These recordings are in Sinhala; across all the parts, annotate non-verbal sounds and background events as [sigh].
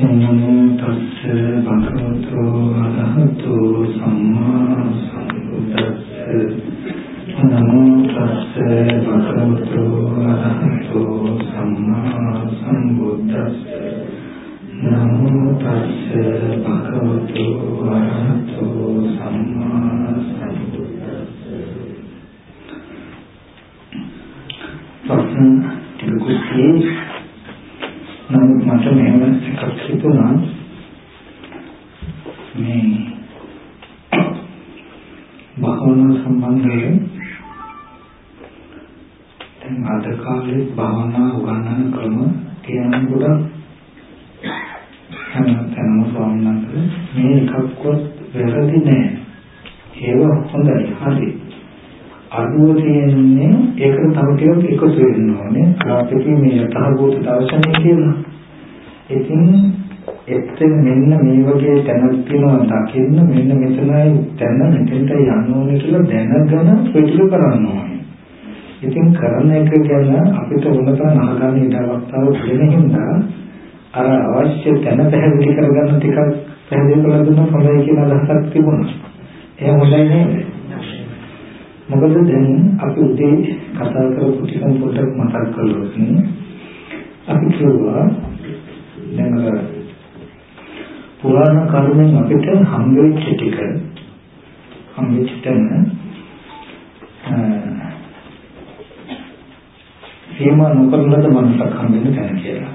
නමෝ තස්ස යථාභූත දර්ශනය කියලා. ඉතින් එතෙන් මෙන්න මේ වගේ තැනක් තියෙනවා දකින්න මෙන්න මෙතනයි තැන මෙතෙන්ට යන්න ඕනේ කියලා දැනගෙන පිළිතුරු කරන්න ඕනේ. ඉතින් කරන එක ගැන අපිට උනතරම් අහගන්න ඉඩ අවස්ථාව දෙන හින්දා අර අවශ්‍ය තැන පැහැදිලි කරගන්න ටිකක් පැහැදිලි කරලා දුන්නොත් හොඳයි කියන අදහසක් තිබුණා. එහෙම හොඳයි නේද? මොකද දැන් අපි උදේ කතා කරපු ටික පොඩ්ඩක් මතක් කළොත් අපි කියුවා දැන් අර පුරාණ කර්මෙන් අපිට හම්බෙච්ච ටික හම්බෙච්ච තැන සීමා නොකරන ලද මනසක් හම්බෙන්න තැන කියලා.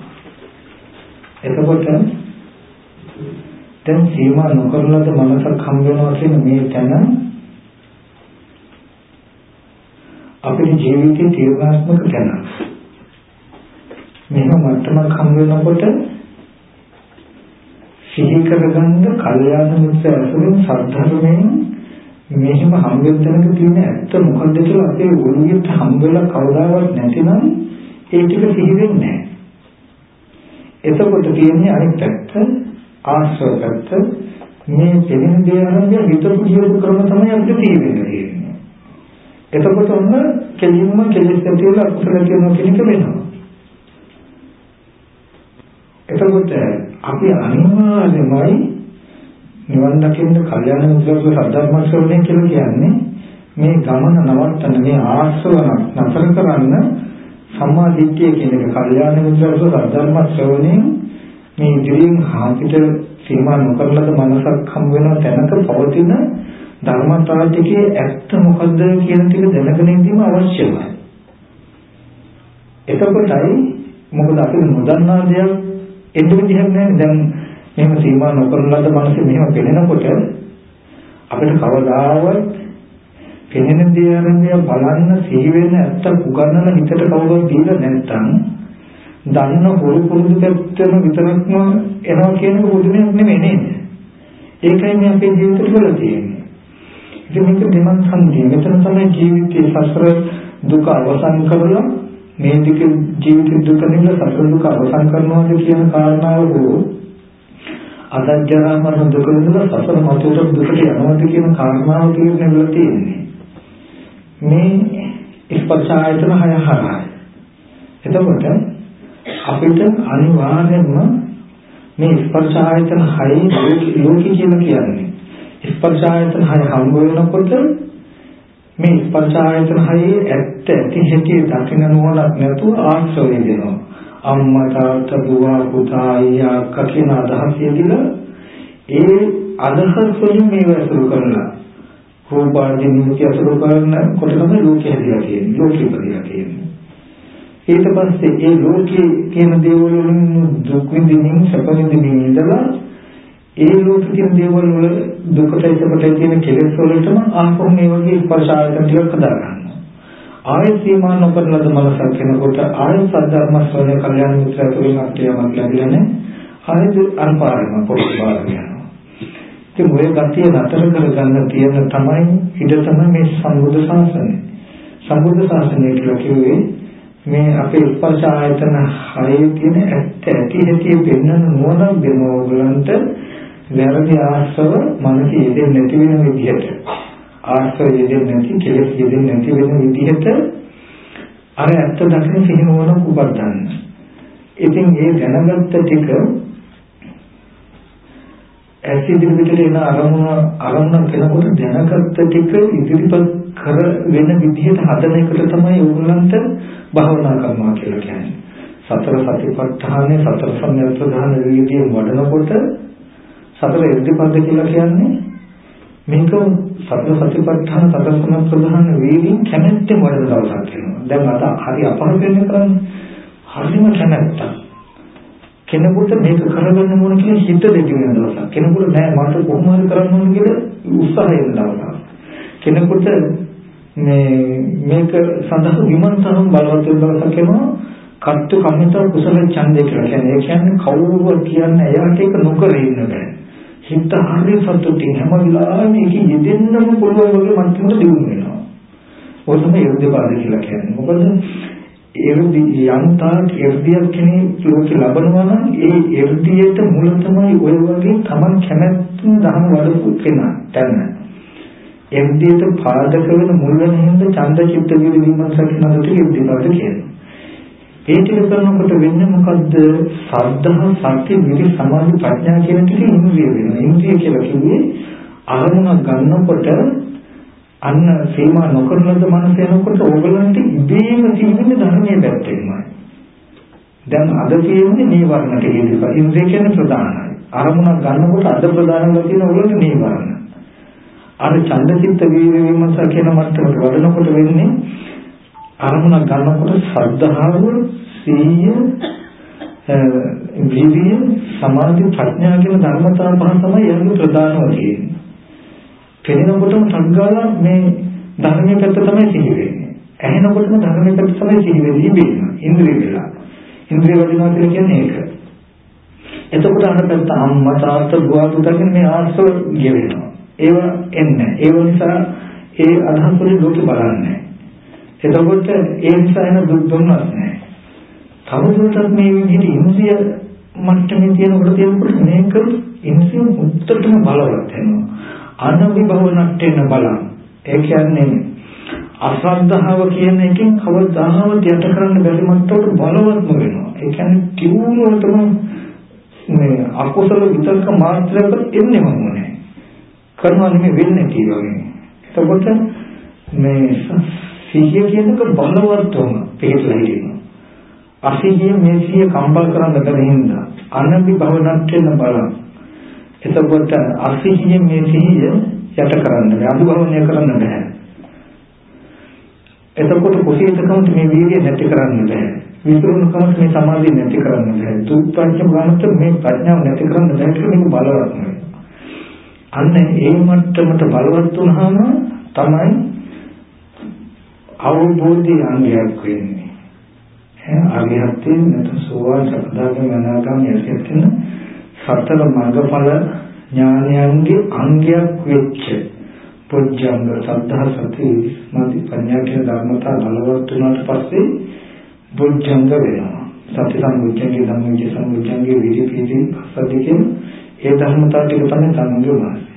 එතකොට දැන් සීමා නොකරන ලද මනසක් හම්බෙනවා කියන මේ තැන අපේ ජීවිතයේ තීරණාත්මක තැනක්. මෙහෙම මට්ටමක් හම් වෙනකොට සිහි කරගන්න කල්යාණ මිත්‍ර ඇසුරින් සද්ධර්මයෙන් මෙහෙම හම් වෙන තැනක තියෙන ඇත්ත මොකද්ද කියලා අපේ ඔළුවට හම් වෙලා කවදාවත් නැතිනම් ඒ ටික සිහි වෙන්නේ නැහැ. එතකොට තියෙන්නේ අනිත් පැත්ත ආශ්‍රව පැත්ත මේ දෙවෙනි දේ අරගෙන හිතපු ජීවිත ක්‍රම තමයි අපිට තියෙන්නේ. එතකොට ඔන්න කෙලින්ම කෙලෙස් ඇති වෙලා අකුසල කියනවා කියන එක වෙනවා. එතකොට අපි අනිවාර්යමයි නිවන් දකින්න කල්යාණ මිත්‍රත්ව සද්ධර්ම ශ්‍රවණය කියලා කියන්නේ මේ ගමන නවත්තන මේ ආශ්‍රව නතර කරන්න සම්මා දිට්ඨිය කියන එක කල්යාණ මිත්‍රත්ව සද්ධර්ම ශ්‍රවණයෙන් මේ ඉදිරියෙන් අපිට සීමා නොකරලද මනසක් හම් වෙන තැනක පවතින ධර්මතාව ටිකේ ඇත්ත මොකද්ද කියන ටික දැනගෙන ඉඳීම අවශ්‍යමයි. එතකොටයි මොකද අපි නොදන්නා දේක් එන්න විදිහක් නැහැ. දැන් මෙහෙම සීමා නොකරන ලද මනස මෙහෙම පෙනෙනකොට අපිට කවදාවත් පෙනෙන දේ අරගෙන බලන්න සිහි වෙන ඇත්ත උගන්නන හිතට කවුරුත් දීලා නැත්නම් දන්න හොරු පුරුදු පැත්තම විතරක්ම එනවා කියන බුදුමයක් නෙමෙයි නේද? ඒකයි මේ අපේ ජීවිතේ වල තියෙන්නේ. ඉතින් මේක දෙමන් සම්දී මෙතන තමයි ජීවිතයේ සසර දුක අවසන් කරලා මේ දික ජීවිත දුක නිවලා සසර දුක අවසන් කරනවාද කියන කාරණාව හෝ අදජ්ජරා මරණ දුක නිවලා සසර මතුවට දුකට යනවාද කියන කාරණාව කියනවා තියෙන්නේ. මේ ස්පර්ශ ආයතන හය හරහා. එතකොට අපිට අනිවාර්යයෙන්ම මේ ස්පර්ශ ආයතන හයේ ලෝකී කියලා කියන්නේ. ස්පර්ශ ආයතන හය හම්බ වෙනකොට මේ ස්පර්ශ ආයතන හයේ ඇත්ත ඇති හැටි දකින්න නුවණක් නැතුව ආශ්‍රය දෙනවා. අම්මා තාත්තා දුව පුතා අයියා අක්කා කියන අදහස් යදිලා ඒ අදහස් වලින් මේව අසුරු කරලා රූපාදී නිමිති අසුරු කරන කොට තමයි ලෝකෙ හැදිලා තියෙන්නේ. ලෝකෙ ඉපදිලා තියෙන්නේ. ඊට පස්සේ ඒ ලෝකේ කියන දේවල් වලින් දුක් විඳින්න සැප විඳින්න ඉඳලා ඒ ලෝකෙ තියෙන දේවල් වල දුකට ඉතකට තියෙන කෙලෙස් වලටම ආපහු මේ වගේ ස්පර්ශ ආයතන ටිකක් හදා ගන්නවා. ආය සීමා නොකරන ලද මනසක් වෙනකොට ආය සද්ධර්ම ශ්‍රවණය කල්යාණ මිත්‍ර තුලින් අත්‍යවමක් ලැබිලා නැහැ. ආයද අන්පාරම පොඩි බාර යනවා. ඉතින් ඔය ගතිය නතර කරගන්න තියෙන තමයි ඉඩ තමයි මේ සම්බුද්ධ ශාසනය. සම්බුද්ධ ශාසනය කියලා කිව්වේ මේ අපේ ස්පර්ශ ආයතන හයේ තියෙන ඇත්ත ඇති ඇති පෙන්වන නුවණ දෙන ඕගලන්ට වැරදි ආශ්‍රව මනස යෙදෙන්නේ නැති වෙන විදිහට ආශ්‍රව යෙදෙන්නේ නැති කෙලෙස් යෙදෙන්නේ නැති වෙන විදිහට අර ඇත්ත දකින සිහිනුවන උපදන්න. ඉතින් ඒ දැනගත්ත ටික ඇස් ඉදිරියට එන අරමුණ අරමුණ කෙනෙකුට දැනගත්ත ටික ඉදිරිපත් කර වෙන විදිහට හදන එකට තමයි ඕගොල්ලන්ට භාවනා කරනවා කියලා කියන්නේ. සතර සතිපට්ඨානේ සතර සම්‍යක්ප්‍රධාන වීර්යය වඩනකොට සතර ඉර්ධිපද කියලා කියන්නේ මේක සතර සතිපට්ඨාන සතර සම්‍යක්ප්‍රධාන වීර්යයෙන් කැමැත්තෙන් වඩන දවසක් වෙනවා. දැන් අද හරි අපහසු වෙන්නේ කරන්නේ. හරිම කැමැත්තක්. කෙනෙකුට මේක කරගන්න ඕන කියලා හිත දෙවි වෙන දවසක්. කෙනෙකුට නෑ මට කොහොම හරි කරන්න ඕන කියලා උත්සාහය වෙන දවසක්. කෙනෙකුට මේ මේක සඳහා විමර්ශන බලවත් වෙන දවසක් එනවා. කත්තු කම්මිතව කුසල ඡන්දය කියලා කියන්නේ. ඒ කියන්නේ කවුරුව කියන්නේ එයාට ඒක නොකර ඉන්න බෑ. හිත හරිය සතුටින් හැම වෙලාවෙම ඒක යෙදෙන්නම පුළුවන් වගේ මනසට දියුණු වෙනවා. ඔය තමයි ඉර්ධිපාද කියලා කියන්නේ. මොකද එර්දි යන්තාක් එර්දියක් කෙනෙක් ලෝකේ ලබනවා නම් ඒ එර්දියට මුල තමයි ඔය වගේ Taman කැමැත්තෙන් දහම වඩපු කෙනා. දැන් එර්දියට පාදක වෙන මුල් වෙන හින්දා ඡන්ද චිත්ත විරි විමර්ශක නදට ඉර්දිපාද කියනවා. ඒ ටික කරනකොට වෙන්නේ මොකද්ද? සද්ධා සත්‍ය විරි සමාධි ප්‍රඥා කියන ටික ඉන්ද්‍රිය වෙනවා. ඉන්ද්‍රිය කියලා කිව්වේ අරමුණ ගන්නකොට අන්න සීමා නොකරනද මනස යනකොට ඕගලන්ට ඉබේම තියෙන්නේ ධර්මයේ පැත්තෙන්මයි. දැන් අද තියෙන්නේ නීවරණ කියලා. ඉන්ද්‍රිය කියන්නේ ප්‍රධානයි. අරමුණ ගන්නකොට අද ප්‍රධානම තියෙන ඕගලන්ට නීවරණ. අර ඡන්දචිත්ත වීර්ය විමර්ශ කියන මට්ටමට වඩනකොට වෙන්නේ අරමුණ ගන්නකොට ශ්‍රද්ධාව, සීය, විරිය, සමාධි, ප්‍රඥා කියන ධර්මතා පහ තමයි යන්නේ ප්‍රධානම තියෙන්නේ. පෙනෙනකොටම සංගාලා මේ ධර්මයේ පැත්ත තමයි සිහි වෙන්නේ. ඇහෙනකොටම ධර්මයේ පැත්ත තමයි සිහි වෙන්නේ ඉබේම. ඉන්ද්‍රිය වෙලා. ඉන්ද්‍රිය වදිනවා කියලා කියන්නේ ඒක. එතකොට අර පැත්ත අම්මා තාත්තා දුවා පුතාගෙන මේ ආශ්‍රව ගෙවෙනවා. ඒව එන්නේ. ඒව නිසා ඒ අදහස් වලින් ලෝකෙ බලන්නේ. එතකොට ඒ නිසා එන දුක් දුන්නත් නැහැ. තවදුරටත් මේ විදිහට ඉන්ද්‍රිය මට්ටමේ තියෙනකොට තියෙනකොට මේක ඉන්ද්‍රිය උත්තරම බලවත් වෙනවා. අනවිභව නට්ටේන බලං. ඒ කියන්නේ අශ්‍රද්ධාව කියන එකෙන් කවදාවත් යට කරන්න බැරි මට්ටමට බලවත්ම වෙනවා. ඒ කියන්නේ තියුණුවටම මේ අකුසල විතර්ක මාත්‍රයක එන්නේම නැහැ. කරනවා නෙමෙයි වෙන්නේ කියලා. එතකොට මේ සිහිය කියනක බලවත්වම පිළිట్లా ඉන්නවා. අසිහිය මේ සිහිය කම්පල් කරන්න බැරි හින්දා අනවිභව නට්ටේන බලං එතකොට අසිහිය මේ සිහිය යට කරන්න බෑ අනුභවණය කරන්න බෑ එතකොට කුසීතකමත් මේ වීර්යය නැති කරන්න බෑ විසුරුණුකමත් මේ සමාධිය නැති කරන්න බෑ දුක්ඛංච ගානත් මේ ප්‍රඥාව නැති කරන්න බෑ කියලා මේක බලවත් අන්න ඒ මට්ටමට බලවත් වුණාම තමයි අවබෝධය අංගයක් වෙන්නේ ඈ අරිහත්යෙන් නැත්නම් සෝවාන් සකදාගාමී අනාගාමී යටගෙන සතර මඟඵල ඥානයන්ගේ අංගයක් වෙච්ච පොඥංග සද්ධා සති සමාධි ප්‍රඥා කියන ධර්මතා බලවත් වුණාට පස්සේ පොඥංග වෙනවා. සති සම්මුතියගේ ධම්මවිචේ සම්මුතියගේ විරිපීති පස්සදිකේ ඒ ධර්මතා ටික තමයි තමන්ගේ වාසය.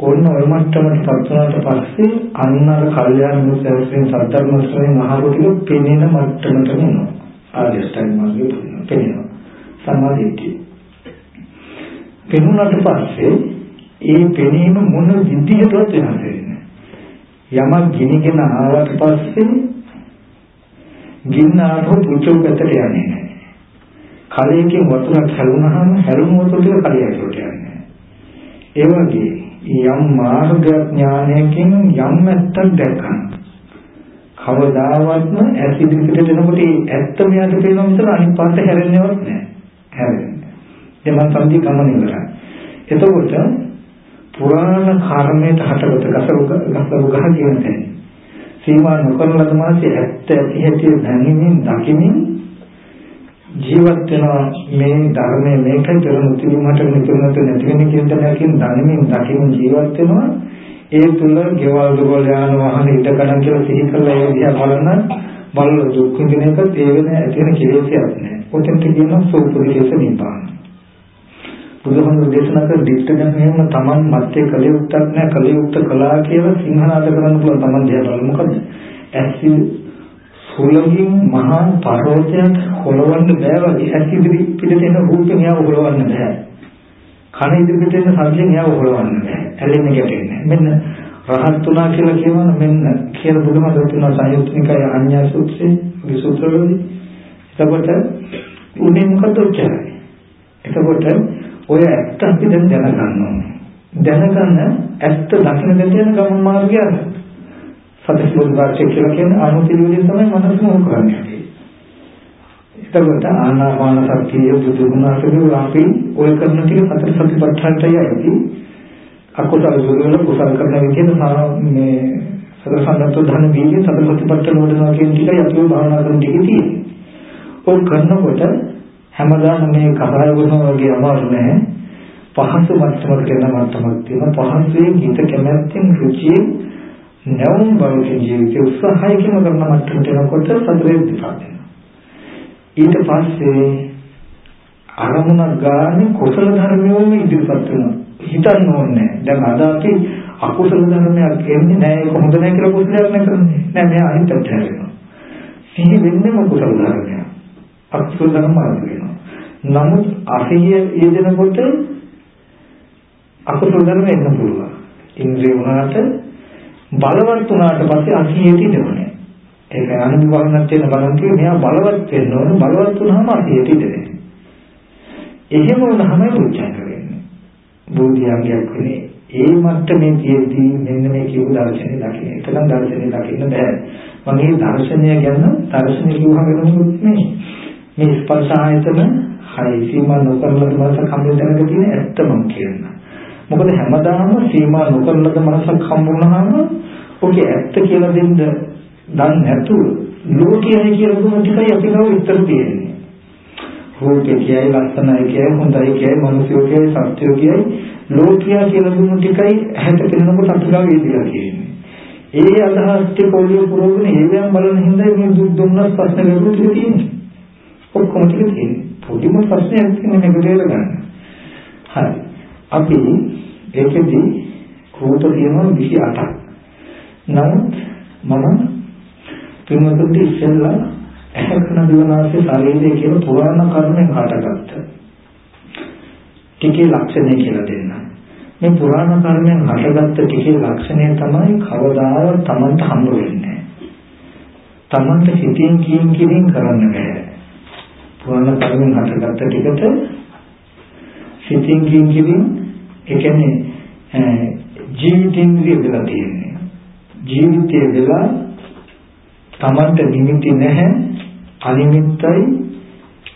ඕන්න ඔය මට්ටමට පත් වුණාට පස්සේ අන්නර කල්යාණ මිත්‍රයන් සද්ධර්ම ශ්‍රේණි මහරු ටික පෙනෙන මට්ටමට එනවා. ආදිස්තයි මාර්ගය පෙනෙනවා. සමාධිය පෙනුනට පස්සේ ඒ පෙනීම මොන විදිහටවත් වෙනස් වෙන්නේ යමක් ගිනිගෙන ආවට පස්සේ ගින්න ආවොත් පුචෝ පැත්තට යන්නේ නැහැ. කලයකින් වතුරක් හැලුනහම හැලුණු වතුර ටික කලයට යන්නේ. ඒ වගේ යම් මාර්ග ඥානයකින් යම් ඇත්තක් දැක්කම කවදාවත්ම ඇස් ඉදිරියට එනකොට ඒ ඇත්ත මෙයාට පේනවා මිසක අනිත් පැත්ත හැරෙන්නේවත් නැහැ. හැරෙන්නේ. ඒ මන් සම්දි ගමන ඉවරයි. එතකොට පුරාණ කර්මයට හටගත ගසරු ගසරු ගහ කියන තැන සීමා නොකරන ලද මාසේ ඇත්ත ඇති හැටි දැනීමෙන් දකිමින් ජීවත් වෙනවා මේ ධර්මයේ මේකයි පෙරණු තිබුණාට මෙතුණට නැති වෙන කියන තැනකින් දැනීමෙන් දකිමින් ජීවත් වෙනවා ඒ තුල ගෙවල් දොරවල් යාන වාහන ඉඩ ගන්න කියලා සිහි කරලා ඒ දිහා බලන බලන දුක් විඳින එක ඒ වෙන ඇති වෙන කෙලෙසයක් නෑ. ඔතෙන්ට කියනවා සෝපරිකේස නිපාන. බුදුහාමුදුරු දේශනා කර දිට්ඨ ගැන එහෙම Taman මැත්තේ කලියුක්තක් නැහැ කලියුක්ත කළා කියලා සිංහනාද කරන්න පුළුවන් Taman දිහා බලන්න මොකද ඇසි සුලඟින් මහා පර්වතයක් හොලවන්න බෑ වගේ ඇස් ඉදිරි පිටට එන රූපේ මෙයාව හොලවන්න බෑ. කන ඉදිරි පිටට එන සද්දෙන් මෙයාව හොලවන්න බෑ. ඇලෙන්න ගැටෙන්නේ. මෙන්න රහත් තුනා කියලා කියවන මෙන්න කියලා බුදුමහත් තුනා සංයුත්නිකය අඤ්ඤා සූත්‍රයේ විසූත්‍රවලදී. එතකොට උනේ මොකද උච්චාරය? එතකොට ඔය ඇත්ත අපි දැන් දැනගන්න ඕනේ. දැනගන්න ඇත්ත දකින්න දෙන්න ගමන් මාර්ගය සත්‍ය සෝධාර්ථය කියලා කියන්නේ අනුතිවිලින් තමයි මනස මොහොත කරන්නේ. එතකොට ආනාපාන සතිය බුදුගුණාසකේ අපි ඔය කරන ටික සතර සතිපට්ඨානටයි ඇති. අකුසල දුරවල කුසල කරන විදිහට මේ සතර සම්පත ධන වීර්ය සතර සතිපට්ඨාන වඩනවා කියන ටිකයි අපි භාවනා කරන ටිකේ තියෙන්නේ. ඔය කරනකොට හැමදාම මේ කහාය වුණා වගේ අමාරු නැහැ. පහසු මට්ටමකට යන මට්ටමක් තියෙනවා. පහසුවෙන් හිත කැමැත්තෙන් රුචියෙන් නැවුම් බවකින් ජීවිතය උත්සාහයකින් කරන මට්ටමට එනකොට සතරේ විපාක ඊට පස්සේ අරමුණ ගන්න කුසල ධර්මයෝම ඉදිරිපත් වෙනවා. හිතන්න ඕනේ. දැන් අද අපි අකුසල ධර්මයක් එන්නේ නැහැ ඒක හොඳ නැහැ කියලා කුසලයක් නෑ කරන්නේ. නෑ මෙයා අහිතට හැරෙනවා. සිහි වෙන්නේම කුසල ධර්මයක්. අකුසල ධර්ම අඩු වෙනවා. නමුත් අහිය යෙදෙනකොට අකුසල ධර්ම එන්න පුළුවන්. ඉන්ද්‍රිය උනාට බලවත් උනාට පස්සේ අහියට ඉඳුනේ. ඒක අනුභවන්නත් වෙන බලන් කියේ මෙයා බලවත් වෙන්න ඕන බලවත් වුණාම අහියට ඉඳෙන්නේ. එහෙම වුණාම උච්චාර වෙන්නේ. බෝධියංගයක් වෙන්නේ ඒ මට්ටමේ තියෙද්දී මෙන්න මේ කියපු දර්ශනේ දකින්න. ඒකනම් දර්ශනේ දකින්න බෑ. මම මේ දර්ශනය ගැන දර්ශනය කිව්වම වෙනමුත් නේ. මේ ස්පර්ශ ආයතන හයි සීමා නොකරන මනස කම්මෙන් දැනග තියෙන ඇත්තම කියන්න. මොකද හැමදාම සීමා නොකරන මනසක් හම්බුනහම ඔගේ ඇත්ත කියලා දෙන්න දන්නේ නැතුව ලෝකයයි කියලා දුන්න ටිකයි අපි ගාව උත්තර තියෙන්නේ. රූපේ කියයි ලස්සනයි කියයි හොඳයි කියයි මිනිස්සු කියයි සත්‍යය කියයි ලෝකියා කියලා දුන්න ටිකයි ඇහැට පෙනෙනකොට අපි ගාව ඉදිරියට තියෙන්නේ. ඒ අදහස් ටික ඔලිය පුරවගෙන ඒවෙන් බලන හින්දා මේ දුක් දුන්නස් ප්‍රශ්න ගැටලු තියෙන්නේ. ඔක්කොම ටික තියෙන්නේ. පොඩිම ප්‍රශ්නයක් තියෙන මේක තේරගන්න. හරි. අපි ඒකෙදි කෝත තියෙනවා 28ක්. නමුත් මම පින්වතුන්ට ඉස්සෙල්ලා ඇහැකන දිවනාසේ ශරීරය කියන පුරාණ කර්මෙන් හටගත්ත. ටිකේ ලක්ෂණය කියලා දෙන්න. මේ පුරාණ කර්මෙන් හටගත්ත ටිකේ ලක්ෂණය තමයි කවදාවත් Tamanට හම්බ වෙන්නේ. Tamanට සිතින් කියින් කියින් කරන්න බෑ. පුරාණ කර්මෙන් හටගත්ත ටිකට සිතින් කියින් කියින් ඒ කියන්නේ ජීවිතින්ද්‍රිය වෙලා තියෙන්නේ. ජීවිතය වෙලා Tamanට නිමිති නැහැ අනිමිත්තයි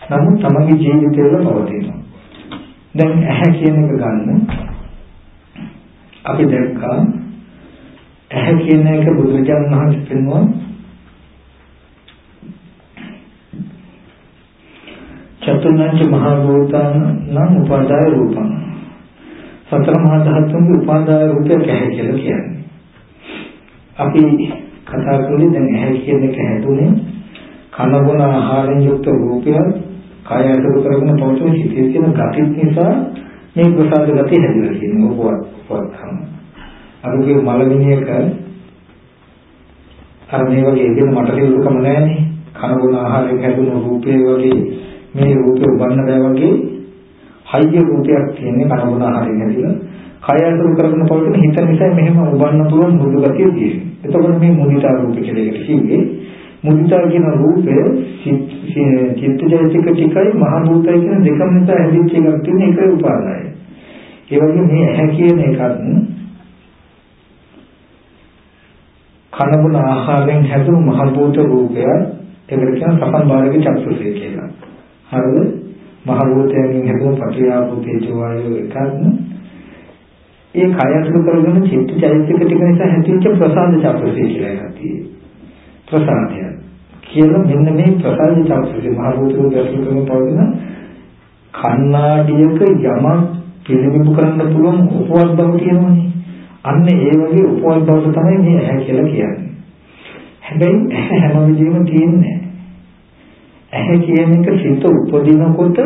නමුත් තමන්ගේ ජීවිතය වල පවතිනවා. දැන් ඇහැ කියන එක ගන්න අපි දැක්කා ඇහැ කියන එක බුදුරජාණන් වහන්සේ පෙන්වුවා චතුර්ණංච මහ භූතාන නම් උපාදාය රූපං සතර මහා ධාතුන්ගේ උපාදාය රූපය කැහැ කියලා කියන්නේ. අපි කතා කරන්නේ දැන් ඇහැ කියන එක හැදුනේ කන බොන ආහාරයෙන් යුක්ත රූපය කය ඇතුළු කරගෙන පවතින සිිතේ තියෙන ගතිත් නිසා මේ ප්‍රසාද ගතිය හැදිලා තියෙනවා ඔබවත් ඔබවත් අරුගේ මලමිණියක අර මේ වගේ එදින මට කිව්වකම නැහැනේ. කන බොන ආහාරයෙන් හැදුණු රූපේ වගේ මේ රූපේ උබන්න බෑ වගේ හයිය රූපයක් තියෙන්නේ කනබුන ආහාරයෙන් හැදිලා කය අතුරු කරගෙන පවතින හිත නිසා මෙහෙම උබන්න පුළුවන් මුදු ගතිය තියෙන්නේ. එතකොට මේ මුදිතා රූප කියලා එකට කිව්වේ මුදිතා කියන රූපය චිත්තජයතික ටිකයි මහ භූතයි කියන දෙකම නිසා හැදිච්ච එකක් තියෙන එක උපාදායයි. ඒ වගේ මේ ඇහැ කියන එකත් කනබුන ආහාරයෙන් හැදුණු මහ භූත රූපය ඒකට කියන සපන් බාරක චක්සුසේ කියලා. හරිද? මහ භූතයෙන් හැදුණු පටිආපෝ තේජෝ වායෝ එකක් ඒ කය අතුරු කරගෙන චිත්ත චෛතසික ටික නිසා හැදිච්ච ප්‍රසාද චක්‍රසී කියලා එකක් තියෙනවා. ප්‍රසාදය. කියලා මෙන්න මේ ප්‍රසාද චක්‍රසී මහ භූත රූපය අතුරු කරගෙන පවතින කන්නාඩියක යමක් පිළිබිඹු කරන්න පුළුවන් උපවත් බව කියනවනේ. අන්න ඒ වගේ උපවත් බවට තමයි මේ ඇහැ කියලා කියන්නේ. හැබැයි ඇහැ හැම විදිහම තියෙන්නේ ඇහැ කියන එක සිත උපදිනකොට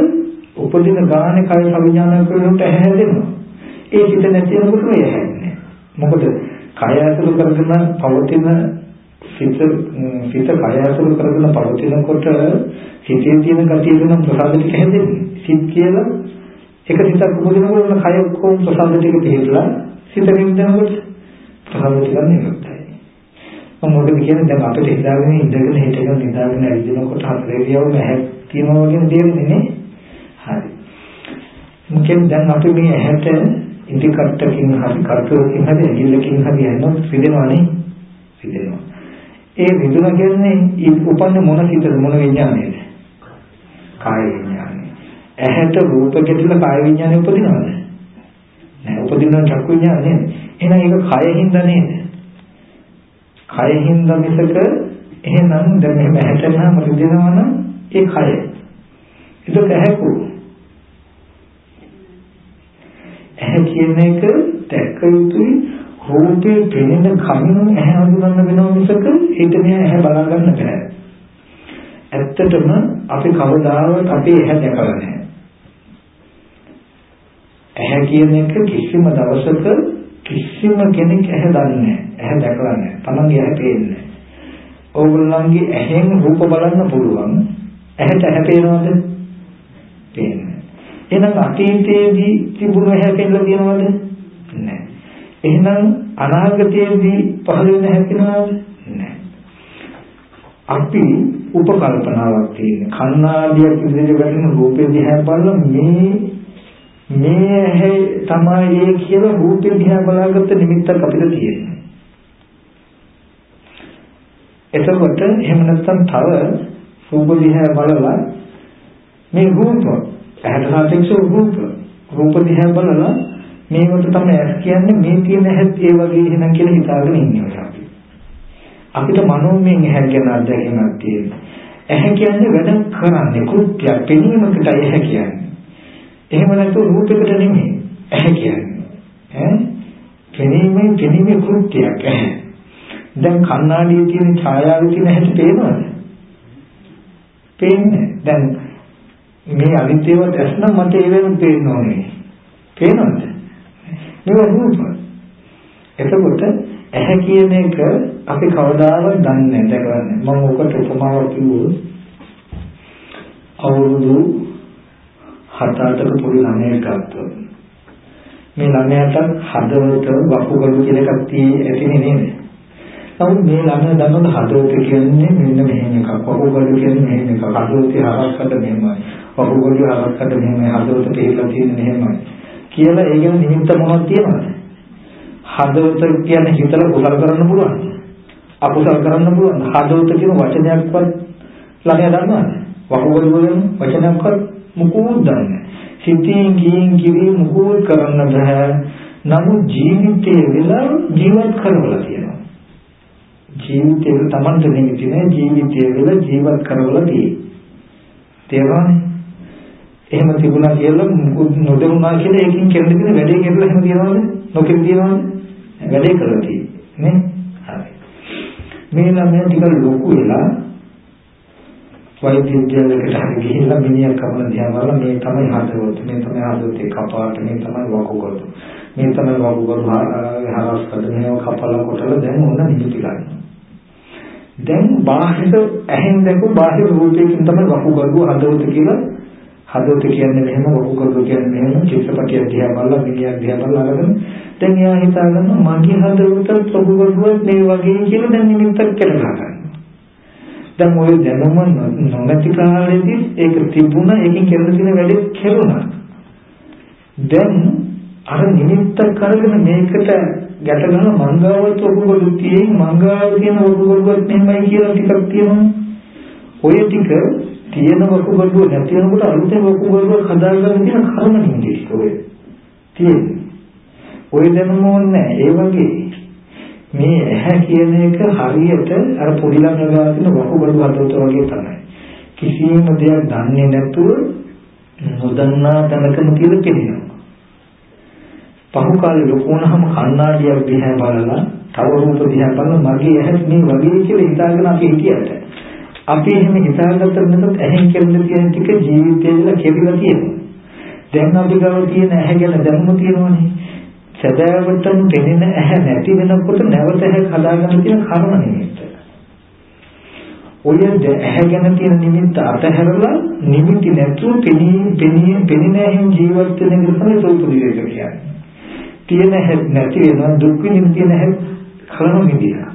උපදින ගානේ කය සංඥාන කරනකොට ඇහැ හැදෙනවා. ඒ සිත නැති වෙනකොට මේ හැදෙන්නේ. මොකද කය ඇතුළු කරගෙන පවතින සිත සිත කය ඇතුළු කරගෙන පවතිනකොට සිතේ තියෙන ගතිය වෙන ප්‍රසාද ටික හැදෙන්නේ. සිත් කියලා එක සිතක් උපදිනකොට කය ඔක්කොම ප්‍රසාද ටික පිළිලා සිත නිදනකොට ප්‍රසාද ටික නිරුද්ධයි. මම මොකද කියන්නේ දැන් අපිට හිතාගෙන ඉඳගෙන හිටගෙන නිදාගෙන ඇවිදිනකොට හතරේලියව නැහැ කියනවා වගේ දෙන්නේ නේ. හරි. මොකෙන් දැන් අපි මේ ඇහැට ඉදි කට්ටකින් හරි කර්තවකින් හරි ඇඟිල්ලකින් හරි යනොත් රිදෙනවනේ. රිදෙනවා. ඒ රිදුන කියන්නේ උපන්න මොන සිතද මොන විඥානයද? කාය විඥානය. ඇහැට රූප ගැටල කාය විඥානය උපදිනවද? නෑ උපදින චක්කු විඥානය? එහෙනම් ඒක කයින්ද නේද? කයින්ද මිසක එහෙනම් දැන් මෙහෙම ඇහැටම රිදෙනවනම් ඒ කය. ඒක ඇහැකු. ඇහැ කියන එක දැක්ක යුතුයි රූපේ පෙනෙන කමින් ඇහැ හඳුනන්න වෙනව මිසක හිත මෙහා ඇහැ බලා ගන්න බෑ. ඇත්තටම අපි කවදාවත් අපේ ඇහැ දැකලා නැහැ. ඇහැ කියන එක කිසිම දවසක කිසිම කෙනෙක් ඇහැ දන්නේ නැහැ. ඇහැ දැකලා නැහැ. තමන්ගේ ඇහැ පේන්නේ නැහැ. ඕගොල්ලන්ගේ ඇහෙන් රූප බලන්න පුළුවන්. ඇහැට ඇහැ පේනවද? පේන්නේ. එහෙනම් අතීතයේදී තිබුණු ඇහැ පෙන්නලා තියෙනවද? නැහැ. එහෙනම් අනාගතයේදී පහළ වෙන ඇහැ තියෙනවද? නැහැ. අපි උපකල්පනාවක් තියෙන. කන්නාඩියක් ඉදිරියට වැටෙන රූපේ දිහා බලලා මේ මේ ඇහැ තමයි ඒ කියලා රූපේ දිහා බලාගත්ත නිමිත්තක් අපිට තියෙනවා. එතකොට එහෙම නැත්නම් තව රූප දිහා බලලා මේ රූප ඇහැට සාපේක්ෂව රූප රූප දිහා බලලා මේකට තමයි ඇස් කියන්නේ මේ තියෙන ඇහත් ඒ වගේ එහෙනම් කියලා හිතාගෙන ඉන්නවා අපි. අපිට මනෝමයෙන් ඇහැ ගැන අත්දැකීමක් තියෙනවා. ඇහැ කියන්නේ වැඩ කරන්නේ කෘත්‍යයක් පෙනීමකට ඇහැ කියන්නේ. එහෙම නැත්නම් රූපයකට නෙමෙයි ඇහැ කියන්නේ. ඈ පෙනීමේ පෙනීමේ කෘත්‍යයක් ඇහැ. දැන් කණ්ණාඩියේ තියෙන ඡායාවේ තියෙන හැටි පේනවද? පේන්නේ. දැන් මේ අනිත්‍යවත් ඇස්නම් මට ඒ වෙනුත් පේන්න ඕනේ. පේනවද? මේවා රූප. එතකොට ඇහැ කියන එක අපි කවදාවත් දන්නේ නැහැ දැකන්නේ. මම ඔකට උපමාවක් කිව්වොත් අවුරුදු 7-8ක පොඩි ළමයෙක් ගත්තොත් මේ ළමයාට හදවත වකුගඩු කියලා එකක් තියෙන්නේ ඇතිනේ නේද? නමුත් මේ ළමයා දන්නවද හදවත කියන්නේ මෙන්න මෙහෙම එකක්. වකුගඩු කියන්නේ මෙහෙම එකක්. හදවතේ හරස්කට මෙහෙමයි. වකුගඩු හරස්කට මෙහෙමයි. හදවත පිළිලා තියෙන්නේ මෙහෙමයි. කියලා ඒ ගැන නිමිත්ත මොනවද තියෙනවද? හදවත කියන්නේ හිතලා කුසල කරන්න පුළුවන්. අකුසල කරන්න පුළුවන්. හදවත කියන වචනයක්වත් ළමයා දන්නවද? වකුගඩු වලින් වචනයක්වත් මුකුත් දන්නේ නැහැ. සිතින් ගින් කිවි මුකුත් කරන්න බෑ. නමුත් ජීවිතේ වෙලා ජීවත් කරවලා තියෙනවා. ජීවිතේ තමන්ට නිමිති නෑ ජීවිතේ වෙලා ජීවත් කරවලා තියෙන්නේ. තේරුණානේ? එහෙම තිබුණා කියලා නොදරුණා කියලා ඒකෙන් කරන්න තියෙන වැඩේ කරලා එහෙම තියනවද? නොකෙන් තියනවද? වැඩේ කරලා තියෙන්නේ නේ හරි මේ ළමයා ටික ලොකු වෙලා වෛද්‍ය විද්‍යාලයකට හරි ගිහිල්ලා මිනිහා කවන දිහා බලලා මේ තමයි හදවත මේ තමයි හදවතේ කපාට මේ තමයි වකුගඩු මේ තමයි වකුගඩු හරස්කඩ මේව කපලා කොටලා දැන් ඕන නිමිති ගන්නවා දැන් බාහිර ඇහෙන් දැකපු බාහිර රූපයකින් තමයි වකුගඩු හදවත කියලා හදවත කියන්නේ මෙහෙම වකුගඩු කියන්නේ මෙහෙම චිත්තපටිය දිහා බලලා මිනිහා දිහා බලලා අරගෙන දැන් එයා හිතා ගන්නවා මගේ හදවත වකුගඩුවක් මේ වගේ කියලා දැන් නිමිත්තක් කරලා ගන්නවා. දැන් ওই දැනුම නොනැති කාලෙදී ඒක තිබුණා ඒකෙන් කරන්න තියෙන වැඩේ කෙරුණා. දැන් අර නිමිත්ත කරගෙන මේකට ගැට ගන්න මංගාවත් වකුගඩු තියෙන මංගාව කියන වකුගඩුවක් මෙහෙමයි කියලා ටිකක් තියෙනවා. ඔය ටික තියෙන වකුගඩුව නැති වෙනකොට අලුතෙන් වකුගඩුවක් හදාගන්න කියන කර්ම නිමිති ඔය තියෙන්නේ. ඔය දැනුම ඕනේ ඒ වගේ මේ ඇහැ කියන එක හරියට අර පොඩි ළමයා ගාන වකුගඩු හදවත වගේ තමයි. කිසිම දෙයක් දන්නේ නැතුව නොදන්නා තැනකම කියලා කියනවා. පහු කාලේ ලොකු වුණාම කණ්ණාඩියක් දිහා බලලා තව රූප දිහා බලලා මගේ ඇහැ මේ වගේ කියලා හිතාගෙන අපි හිටියට අපි එහෙම හිතාගත්තත් නැත්නම් ඇහෙන් කෙරෙන්න තියෙන ටික ජීවිතේල කෙරිලා තියෙනවා. දැන් අපි ගාව තියෙන ඇහැ ගැන දැනුම තියෙනවනේ. සැබෑවටම පෙනෙන ඇහැ නැති වෙනකොට නැවත ඇහැ හදාගන්න තියෙන කර්ම නිමිත්ත. ඔය ඇහැගෙන තියෙන නිමිත්ත අතහැරලා නිමිති නැතුව පෙනී පෙනී පෙනෙන ජීවත් වෙන එක තමයි රූප විවේක කියන්නේ. තියෙන නැති වෙන දුක් විඳින තියෙන හැ කලම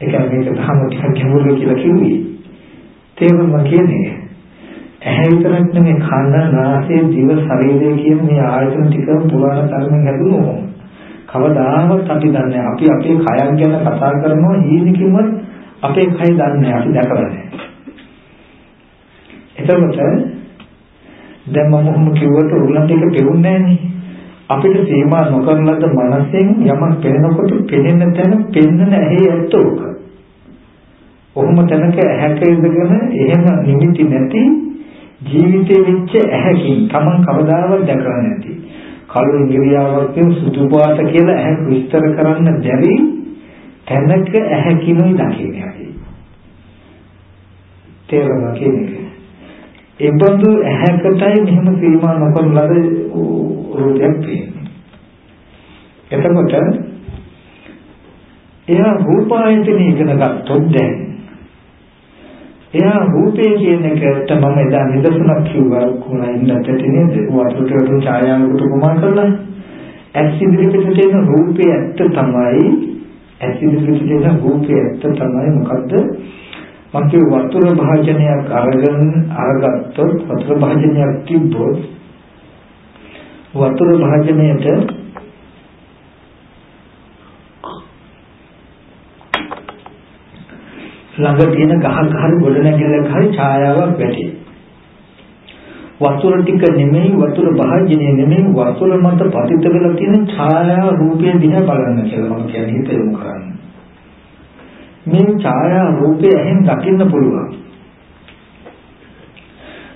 විදියා. ඒක මේක තහම ටිකක් ගැඹුරු කියලා කිව්වේ. තේරුම කියන්නේ ඇහැ විතරක් නෙමෙයි කන, නාසය, දිව, ශරීරය කියන මේ ආයතන ටිකම පුරාණ කර්මෙන් හැදුණු කවදාවත් අපි දන්නේ අපි අපේ කයක් ගැන කතා කරනවා ඊනිකින්වත් අපේ කය දන්නේ අපි දැකලා නැහැ. එතකොට දැන් මම මොහොම කිව්වට උගලන්ට ඒක පෙරුන්නේ නැහනේ. අපිට සීමා නොකරන ලද මනසෙන් යමක් පෙනෙනකොට පෙනෙන තැන පෙන්නන ඇහි ඇත්ත උක. ඔහොම තැනක ඇහැක ඉඳගෙන එහෙම නිමිති නැති ජීවිතේ වෙච්ච ඇහැකින් Taman කවදාවත් දැකලා නැති. කළු ඉංග්‍රීසියාවක් කියන සුදු පාට කියලා ඇහැ විස්තර කරන්න බැරි තැනක ඇහැකිනුයි දකින්නේ. තේරුණා කියන්නේ. ඒ බඳු ඇහැකටයි මෙහෙම සීමා නොකරන ලද රූපයක් තියෙන්නේ. එතකොට එයා රූපායතනෙ ඉගෙන ගත්තොත් දැන් එයා රූපේ කියන එකට මම එදා නිදර්ශනක් කිව්වා කොහොමද ඉන්නතේ වතුරට වතු ඡායාවකට උපමා කරලා ඇස් ඉදිරියට තියෙන රූපේ ඇත්ත තමයි. ඇස් ඉදිරියට තියෙන රූපේ ඇත්ත තමයි. මොකද්ද? මම කිය වතුර භාජනයක් අරගෙන අරගත්තොත් වතුර භාජනයක් තිබ්බොත් වතුර භාජනයට ළඟ තියෙන ගහක් හරි ගොඩ නැගිල්ලක් හරි ඡායාවක් වැටේ. වතුර ටික නෙමෙයි වතුර භාජනය නෙමෙයි වතුර මත පතිත වෙලා තියෙන ඡායා රූපය දිහා බලන්න කියලා මම කියන්නේ හිත යොමු කරන්න. මේ ඡායා රූපය ඇහෙන් දකින්න පුළුවන්.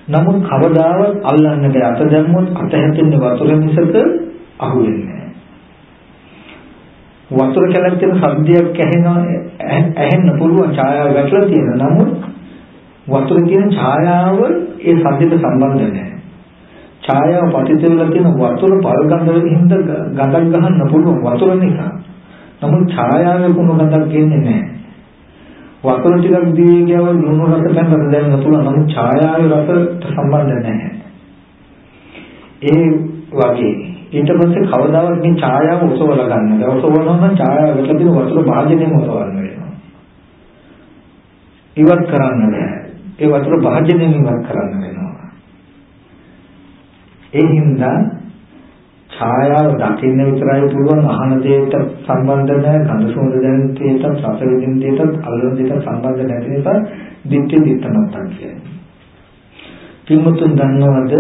නමුත් කවදාවත් අල්ලන්න බෑ අත දැම්මොත් අත හැපෙන්නේ වතුර මිසක අහුවෙන්නේ වතුර කැලක් තියෙන සද්දයක් ඇහෙනවා ඇහෙන්න පුළුවන් ඡායාව වැටලා තියෙන නමුත් වතුර කියන ඡායාව ඒ සද්දෙට සම්බන්ධ නැහැ. ඡායාව පතිත වෙලා තියෙන වතුර පල්ගඳ හින්ද ගඳක් ගහන්න පුළුවන් වතුර නිසා. නමුත් ඡායාවේ කුණු ගඳක් එන්නේ නැහැ. වතුර ටිකක් දී ගියව ලුණු රස පැන්න දැනෙන්න පුළුවන් නමුත් ඡායාවේ රසට සම්බන්ධ නැහැ. ඒ වගේ ඊට පස්සේ කවදාවත් මේ ඡායාව ඔසවලා ගන්න බෑ. ඔසවනවා නම් ඡායාව වැටලා තියෙන වතුර භාජනයෙන් ඔසවන්න වෙනවා. ඉවත් කරන්න බෑ. ඒ වතුර භාජනයෙන් ඉවත් කරන්න වෙනවා. ඒ හින්දා ඡායාව දකින්න විතරයි පුළුවන්. අහන දෙයට සම්බන්ධ නැහැ. ගඳ සුවඳ දැනෙන දෙයට රස විඳින දෙයට අල්ලන දෙයට සම්බන්ධ නැති නිසා දිට්ඨි දිට්ඨමත්තක් කියන්නේ. පින්මුතුන් දන්නවද?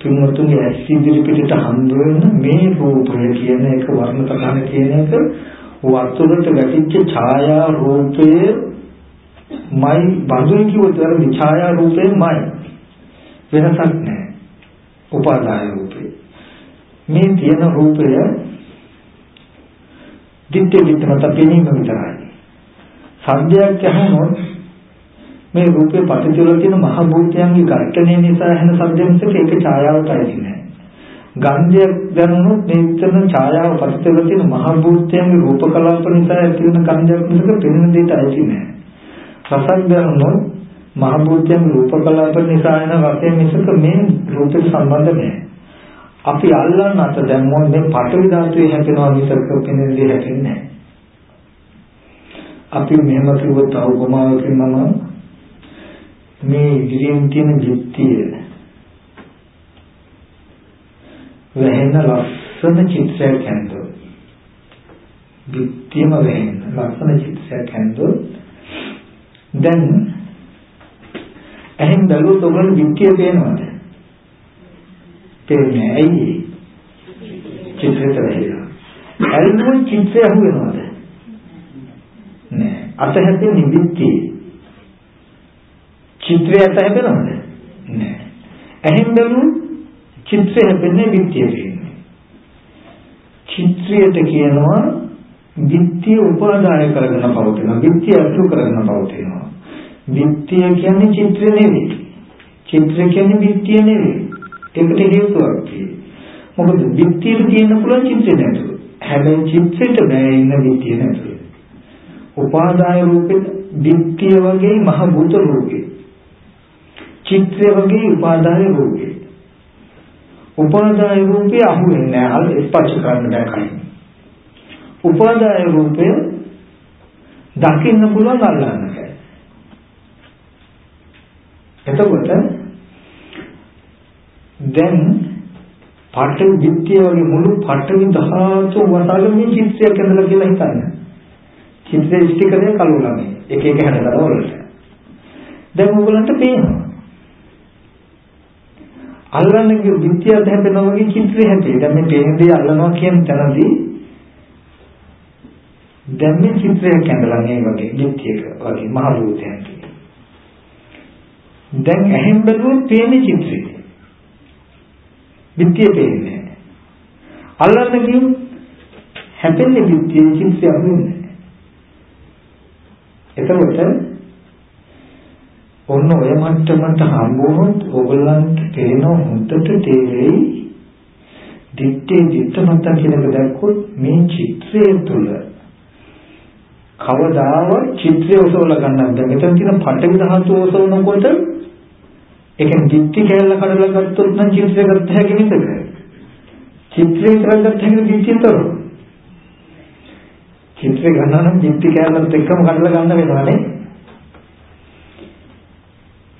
පින්වතුන්ගේ ඇස් ඉදිරි පිටට හම්බ වෙන මේ රූපය කියන එක වර්ණ ප්‍රධාන කියන එක වතුරට වැටිච්ච ඡායා රූපය මයි බඳුන් කිව්වොත් අර මේ ඡායා රූපයමයි වෙනසක් නැහැ. උපාදාය රූපේ මේ තියෙන රූපය දිට්ඨි විතරට පෙනීම විතරයි සද්දයක් ඇහුනොත් මේ රූපේ පටිච්චවල තියෙන මහ භූතයන්ගේ ඝට්ටණය නිසා ඇහෙන ශබ්ද මිසක ඒක ඡායාවටයි නෑ. ගන්ධය දැනුනොත් මේතන ඡායාව පටිච්චවල තියෙන මහ භූතයන්ගේ රූප කලාප නිසා ඇති වෙන ගන්ධයක් මිසක පෙනෙන දෙයට ඇති නෑ. රසක් දැනුනොත් මහ භූතයන්ගේ රූප කලාප නිසා එන රසය මිසක මේ රූපෙට සම්බන්ධ නෑ. අපි අල්ලන්න අත දැම්මොත් මේ පටවි ධාතුවේ හැදෙනවා මිසක පෙනෙන දෙයක් හැදෙන්නේ නෑ. අපි මෙහෙම කිව්වොත් අවබෝධයකින් මම මේ ඉදිරියෙන් තියෙන යුක්තිය වැහෙන ලස්සන චිත්‍රයක් හැන්දෝ යුක්තියම වැහෙන ලස්සන චිත්‍රයක් හැන්දෝ දැන් එහෙන් බැලුවොත් ඔයගොල්ලෝ යුක්තිය පේනවද පේන්නේ ඇයි චිත්‍රයට වැහෙලා ඇල්ලුව චිත්‍රය අහුවෙනවද නෑ අත හැපෙන්නේ යුක්තිය චිත්‍රය ඇත හැදෙනවද? නෑ. ඇහෙන් බැලුවොත් චිත්‍රය හැදෙන්නේ විත්‍ය වෙන්නේ. චිත්‍රයට කියනවා විත්‍ය උපාදාය කරගෙන පවතිනවා. විත්‍ය අසු කරගෙන පවතිනවා. විත්‍ය කියන්නේ චිත්‍ර නෙවෙයි. චිත්‍ර කියන්නේ විත්‍ය නෙවෙයි. ඒකට හේතුවක් තියෙනවා. මොකද විත්‍යෙට තියෙන්න පුළුවන් චිත්‍රය නැතුව. හැබැයි චිත්‍රයට බෑ ඉන්න විත්‍ය නැතුව. උපාදාය රූපේ දිට්ඨිය වගේ මහ භූත රූපේ. චිත්‍රය වගේ උපාදාය රූපේ. උපාදාය රූපේ අහුවෙන්නේ නැහැ. අල් ස්පර්ශ කරන්න බෑ කයින්. උපාදාය රූපය දකින්න පුළුවන් අල්ලන්න බෑ. එතකොට දැන් පාඨවි විද්‍ය වගේ මුළු පාඨවි ධාතු වතාගෙන මේ චිත්‍රයක් ඇඳලා කියලා හිතන්න. චිත්‍රයේ ස්ටිකරේ කලුලන්නේ. එක එක හැඩතල වලට. දැන් ඔයගලන්ට පේනවා. අල්ලන්නේ විද්‍යාව හැදෙනවා වගේ චිත්‍රය හැටි. දැන් මේ පේන දේ අල්ලනවා කියන තැනදී දැන් මේ චිත්‍රයක් ඇඳලා මේ වගේ විද්‍යාවක වගේ මහ භූතයන් දැන් ඇහෙන් බැලුවොත් පේන චිත්‍රය. විද්‍යාව පේන්නේ. අල්ලන්න කියුත් හැපෙන්නේ විද්‍යාවේ චිත්‍රය අහුවෙන්නේ. එතකොට ඔන්න ඔය මට්ටමට හම්බුනොත් ඕගොල්ලන්ට තේරෙන හොඳට තේරෙයි දිත්තේ දිත්ත මත කියනක දැක්කොත් මේ චිත්‍රය තුළ කවදාවත් චිත්‍රය ඔසවලා ගන්නත් බැහැ. මෙතන තියෙන පටවි ධාතු ඔසවනකොට ඒ කියන්නේ දිත්ති කැලල කඩලා ගත්තොත් නම් චිත්‍රය ගත්ත හැකි නේද? චිත්‍රය විතරක් ගත්ත හැකි දිත්තිතර. චිත්‍රය ගන්නවා නම් දිත්ති කැලලත් එක්කම කඩලා ගන්න වෙනවා නේ.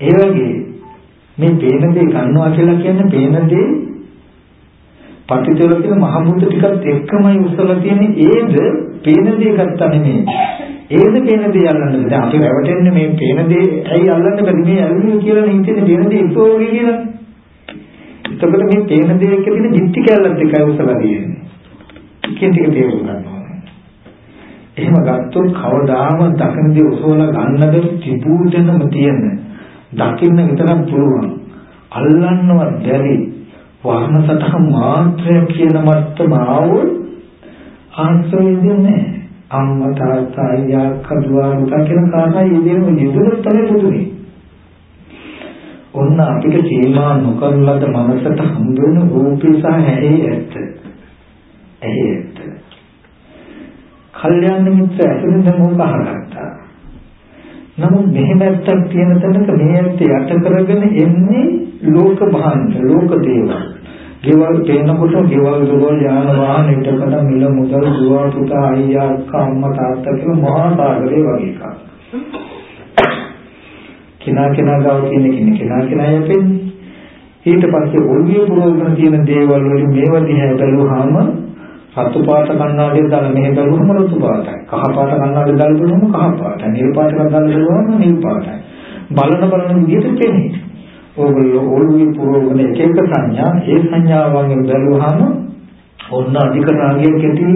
ඒ වගේ මේ පේන දේ ගන්නවා කියලා කියන්නේ පේන දේ පටිතවල තියෙන මහ මුද්ද ටිකත් එක්කමයි උස්සලා තියෙන්නේ ඒද පේන දේ ගත්තා නෙමෙයි. ඒද පේන දේ අල්ලන්න බෑ. අපි රැවටෙන්නේ මේ පේන දේ ඇයි අල්ලන්න බැරි මේ ඇල්ලුවේ කියලා නේ හිතන්නේ පේන දේ ඉස්සෝගේ කියලා. එතකොට මේ පේන දේ එක්ක තියෙන දික්ටි කැලලත් එකයි උස්සලා තියෙන්නේ. ටිකෙන් ටික තේරුම් ගන්න ඕනේ. එහෙම ගත්තොත් කවදාම දකින දේ උසවලා ගන්නද තිබුණදම තියෙන්නේ දකින්න විතරක් පුළුවන්. අල්ලන්නවත් බැරි වර්ණ සතහන් මාත්‍රයක් කියන මට්ටම ආවොත් ආශ්‍රයෙන්නේ අම්මා තාත්තා අයියා කදුවා පුතා කියන කාරණා යෙදෙන යෙදුනොත් තමයි පුදුනේ. ඔන්න අපිට සීමා නොකරන ලද මනසට හම්බ වෙන රූපේ සහ ඇහි ඇත්ත. ඇහි ඇත්ත. කල්යාණ මිත්‍ර ඇසුරින් දැන් ඕක අහගත්තා. නමුත් මෙහෙම ඇත්තක් තියෙන තැනක මේ ඇත්ත යට කරගෙන එන්නේ ලෝක භාණ්ඩ ලෝක දේවල්. ගෙවල් පේනකොට ගෙවල් දොරවල් යාන වාහන ඊටකට මිල මුදල් දුව පුතා අයියා අක්කා අම්මා තාත්තා කියන මහා සාගරේ වගේ එකක්. කිනා කිනා ගාව තියෙන කෙනෙක් කිනා කිනා යපෙන්නේ. ඊට පස්සේ ඔළුවේ පුරවගෙන තියෙන දේවල් වලින් මේවා දිහා බැලුවාම රතු පාට කණ්ණාඩිය දාලා මෙහෙ බැලුවම රතු පාටයි. කහ පාට කණ්ණාඩිය දාලා බලුවම කහ පාටයි. නිල් පාට කණ්ණාඩිය දාලා බලුවම නිල් පාටයි. බලන බලන විදිහට පේන්නේ. ඕගොල්ලෝ ඔළුවේ පුරවගෙන එක එක සංඥා ඒ සංඥාවන් බැලුවාම ඔන්න අධික රාගයක් ඇති.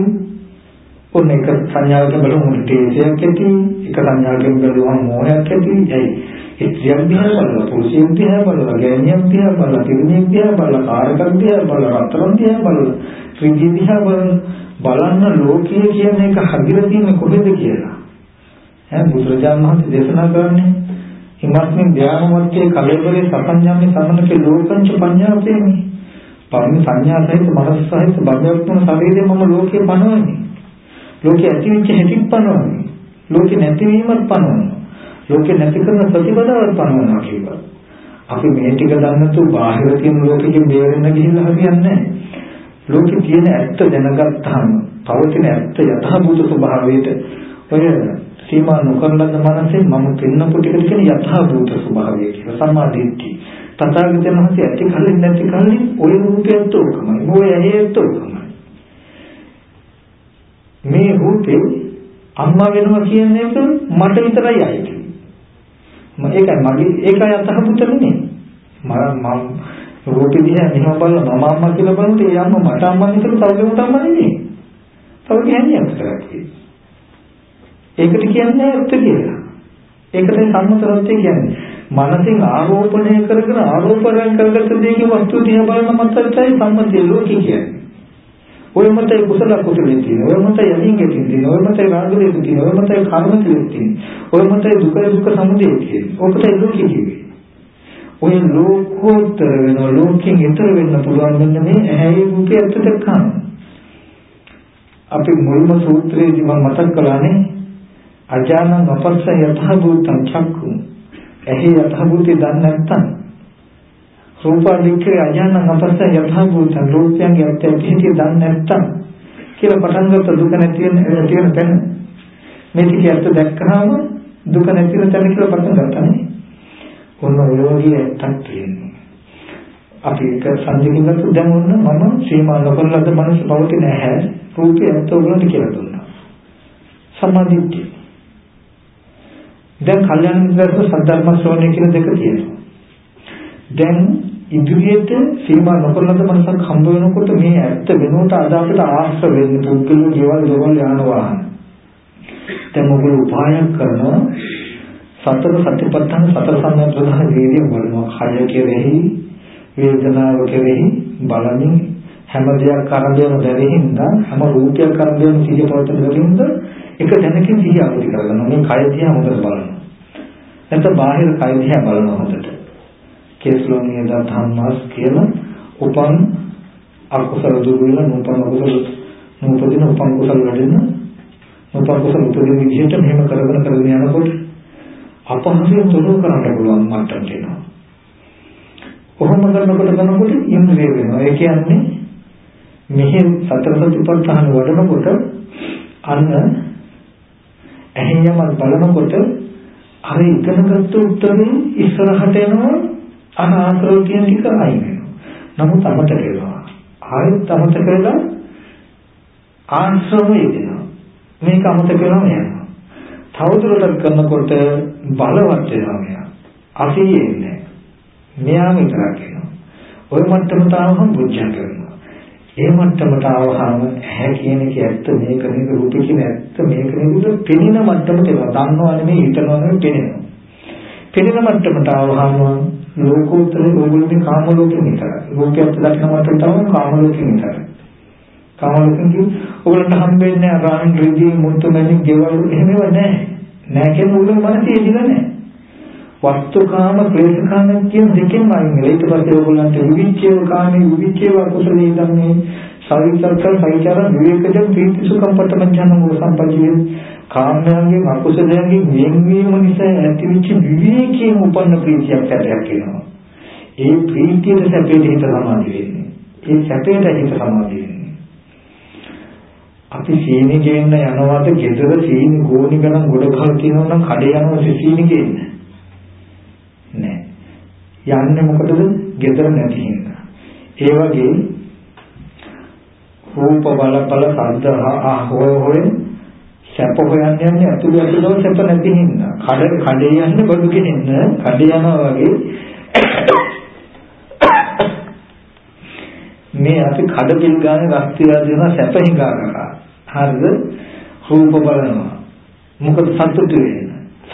ඔන්න එක සංඥාවකින් බලමු තේජයක් ඇති. එක සංඥාවකින් බලුවම මෝහයක් ඇති. ඇයි? ඒ ත්‍රියක් දිහා බලලා පුරුෂයෙක් දිහා බලලා ගෑණියක් දිහා බලලා පිරිමියෙක් දිහා බලලා කාර්යකම් දිහා බලලා රත්තරන් දිහා බලලා ත්‍රිවිධ දිහා බලන්න ලෝකයේ කියන එක හදිලා තියෙන්නේ කොහෙද කියලා. ඈ බුදුරජාණන් වහන්සේ දේශනා කරන්නේ හිමස්මින් ධ්‍යානවත්තේ කලෙබරේ සසඤ්ඤාමේ සමනකේ ලෝකංච පඤ්ඤාපේමි. පරම සංඥා සහිත මනස සහිත භවයක්ම ශරීරේ මම ලෝකේ පනවන්නේ. ලෝකේ ඇතිවෙච්ච හැටිත් පනවන්නේ. ලෝකේ නැතිවීමත් පනවනවා. ලෝකේ නැති කරන ප්‍රතිපදාවක් පනවනවා කියලා. අපි මේ ටික දන්නතු බාහිර තියෙන ලෝකෙකින් බේරෙන්න ගිහිල්ලා හරියන්නේ නැහැ. ලෝකේ තියෙන ඇත්ත දැනගත්තාම පවතින ඇත්ත යථාභූත ස්වභාවයට ඔය සීමා නොකරන මනසෙන් මම පෙන්නපු ටිකට කියන යථාභූත ස්වභාවය කියලා සම්මාදිට්ඨි. තථාගතයන් වහන්සේ ඇති කලින් නැති කලින් ඔය රූපයත් උකමයි. ඔය ඇහෙත් උකමයි. මේ රූපේ අම්මා වෙනවා කියන එක මට විතරයි අයිති. මම ඒකයි මගේ ඒකයි අතහපුත නෙමෙයි. මම රූපෙ දිහා මෙහෙම බලලා මම අම්මා කියලා බලනකොට ඒ අම්මා මට අම්මා විතර තව කෙනෙකුට අම්මා නෙමෙයි. තව කියන්නේ අත්‍යවශ්‍යයි. ඒකට කියන්නේ ඇත්ත කියලා. ඒකට සම්මත සත්‍ය කියන්නේ. මනසින් ආරෝපණය කරගෙන ආරෝපණය කරගත්ත දෙයක වස්තු දිහා බලන මතයි සම්මතිය ලෝකී කියන්නේ. ඔය මතයි කුසල කුසලෙන් තියෙන. ඔය මතයි යමින් ගෙතින් තියෙන. ඔය මතයි රාගයෙන් තියෙන. ඔය මතයි කර්ම තියෙන. ඔය මතයි දුක දුක සමුදය තියෙන. ඔකට ලෝකී කියන්නේ. ඔය ලෝකෝත්තර වෙන ලෝකයෙන් ඈතර වෙන්න පුළුවන් මෙන්න මේ ඇහැයි රූපය ඇත්තට කන. අපි මුල්ම සූත්‍රයේදී මම මතක් කළානේ අජානං අපස්ස යතහ භූතං චක්කු. එහි යතහ භූතේ දන්නේ නැත්නම් රූපාලිකේ අජානං අපස්ස යතහ භූතං රූපයන්ගේ ඇත්ත ඇති දන්නේ නැත්නම් කියලා පටන් ගත්ත දුක නැති වෙන තියෙන තැන මේ ටික ඇත්ත දැක්කහම දුක නැති වෙන තැන කියලා පටන් ගත්තා නේ. ඔන්න ඔය වගේ ඇත්තක් තියෙනවා. අපි එක සංජීවිතත් දැන් ඔන්න මම සීමා නොකරන ලද මනස පවතින නැහැ රූපය ඇත්ත උගලට කියලා දුන්නා. සම්මාදිට්ඨිය දැන් කල්යනා මිත්‍රත්ව සද්ධර්ම ශ්‍රවණය කියන දෙක තියෙනවා. දැන් ඉදිරියට සීමා නොකරන ලද මනසක් හම්බ වෙනකොට මේ ඇත්ත වෙනුවට අද අපිට ආශ්‍ර වෙන්නේ පුද්ගලෝ ජීවල් දොවල් යාන වාහන. දැන් මොකද උපායක් කරනවා. සතර සතිපට්ඨාන සතර සම්‍යක් ප්‍රධාන වේදිය බලනවා. කය කෙරෙහි වේදනාව කෙරෙහි බලමින් හැම දෙයක් කරදෙන බැරි හින්දා හැම රූපයක් කරදෙන සිහිය පවත්වන බැරි හින්දා එක දැනකින් සිහිය අවදි කරගන්නවා. මේ කය දිහා හොඳට බලනවා. නැත්නම් බාහිර කය දිහා බලනවා හොඳට. කේස්ලෝනිය දතම්මස් කියන උපන් අකුසල දුර්වල නූපන් අකුසල නූපදින උපන් කුසල වැඩෙන නූපන් කුසල උපදින විදිහට මෙහෙම කරගෙන කරගෙන යනකොට අපහසුයෙන් තොරව කරන්න පුළුවන් මට්ටමට එනවා. කොහොම කරනකොට කරනකොට ඉන්ද්‍රිය වෙනවා. ඒ කියන්නේ මෙහි සතර සතිපට්ඨාන වඩනකොට අන්න ඇහෙන් යමක් බලනකොට අර ඉගෙනගත්තු උත්තරේ ඉස්සරහට එනවා අර ආශ්‍රව කියන ටික අයින් වෙනවා. නමුත් අමතක වෙනවා. ආයෙත් අමතක වෙලා ආශ්‍රව ඉදෙනවා. මේක අමතක වෙනවා යනවා. තවදුරටත් කරනකොට බලවත් වෙනවා මෙයා. අපි එන්නේ මෙයා විතරක් එනවා. ওই මට්ටමට ආවම බුද්ධිය කරනවා. ඒ මට්ටමට ආවහම ඇහැ කියන එක ඇත්ත මේක නේද රූප කියන ඇත්ත මේක නේද පෙනෙන මට්ටමට එනවා. දන්නවා නෙමෙයි හිතනවා නෙමෙයි පෙනෙනවා. පෙනෙන මට්ටමට ආවහම ලෝකෝත්තර ඕගොල්ලෝගේ කාම ලෝකෙ විතරයි. ලෝකයක් දක්න මට්ටමට ආවම කාම ලෝකෙ විතරයි. කාම ලෝකෙ කිව්ව ඕගොල්ලන්ට හම්බෙන්නේ රාන් රිදී මුතුමැණි ගෙවල් එහෙමව නැහැ. නැහැ කියන්නේ ඕගොල්ලෝ මනසේ එදිලා නැහැ. වස්තුකාම ක්ලේශකාම කියන දෙකෙන්ම අයින් වෙලා ඊට පස්සේ ඕගොල්ලන්ට විවිච්ඡේව කාමී විවිච්ඡේව කුසලී ධම්මේ සවිචර්ක සවිචාර විවේකජ ප්‍රීති සුඛම් පටමඥාන මූල සම්පජ්ජේ කාමයන්ගෙන් අකුසලයන්ගෙන් වෙන්වීම නිසා ඇතිවෙච්ච විවේකයෙන් උපන්න ප්‍රීතියක් ඇතියක් වෙනවා. ඒ ප්‍රීතියට සැපේට හිත සමාධි වෙන්නේ. ඒ සැපේට හිත සමාධි වෙන්නේ. අපි සීනි ගේන්න යනවාද ගෙදර සීනි ගෝණි ගණන් ගොඩ කල් කියනවා නම් කඩේ යනවා සීනි ගේන්න. යන්නේ මොකටද? gedara නැති හින්දා. ඒ වගේ රූප බල බල ශබ්ද හොය හොය සැප හොයන්න යන්නේ අතුරු අතුරු සැප නැති හින්දා. කඩ කඩේ යන්නේ බඩු ගෙනින්න කඩේ යනවා වගේ මේ අපි කඩ පිළ ගානේ රස්තිලා දෙන සැප හිඟා කරා. හරිද? රූප බලනවා. මොකද සතුටු වෙන්නේ?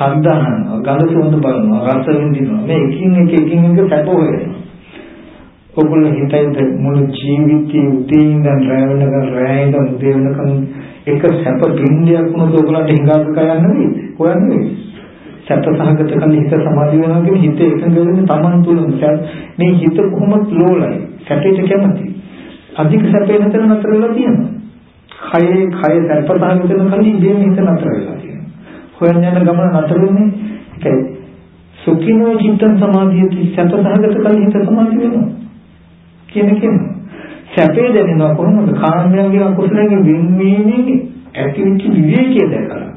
ශබ්ද අහනවා, ගඳ සුවඳ බලනවා, රස විඳිනවා. මේ එකින් එක එකින් එක සැප හොයනවා. ඔගොල්ලෝ හිතයිද මුළු ජීවිතේ උදේ ඉඳන් රැ වෙනකන් රැ ඉඳන් උදේ වෙනකන් එක සැප බින්දයක් වුණොත් ඔයගොල්ලන්ට හිඟාක කයන්න නෙවෙයි. හොයන්න නෙවෙයි. සැප සහගත කල හිත සමාධි වෙනවා කියන්නේ හිත එකඟ වෙන්නේ Taman තුලම. මේ හිත කොහොමද ලෝලයි. සැපයට කැමති. අධික සැපේ නැතර නතර වෙලා තියෙනවා. කයේ කය සැප සහගත වෙන කලින් ඉඳන් හිත නතර වෙලා තියෙනවා. හොයන්න යන ගමන නතර වෙන්නේ ඒකයි සුඛිනෝ චිත්තං සමාධියති. සැප සහගත කල හිත සමාධි වෙනවා. කියන කියනවා සැපේ දැනෙනවා කොහොමද? කාමයන්ගේ අකුසලයෙන් වෙන්වීමේ ඇතිවෙච්ච විවේකයේ දැකලා.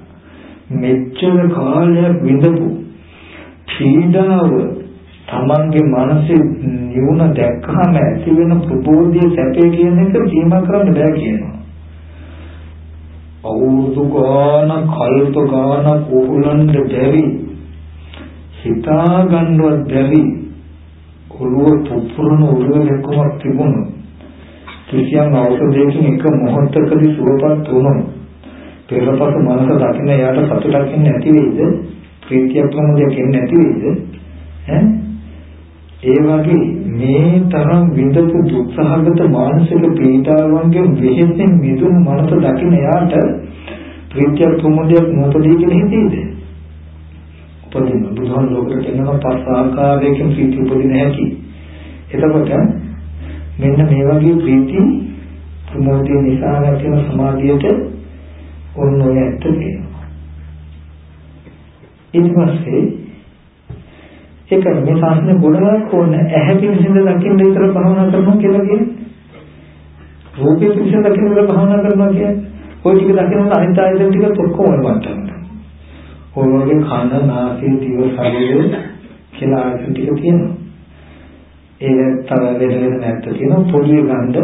මෙච්චර කාලයක් විඳපු පීඩාව තමන්ගේ මනසේ නිවුණ දැක්කම ඇති වෙන ප්‍රබෝධිය සැපේ කියන එක සීමා කරන්න බෑ කියනවා. අවුරුදු ගාන කල්ප ගාන කොහොලන්න බැරි හිතා ගන්නවත් බැරි ඔළුව පුපුරන ඔළුව ලැබුමක් තිබුණා. කිසියම් ඖෂධයකින් එක මොහොතකදී සුවපත් වුණා. පෙරපස මනස දකින්න යාට සතුටක් එන්නේ නැති වෙයිද? ප්‍රීතියක් ප්‍රමෝදයක් එන්නේ නැති වෙයිද? ඈ? ඒ වගේ මේ තරම් විඳපු දුක්සහගත මානසික පීඩාවන්ගෙන් වෙහෙසෙන් මිදුණු මනස දකින්න යාට ප්‍රීතිය ප්‍රමෝදයක් නොපදී කියලා හිතේද? උපදින බුදුන් ලෝකෙට එනම පස් ආකාරයකින් ප්‍රීතිය උපදින හැකි. එතකොට මෙන්න මේ වගේ ප්‍රීති ප්‍රමෝදය නිසා නැතිව සමාධියට ඔන්න ඔය ඇත්ත තියෙනවා. ඊට පස්සේ ඒක මේ ශාස්ත්‍රයේ ගොඩක් ඕන ඇහැ පිළිසිඳ දකින්න විතර භාවනා කරනවා කියලා කියන්නේ රූපේ පිළිසිඳ දකින්න විතර භාවනා කරනවා කියන්නේ ওই ටික දකිනකොට අනිත් ආයතන ටික ඔක්කොම වටවන්න. ඔය වගේ කන නාසය දිව ශරීරය කියලා ආයතන ටික තියෙනවා. ඒ තව වෙන වෙන නැත්ත තියෙනවා පොඩි ගන්ධ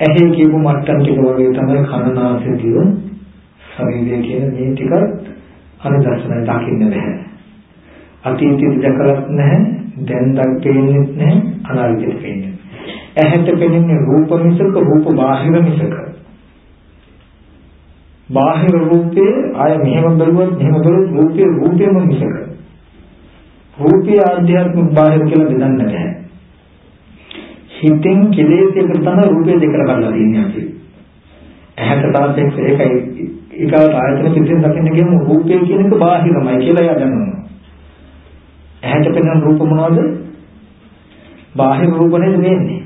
ඇහි කියපු මට්ටම් ටික වගේ තමයි කන නාසය දිව ශරීරය කියන මේ ටික අනුදර්ශනය දකින්න බෑ. අතීතයේ දැකලත් නැහැ, දැන් දැක්කේන්නේ නැහැ, අනාගතේ පේන්නේ. ඇහැට පෙනෙන්නේ රූප මිසක රූප බාහිර මිසක. බාහිර රූපේ ආය මෙහෙම බැලුවොත් මෙහෙම බැලුවොත් රූපේ රූපේම මිසක. රූපය ආධ්‍යාත්මික බාහිර කියලා බෙදන්න බෑ. හිතෙන් කෙලෙසයකට තමයි රූපය දෙකට බලලා තියෙන්නේ අපි. ඇහැට තාත්තෙක් ඒකයි ඊගාවට ආයතන පිටින් දකින්න කියමු රූපය කියන එක බාහිරමයි කියලා එයා දන්නවා. ඇහැට පෙනෙන රූප මොනවද? බාහිර රූප නේද වෙන්නේ.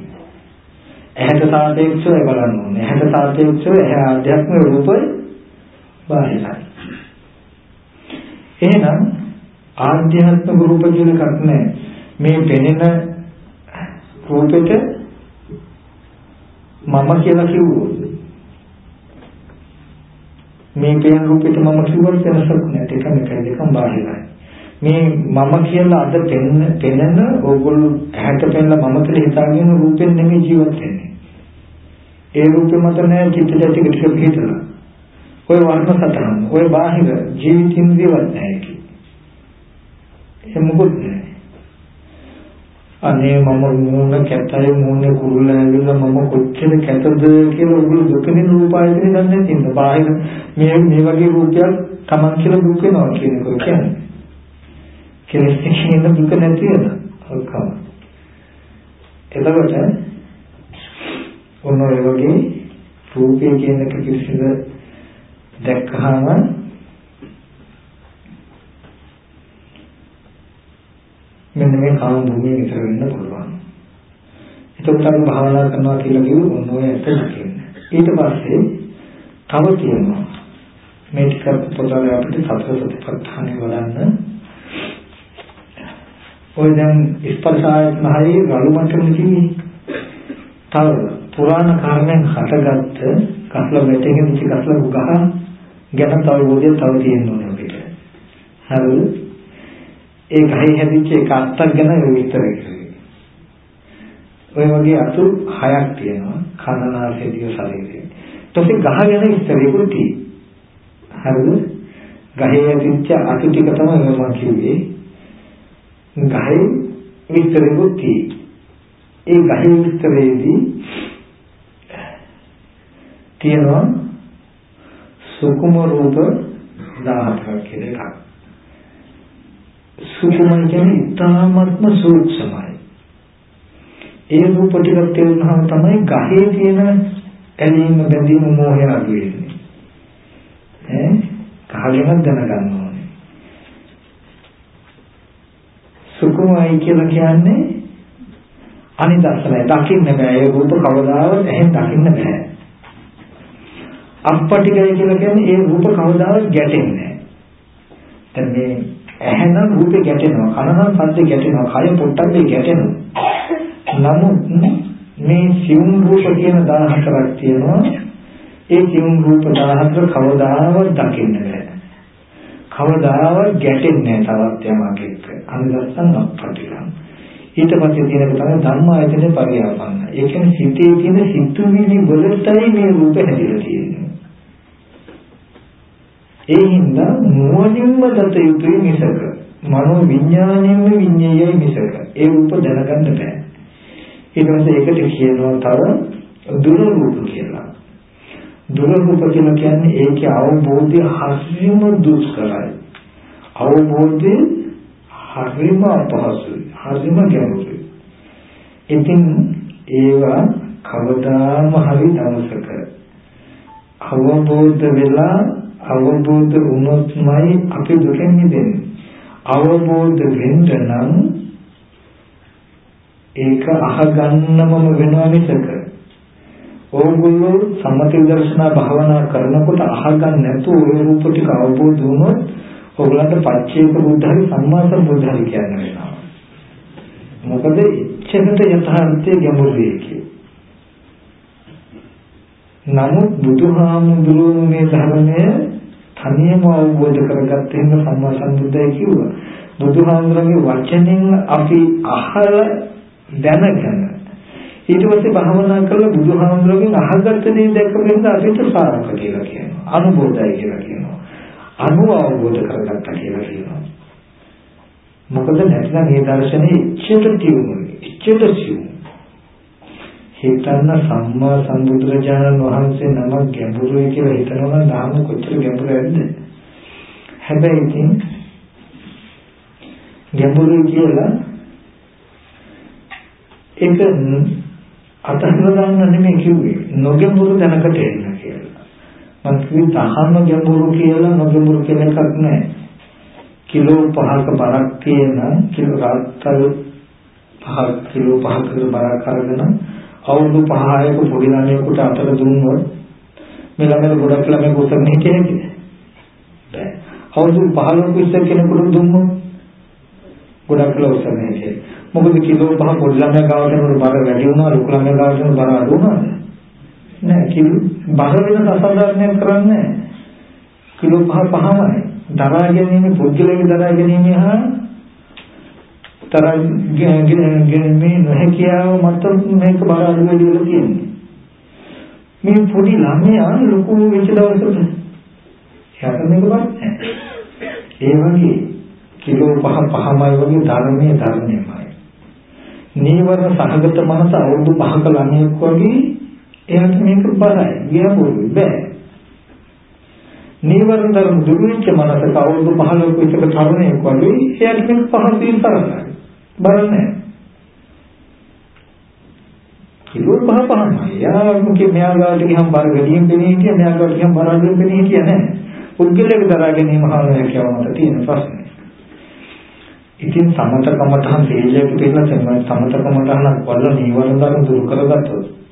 ඇහැට සාපේක්ෂව බලන්න ඕනේ. ඇහැට සාපේක්ෂව ඇහැ ආධ්‍යාත්මික රූපය බාහිරයි. එහෙනම් ආධ්‍යාත්මික රූප කියන එකක් නැහැ. මේ පෙනෙන රූපෙට මම කියලා කිව්වොත් මේ පේන රූපෙට මම කිව්වොත් වෙනසක් නැහැ. දෙකම එකයි දෙකම බාහිරයි. මේ මම කියලා අද පෙන්න පෙනෙන ඕගොල්ලෝ ඇහැට පෙන්නලා මම කියලා හිතාගෙන රූපෙන් නෙමෙයි ජීවත් වෙන්නේ. ඒ රූපෙ මත නැහැ චිත්තජ ටික ටික පිටලා. ඔය වර්ණ සතරන්, ඔය බාහිර ජීවිතින්දියවත් නැහැ කි. ඒ මොකද අනේ මම මූණ කැතයි මූණේ කුරුල්ල ඇවිල්ලා මම කොච්චර කැතද කියලා ඔයගොල්ලෝ දුකෙන් රූපායතනේ දන්නේ නැති ඉන්න. බාහිර මේ මේ වගේ රූපයක් Taman කියලා දුක වෙනවා කියන එක කියන්නේ. කෙලෙස් කියන දුක නැති වෙන ඔක්කොම. එතකොට ඔන්න ඔය වගේ රූපය කියන එක කිසිද දැක්කහම මෙන්න මේ කාම භූමිය විතර වෙන්න පුළුවන්. එතකොට අපි භාවනා කරනවා කියලා කිව්වොත් ඔන්න ඔය ඇත්ත දකින්න. ඊට පස්සේ තව තියෙනවා මේ ටික පොතේ අපිට සතර සතිපට්ඨානෙ වඩන්න ඔය දැන් ස්පර්ශ ආයතන හයේ රළු මට්ටම කිව්වේ. තව පුරාණ කර්මෙන් හටගත්ත කස්ල මෙතෙන් ඉච්ච කස්ල ගහ ගැන තව බෝධිය තව තියෙනවා අපිට. හරිද? ඒ ගහේ හැදිච්ච එක අත්තක් ගැන විස්තර කරේ. ඔය වගේ අතු හයක් තියෙනවා කනනාසය දිව ශරීරය. ඊට පස්සේ ගහ ගැන විස්තරයකුත් තියෙනවා. හරිද? ගහේ හැදිච්ච අතු ටික තමයි මම කිව්වේ. ගහේ විස්තරයකුත් තියෙනවා. ඒ ගහේ විස්තරයේදී තියෙනවා සුකුම රූප 14ක් කියලා එකක්. සුකුමයි කියන්නේ ඉතාමත්ම සූක්ෂමයි. ඒ රූප ටික තේරුනහම තමයි ගහේ තියෙන ඇලීම බැඳීම මොහය අඩු වෙන්නේ. ඈ කහගෙන දැනගන්න ඕනේ. සුකුමයි කියලා කියන්නේ අනිදර්ශනයි දකින්න බෑ. ඒ රූප කවදාවත් එහෙන් දකින්න බෑ. අප්පටිකය කියලා කියන්නේ ඒ රූප කවදාවත් ගැටෙන්නේ නෑ. දැන් මේ ඇහැනම් රූපේ ගැටෙනවා. කනනම් ශබ්දේ ගැටෙනවා. කය පොට්ටබ්බේ ගැටෙනවා. නමුත් මේ සිවුම් රූප කියන 14ක් තියෙනවා. ඒ සිවුම් රූප 14 කවදාවත් දකින්න බෑ කවදාවත් ගැටෙන්නේ නැහැ තවත් යමක් එක්ක අනිදස්සන් අප්පටිලං ඊට පස්සේ තියෙන එක තමයි ධර්මායතනේ පරියාපන්න ඒ කියන්නේ සිතේ තියෙන සිතුවිලි වලටයි මේ රූප හැදිලා තියෙන්නේ ඒ හින්දා නුවණින්ම දත යුතුයි මිසක මනෝ විඥාණයෙන්ම විඤ්ඤායයි මිසක ඒ රූප දැනගන්න බෑ. ඊට පස්සේ ඒකට කියනවා තව දුර රූප කියලා. දුර රූප කියලා කියන්නේ ඒකේ අවබෝධය හරිම දුෂ්කරයි. අවබෝධය හරිම අපහසුයි. හරිම ගැඹුරුයි. ඉතින් ඒවා කවදාම හරි දවසක අවබෝධ වෙලා අවබෝධ වුණොත්මයි අපි දුකෙන් මිදෙන්නේ. අවබෝධ වෙන්න නම් ඒක අහගන්නමම වෙනවා මිසක ඕගොල්ලෝ සම්මති දර්ශනා භාවනා කරනකොට අහගන්න නැතුව ওই රූප ටික අවබෝධ වුණොත් ඔයගලන්ට පච්චේක බුද්ධහරි සම්මා සම්බුද්ධහරි කියන්න වෙනවා. මොකද ඉච්ඡකට යථාර්ථයේ ගැඹුරුයි කිය. නමුත් බුදුහාමුදුරුවෝ මේ ධර්මය තනියම අවබෝධ කරගත්තේ හින්දා සම්මා සම්බුද්ධයි කිව්වා. බුදුහාමුදුරන්ගේ වචනෙන් අපි අහලා දැනගෙන ඊට පස්සේ භාවනා කරලා බුදුහාමුදුරගෙන් අහගත්ත දේ දැකගෙන අපිට සාරක කියලා කියනවා. අනුබෝධයි කියලා කියනවා. අනුව අවබෝධ කරගත්තා කියලා කියනවා. මොකද නැත්නම් මේ දර්ශනේ ඉච්ඡිත තියුණු ඉච්ඡිත සිව්. හිතන්න සම්මා සම්බුදුරජාණන් වහන්සේ නමක් ගැඹුරුයි කියලා හිතනවා නම් ධර්ම කොච්චර ගැඹුරද? හැබැයි ඉතින් ගැඹුරුයි කියලා ඒක අතහරින දාන්න නෙමෙයි කිව්වේ නොගැඹුරු දැනකට එන්න කියලා. මම කිව්වේ තහම ගැඹුරු කියලා නොගැඹුරු කියලා එකක් නැහැ. කිලෝ 5ක බරක් තියෙන කිලෝ රාත්තල් 5 කිලෝ 5ක බරක් අරගෙන අවුරුදු 5ක පොඩි ළමයෙකුට අතර දුන්නොත් මේ ළමයා ගොඩක් ළමයි උසන්නේ හිතේද? බෑ. අවුරුදු 15ක ඉස්සර කෙනෙකුට දුන්නොත් ගොඩක් ලා උසන්නේ හිතේ. මොකද කිලෝ පහ පොඩි ළමයා ගාවට යනකොට බර වැඩි වුණා ලොකු ළමයා ගාවට යනකොට බර අඩු වුණාද? නෑ කිලෝ බර වෙන අසාධාරණයක් කරන්නේ කිලෝ පහ පහමයි. දරා ගැනීම පුද්ගලයාගේ දරා ගැනීම හා තරහ ගැනීම නොහැකියාව මත මේක බර අඩු වැඩි වෙලා තියෙන්නේ. මේ පොඩි ළමයා ලොකු වෙච්ච දවසට එයාට මේක බෑ. ඒ වගේ කිලෝ පහ පහමයි වගේ ධර්මයේ ධර්මයමයි. නීවරණ සහගත මනස අවුරුදු 5ක ළමයෙක් වගේ එයාට මේක බරයි ගැඹුරුයි බෑ. නීවරණ ධර්ම දුර්විච්ච මනසක අවුරුදු 15ක විතර තරුණයෙක් වගේ එයාට මේක පහසින් තරයි බර නැහැ කිලෝ පහ පහමයි යාමුකේ මෙයා ගාවට ගියම් බර වැඩියෙන් දෙන්නේ හිටිය මෙයා ගාවට ගියම් බර අඩුවෙන් දෙන්නේ හිටිය නෑ. පුද්ගලයාගේ දරා ගැනීම හානයක් කියවමත තියෙන ප්‍රශ්නේ. ඉතින් සමත කමඨහන් තේජයක තියෙන සමත කමඨහන් වල නීවරණ ධර්ම දුරු කරගත්තොත්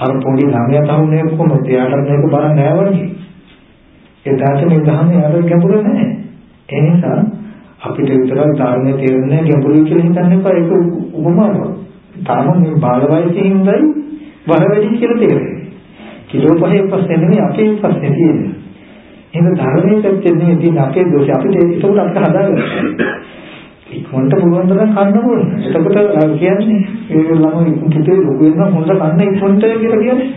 අර පොඩි ළමයා තරුණයෙක් කොහොමද එයාට මේක බලන්න නෑ වගේ. එදාට මේ ධර්මයේ අර ගැඹුර නෑ. ඒ නිසා අපිට විතරක් ධර්මයේ තේරෙන්නේ ගැඹුරුයි කියලා හිතන්න එපා ඒක උපමාවක්. තාම මේ බාල වයසේ ඉඳන් වර වැඩි කියලා තේරෙන්නේ. කිලෝ පහේ පස්සේ නෙමෙයි අපේ පස්සේ තියෙන්නේ. එහෙනම් ධර්මයේ පැත්තේ නෙමෙයි අපේ දෝෂය අපිට ඒක උඩ අපිට හදාගන්න. ඉක්මනට පුළුවන් තරම් කන්න ඕන. එතකොට කියන්නේ ඒ ළමයි පුතේ ලොකු වෙනවා හොඳ කන්න ඉක්මනට කියලා කියන්නේ.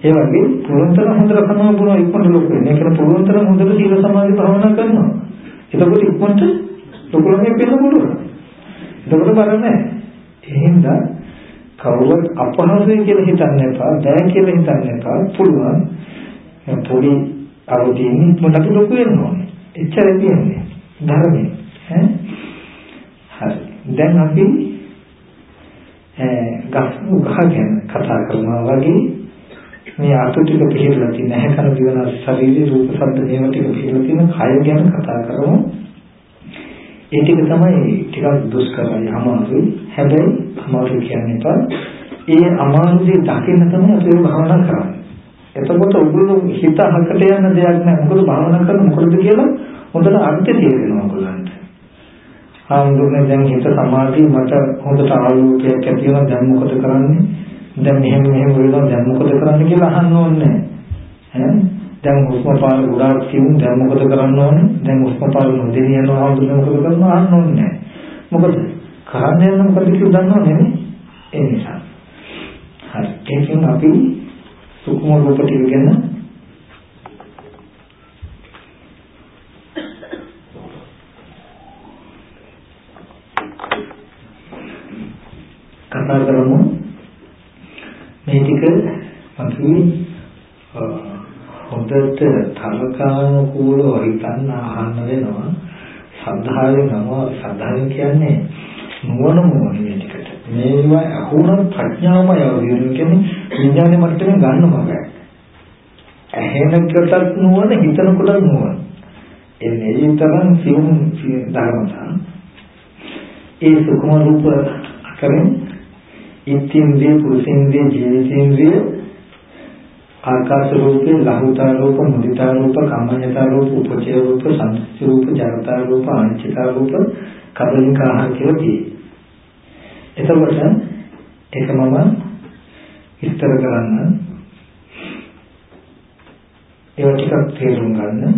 ඒ වගේ පුළුවන් තරම් හොඳට කනවා පුළුවන් ඉක්මනට ලොකු වෙන්න. ඒකට පුළුවන් තරම් හොඳට සීල සමාධි භාවනා කරනවා. එතකොට ඉක්මනට ලොකු ළමයි වෙන්න පුළුවන්. එතකොට බලන්නේ. එහෙනම් කවුරුත් අපහසුයි කියලා හිතන්න එපා, බෑ කියලා හිතන්න එපා. පුළුවන්. පොඩි අවදීන් ඉක්මනට ලොකු වෙන්න ඕනේ. එච්චරයි තියෙන්නේ. ධර්මයේ. ඈ හරි. දැන් අපි ගස් ගහ ගැන කතා කරනවා වගේ මේ අතු ටික පිළිලා තියෙන හැකන දිවන ශරීරේ රූප ශබ්ද මේවා ටික පිළිලා තියෙන කය ගැන කතා කරමු. ඒ ටික තමයි ටිකක් දුෂ්කරයි අමාරුයි. හැබැයි අමාරු කියන්නේ එපා. ඒ අමාරුදී දකින්න තමයි අපි භාවනා කරන්නේ. එතකොට ඔයගොල්ලෝ හිත හකට යන දෙයක් නෑ. මොකද භාවනා කරන මොකද කියලා හොඳට අර්ථය තේරෙනවා ඔයගොල්ලන්ට. ආන්දුනේ දැන් හිත සමාධිය මට හොඳට ආලෝකයක් ඇති වෙනවා දැන් මොකද කරන්නේ? දැන් මෙහෙම මෙහෙම වෙනවා දැන් මොකද කරන්නේ කියලා අහන්න ඕනේ ඈ? දැන් හුස්ම පාර ගොඩාක් කියමු දැන් මොකද කරන්න ඕනේ? දැන් හුස්ම පාර නොදෙන යනවා ආන්දුනේ මොකද කරන්න අහන්න ඕනේ මොකද කරන්න යන මොකද කියලා දන්නව නෙමෙයි? ඒ නිසා. හරි. ඒකෙන් අපි සුකුම රූප ටික ගැන කතා කරමු. මේ ටික අපි හොඳට තර්කානුකූලව හිතන්න අහන්න වෙනවා. සද්ධාවේ නම සද්ධාවෙන් කියන්නේ නුවණ මොන මේ ටිකට. මේවා අහුණු ප්‍රඥාවමයි අවදින කියන්නේ විඥානේ මට්ටමින් ගන්නම බෑ ඇහෙන කොටත් නුවණ හිතන කොටත් නුවණ. එන්නේ ඒ තරම් සියුම් ධර්මතා. ඒ සුකුම රූප අකරෙන් ඉන්ද්‍රිය පුරුෂේන්ද්‍රිය ජීවිතේන්ද්‍රිය ආකාශ රූපේ ලහුතා රූප මුදිතා රූප කම්මඤ්ඤතා රූප උපචය රූප සංස්කෘති රූප ජරතා රූප අනිච්චතා රූප කබලිකාහාර කියලා තියෙනවා. එතකොට ඒක මම විස්තර කරන්න ඒවා ටිකක් තේරුම් ගන්න.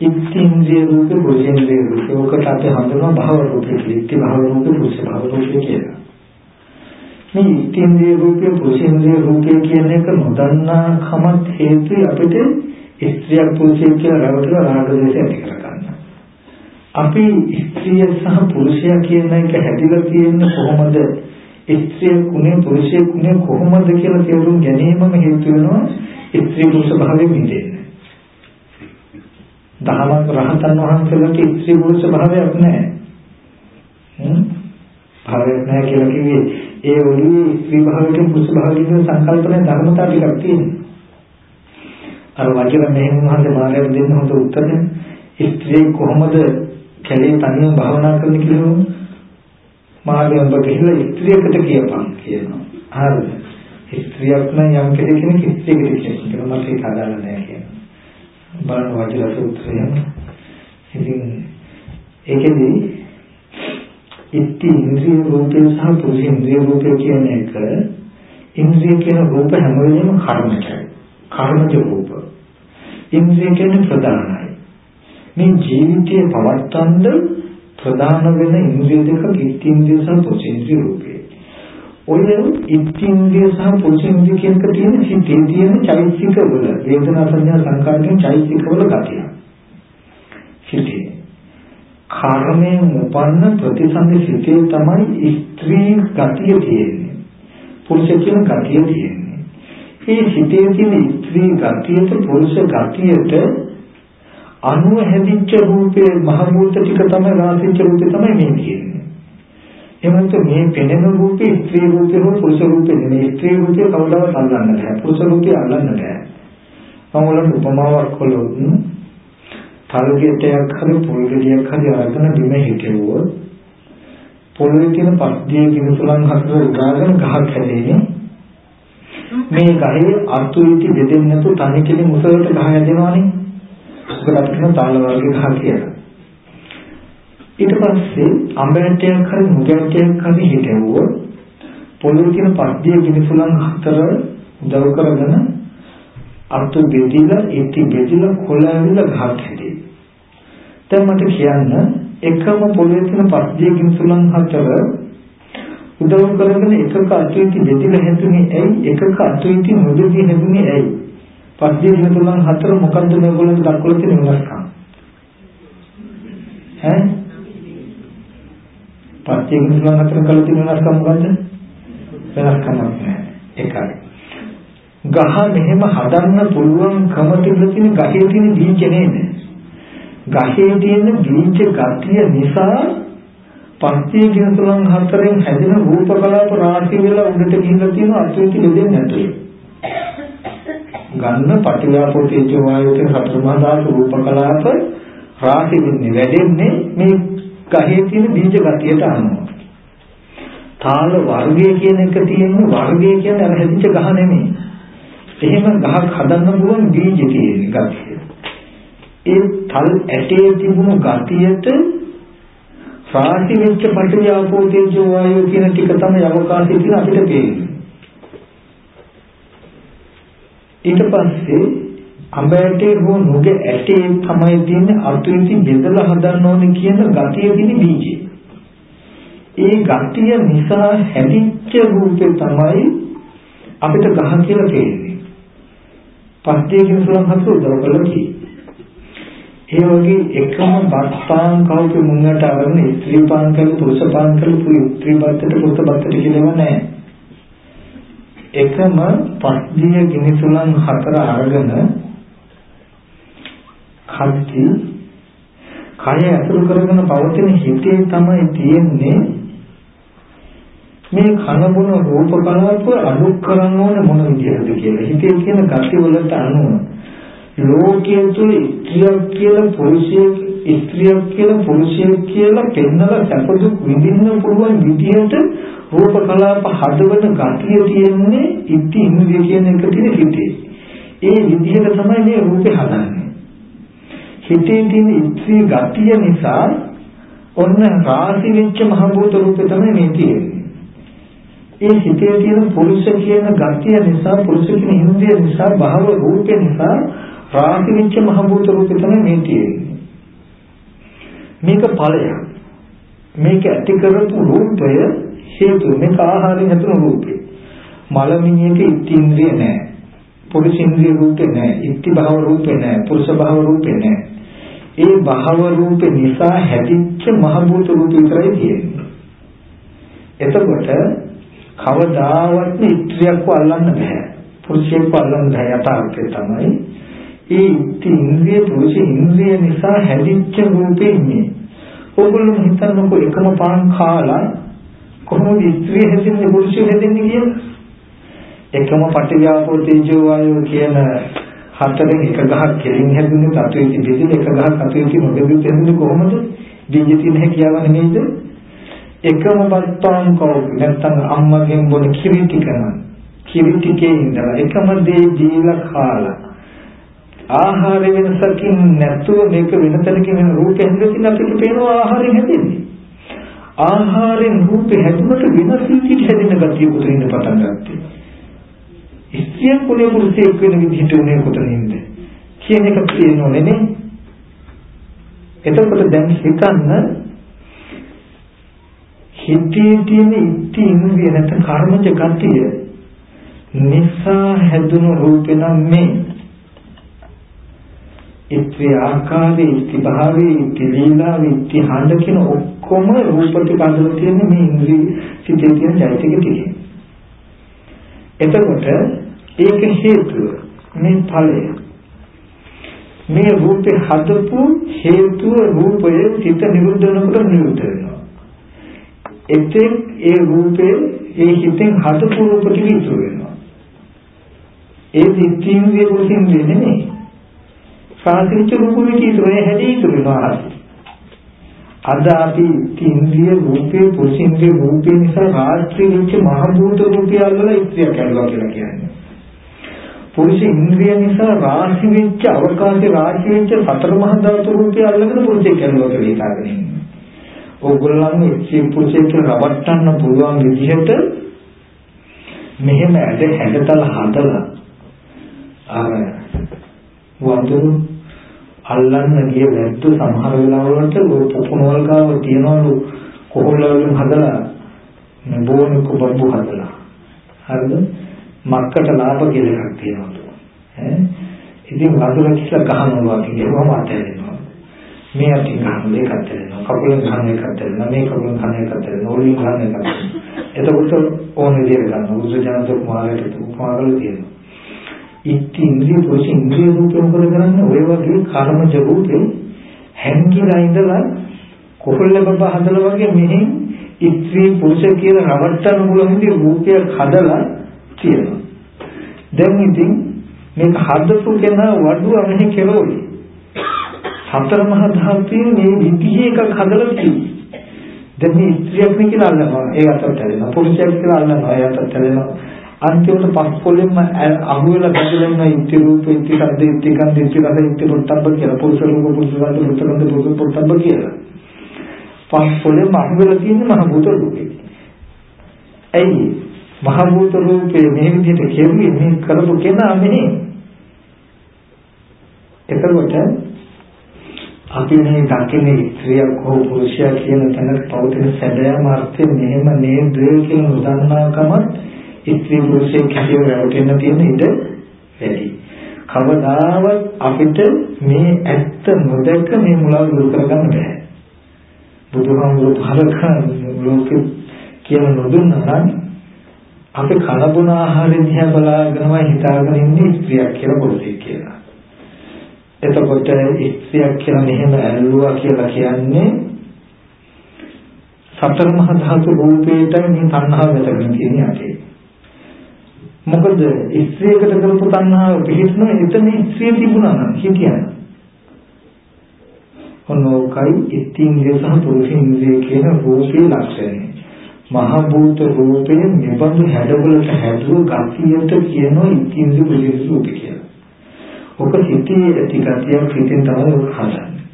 ඉත්ත්‍ින්ද්‍රිය රූප පුරුෂේන්ද්‍රිය රූප ඔකට අපි හඳුනන භව රූප කියලා. ඉත්ති භව රූප පුරුෂ භව රූප කියලා. මේ ඉත්ත්‍ින්ද්‍රිය රූප පුරුෂේන්ද්‍රිය රූප කියන එක නොදන්නා කමත් හේතුයි අපිට ස්ත්‍රියක් පුරුෂයෙක් කියලා රැවටලා රාග දේශය ඇති කරගන්න. අපි ස්ත්‍රිය සහ පුරුෂයා කියන එක හැදිලා තියෙන්නේ කොහොමද? ස්ත්‍රියකුනේ පුරුෂයෙකුනේ කොහොමද කියලා තේරුම් ගැනීමම හේතු වෙනවා ස්ත්‍රී පුරුෂ භාවයෙන් මිදෙන්න. දහමක් රහතන් වහන්සේලාට ස්ත්‍රී පුරුෂ භාවයක් නැහැ. හ්ම් භාවයක් නැහැ කියලා කිව්වේ ඒ ඔළුවේ ස්ත්‍රී භාවයෙන් පුරුෂ භාවයෙන් සංකල්පන ධර්මතා ටිකක් තියෙනවා. අර වචන මෙහෙම වහන්සේ මාර්ගය දෙන්න හොඳ උත්තරේ ස්ත්‍රී කොහොමද කැලේ තනියම භාවනා කරන්න කියලා මාර්ගය ඔබ ගිහිල්ලා ස්ත්‍රියකට කියපන් කියනවා. හරිද? ස්ත්‍රියක් නම් යම් කෙනෙක් ස්ත්‍රියකට කියනවා. මට ඒක අදාළ නැහැ කියනවා. බලන්න වචන සූත්‍රය. ඉතින් ඒකෙදි ඉති ඉන්ද්‍රිය රූපේ සහ පුරුෂ ඉන්ද්‍රිය රූපේ කියන එක ඉන්ද්‍රිය කියන රූප හැම වෙලෙම කර්මජයි. කර්මජ රූප. ඉන්ද්‍රිය කියන්නේ ප්‍රධානයි. මේ ජීවිතයේ පවත්තන්ද ප්‍රධාන වෙන ඉන්ද්‍රිය දෙක ඉත්ත්‍ින්ද්‍රිය සහ පුරුෂේන්ද්‍රිය රූපේ. ඔය ඉත්ත්‍ින්ද්‍රිය සහ පුරුෂේන්ද්‍රිය කියනක තියෙන සිතේ තියෙන චෛතසික වල වේදනා සංඥා සංකාර කියන චෛතසික වල ගතිය. සිතේ. කර්මයෙන් උපන්න ප්‍රතිසන්දි සිතේ තමයි ස්ත්‍රී ගතිය තියෙන්නේ. පුරුෂ කියන ගතිය තියෙන්නේ. මේ සිතේ තියෙන ස්ත්‍රී ගතියට පුරුෂ ගතියට අණුව හැදිච්ච රූපේ මහ භූත ටික තමයි රාසිච්ච රූපේ තමයි මේ කියන්නේ. එමන්ත මේ පෙනෙන රූපේ ස්ත්‍රී රූපේ හෝ පුරුෂ රූපේ නෙමෙයි. ස්ත්‍රී රූපේ කවදාවත් අල්ලන්න බෑ. පුරුෂ රූපේ අල්ලන්න බෑ. මම උපමාවක් කළොත් තල්ගෙටයක් හරි පොල්ගෙඩියක් හරි අරගෙන බිම හිටෙවුවොත් පොළවේ තියෙන පස්දිය කිනුසලන් හතර උදාගෙන ගහක් හැදෙන්නේ මේ ගහේ අර්ථ විති දෙදෙන්නේ නැතු තනි කෙලින් උසලට ගහ හැදෙනවනේ ඒකට අපි කියන තාල වර්ග ගහ කියලා. ඊට පස්සේ අඹයන්ටයක් හරි මුගයන්ටයක් හරි හිටෙවුවොත් පොළොවේ තියෙන පස්දිය කිනිසුලන් හතර උදව් කරගෙන අර්ථ බෙදිලා ඒටි බෙදිලා කොළ ඇවිල්ලා ගහක් හැදේ. දැන් මට කියන්න එකම පොළොවේ තියෙන පස්දිය කිනිසුලන් හතර උදව් කරගෙන එකක අතුයිති බෙදිලා හැදුනේ ඇයි? එකක අතුයිති නොබෙදී හැදුනේ ඇයි? පස්සේ දින තුනන් හතර මොකද්ද මේගොල්ලන්ට දක්වලා තියෙන වෙනස්කම්? ඈ? පස්සේ දින තුනන් හතර කළ තියෙන වෙනස්කම් මොකද්ද? වෙනස්කමක් නැහැ. ඒකයි. ගහ මෙහෙම හදන්න පුළුවන්කම තිබෙන තියෙන ගහේ තියෙන බීජ නේද? ගහේ තියෙන බීජ ගතිය නිසා පස්සේ දින තුනන් හතරෙන් හැදෙන රූප කලාප රාශිය වෙලා උඩට ගිහිල්ලා තියෙන අතුයිති දෙන්නේ නැතුයි ගන්න පටිලාපෝ තේජෝ වායෝ කියන සතර මහා ධාතු රූප කලාප රාශි වෙන්නේ වැඩෙන්නේ මේ ගහේ තියෙන බීජ ගතියට අනුව. තාල වර්ගය කියන එක තියෙන වර්ගය කියන්නේ අර හැදිච්ච ගහ නෙමෙයි. එහෙම ගහක් හදන්න පුළුවන් බීජ තියෙන ගතිය. ඒ තල් ඇටේ තිබුණු ගතියට රාශි වෙච්ච පටිලාපෝ තේජෝ වායෝ කියන ටික තමයි අවකාශයේ තියෙන අපිට පේන්නේ. ඊට පස්සේ අඹ ඇටේ හෝ නුග ඇටේ තමයි තියෙන්නේ අතුයිති බෙදලා හදන්න ඕනේ කියන ගතිය තියෙන බීජය. ඒ ගතිය නිසා හැදිච්ච රූපේ තමයි අපිට ගහ කියලා කියන්නේ. පස්සේ කියන සලම් හසු උදව් කළා ඒ වගේ එකම බස්පාන් කවුරු මුන්නට අරගෙන ස්ත්‍රී පාන් කළ පුරුෂ පාන් කළ පුරු ස්ත්‍රී බත්තට පුරුෂ බත්තට කියනව නැහැ. එකම පස්දිය ගිනිසුලන් හතර අරගෙන කල්ති කය අතුරු කරගෙන පවතින හිතේ තමයි තියෙන්නේ මේ කන බොන රූප කලාප අනුක් කරන්න ඕනේ මොන විදිහටද කියලා. හිතේ කියන gati වලට අනුව ලෝකයේ තුල ස්ත්‍රියක් කියලා පුරුෂයෙක් ස්ත්‍රියක් කියලා පුරුෂයෙක් කියලා පෙන්නලා සැපදුක් විඳින්න පුළුවන් විදිහට රූප කලාප හදවන ගතිය තියෙන්නේ ඉති ඉන්ද්‍රිය කියන එක තියෙන හිතේ. ඒ විදිහට තමයි මේ රූපේ හදන්නේ. හිතේ තියෙන ඉති ගතිය නිසා ඔන්න රාශි වෙච්ච මහ භූත රූපේ තමයි මේ තියෙන්නේ. ඒ හිතේ තියෙන පුරුෂ කියන ගතිය නිසා පුරුෂ කියන ඉන්ද්‍රිය නිසා භව රූපේ නිසා රාශි වෙච්ච මහ භූත රූපේ තමයි මේ තියෙන්නේ. මේක ඵලයක්. මේක ඇති කරපු රූපය හේතු මේක ආහාරයෙන් හැදුණු රූපේ. මලමිණියක ඉන්ද්‍රිය නැහැ. පුරුෂ ඉන්ද්‍රිය රූපේ නැහැ. ඉත්ති භව රූපේ නැහැ. පුරුෂ භව රූපේ නැහැ. ඒ භව රූපේ නිසා හැදිච්ච මහ භූත රූප විතරයි තියෙන්නේ. එතකොට කවදාවත් ඉත්‍ත්‍යක් අල්ලන්න බෑ. පුරුෂයෙක්ව අල්ලන්න බෑ යථාර්ථය තමයි. ඒ ඉන්ද්‍රිය පුරුෂ ඉන්ද්‍රිය නිසා හැදිච්ච රූපේ ඉන්නේ. ඕගොල්ලෝ හිතන්නකෝ එකම පාන් කාලා කොහොමද ස්ත්‍රිය හැදෙන්නේ පුරුෂය හැදෙන්නේ කියලා? එකම පටිඝාපෝ තේජෝ වායෝ කියන හතරෙන් එක ගහක් කෙලින් හැදුනේ තතු ඉති බෙදිල එක ගහක් තතු ඉති නොබෙදු දෙන්නේ කොහොමද? දීජ තියෙන හැකියාව නෙමෙයිද? එකම බත්පාන් කෝ නැත්තම් අම්මගෙන් බොන කිරි ටික නම් කිරි ටිකේ ඉඳලා එකම දේ දීලා කාලා ආහාර වෙනසකින් නැතුව මේක වෙන තැනකින් වෙන රූප හැදෙන්න අපිට පේනවා ආහාරයෙන් හැදෙන්නේ. ආහාරයෙන් රූප හැදුනට වෙනස් විදිහට හැදෙන ගතිය උතරින්න පටන් ගත්තා. ස්ත්‍රිය කුලේ පුරුෂයෙක් වෙන විදිහට උනේ කොතනින්ද කියන එක කියනෝනේ නේ. එතකොට දැන් හිතන්න හිතේ තියෙන ඉති ඉන්ද්‍රිය නැත්නම් කර්මජ ගතිය නිසා හැදුණු රූපේ නම් මේ ඉත්‍රි ආකාරයේ ඉති භාවයේ ඉති ලීලාවේ ඉති හඬ කියන ඔක්කොම රූපපටිපදව තියෙන මේ ඉන්ද්‍රිය සිතේ තියෙන চৈতසික ටික. එතකොට ඒක හේතුව මේ ඵලය. මේ රූපේ හදපු හේතුව රූපයේ සිත නිරුද්ධ වෙනකොට නිරුද්ධ වෙනවා. එතෙන් ඒ රූපේ ඒ හිතෙන් හදපු රූප ටික ඉතුරු වෙනවා. ඒ දිට්ඨිය පුරුෂින් නෙමෙයි. සාසිච්ච රූපෙක ඉතුරුනේ හැදී ඉතුරු වෙනවා. අද අපි ඉන්ද්‍රිය රූපේ පුරුෂින්ගේ රූපේ නිසා රාත්‍රී වෙච්ච මහ භූත රූපය අල්ලලා ඉස්ත්‍රිය කැඩුවා කියලා කියන්නේ. පුරුෂ ඉන්ද්‍රිය නිසා රාශි වෙච්ච අවකාශයේ රාශි වෙච්ච සතර මහා ධාතු රූපය අල්ලගෙන පුරුෂයෙක් කැඩුවා කියලා හිතාගෙන ඉන්නේ. ඕගොල්ලන්ගේ ඉස්ත්‍රි පුරුෂයෙක් රවට්ටන්න පුළුවන් විදිහට මෙහෙම ඇද හැඩතල හදලා අර වඳුරු අල්ලන්න ගිය වැද්දෝ සමහර වෙලාවලට පොකුණවල් ගාව තියනවලු. කොහොල්ල වලින් හදලා? මේ බෝනික බම්බු හදලා. හරිද? මක්කට ලාභ කියලා එකක් තියෙනවලු. ඈ? ඉතින් වඳුර කිස්ලා ගහනවා වගේ ඒවම අතහැරෙනවා. මේ අතින් ගහන දෙකක් අතහැරෙනවා. කකුලෙන් ගහන එකක් අතහැරෙනවා. මේ කකුලෙන් ගහන එකක් අතහැරෙනවා. ඕලින් ගහන එකක් අතහැරෙනවා. එතකොට ඕන විදිහට ගන්න උරුස ජනක කුමාරයට උපමාවල තියෙනවා. ඉති ඉන්ද්‍රිය පුරුෂ ඉන්ද්‍රිය රූපේ මොකද කරන්නේ ඔය වගේ කර්මජ රූපේ හැංගිලා ඉඳලා කොහොල්ල බබා හදලා වගේ මෙහෙන් ඉත්‍රි පුරුෂ කියන රවට්ටන මුලින්දී රූපය හදලා තියෙනවා. දැන් ඉතින් මේක හදපු කෙනා වඩුව මෙහි කෙරෝලි සතර මහා ධාතුවේ මේ විදිහේ එකක් හදලා තියෙනවා. දැන් මේ ස්ත්‍රියක් නේ කියලා අල්ලනවා. ඒ අතට ඇලෙනවා. පුරුෂයෙක් කියලා අල්ලනවා. ඒ අතට ඇලෙනවා. අන්තිමට පස් පොළෙන්ම අහුවෙලා බැඳලා ඉන්න ඉති රූප ඉති ශබ්ද ඉති ගන්ධ ඉති රස ඉති පොට්ටබ්බ කියලා. පුරුෂ රූප පුරුෂ ගන්ධ පුරුෂ ගන්ධ පුරුෂ පොට්ටබ්බ කියලා. පස් පොළෙන්ම අහුවෙලා තියෙන මහ භූත රූපේ. ඇයි? මහ භූත රූපේ මේ විදිහට කෙරුවේ මේ කරපු කෙනා මෙහි එතකොට අපි මේ දකින්නේ ස්ත්‍රියක් හෝ පුරුෂයා කියන තැනට පවතින සැබෑම අර්ථය මෙහෙම නේද කියන උදන්නාකමත් ස්ත්‍රී පුරුෂයෙක් හැටියට රැවටෙන්න තියෙන ඉඩ වැඩි. කවදාවත් අපිට මේ ඇත්ත නොදැක මේ මුලාව දුරු කරගන්න බෑ. බුදුහාමුදුරු පහලක ලෝකෙ කියන නොදුන්නා නම් අපි කන බොන ආහාරය දිහා බලාගෙනම හිතාගෙන ඉන්නේ ස්ත්‍රියක් කියලා පුරුෂයෙක් කියලා. එතකොට ස්ත්‍රියක් කියලා මෙහෙම ඇල්ලුවා කියලා කියන්නේ සතර මහා ධාතු රූපේට මේ තණ්හාව වැටගෙන තියෙන යටේ. මොකද ස්ත්‍රියකට කරපු තණ්හාව පිළිස්න එතන ස්ත්‍රිය තිබුණා නම් හිතියන. ඔන්නෝකයි ඉතින්ද්‍රිය සහ පුරුෂින්ද්‍රිය කියන රූපේ ලක්ෂණය. මහ භූත රූපයේ නිබඳු හැඩවලට හැදුව ගතියට කියනවා ඉතින්දි බුද්ධ රූපය කියලා. ඔක සිටී ඇති ගතියක් හිතෙන් තමයි ඔක හදන්නේ.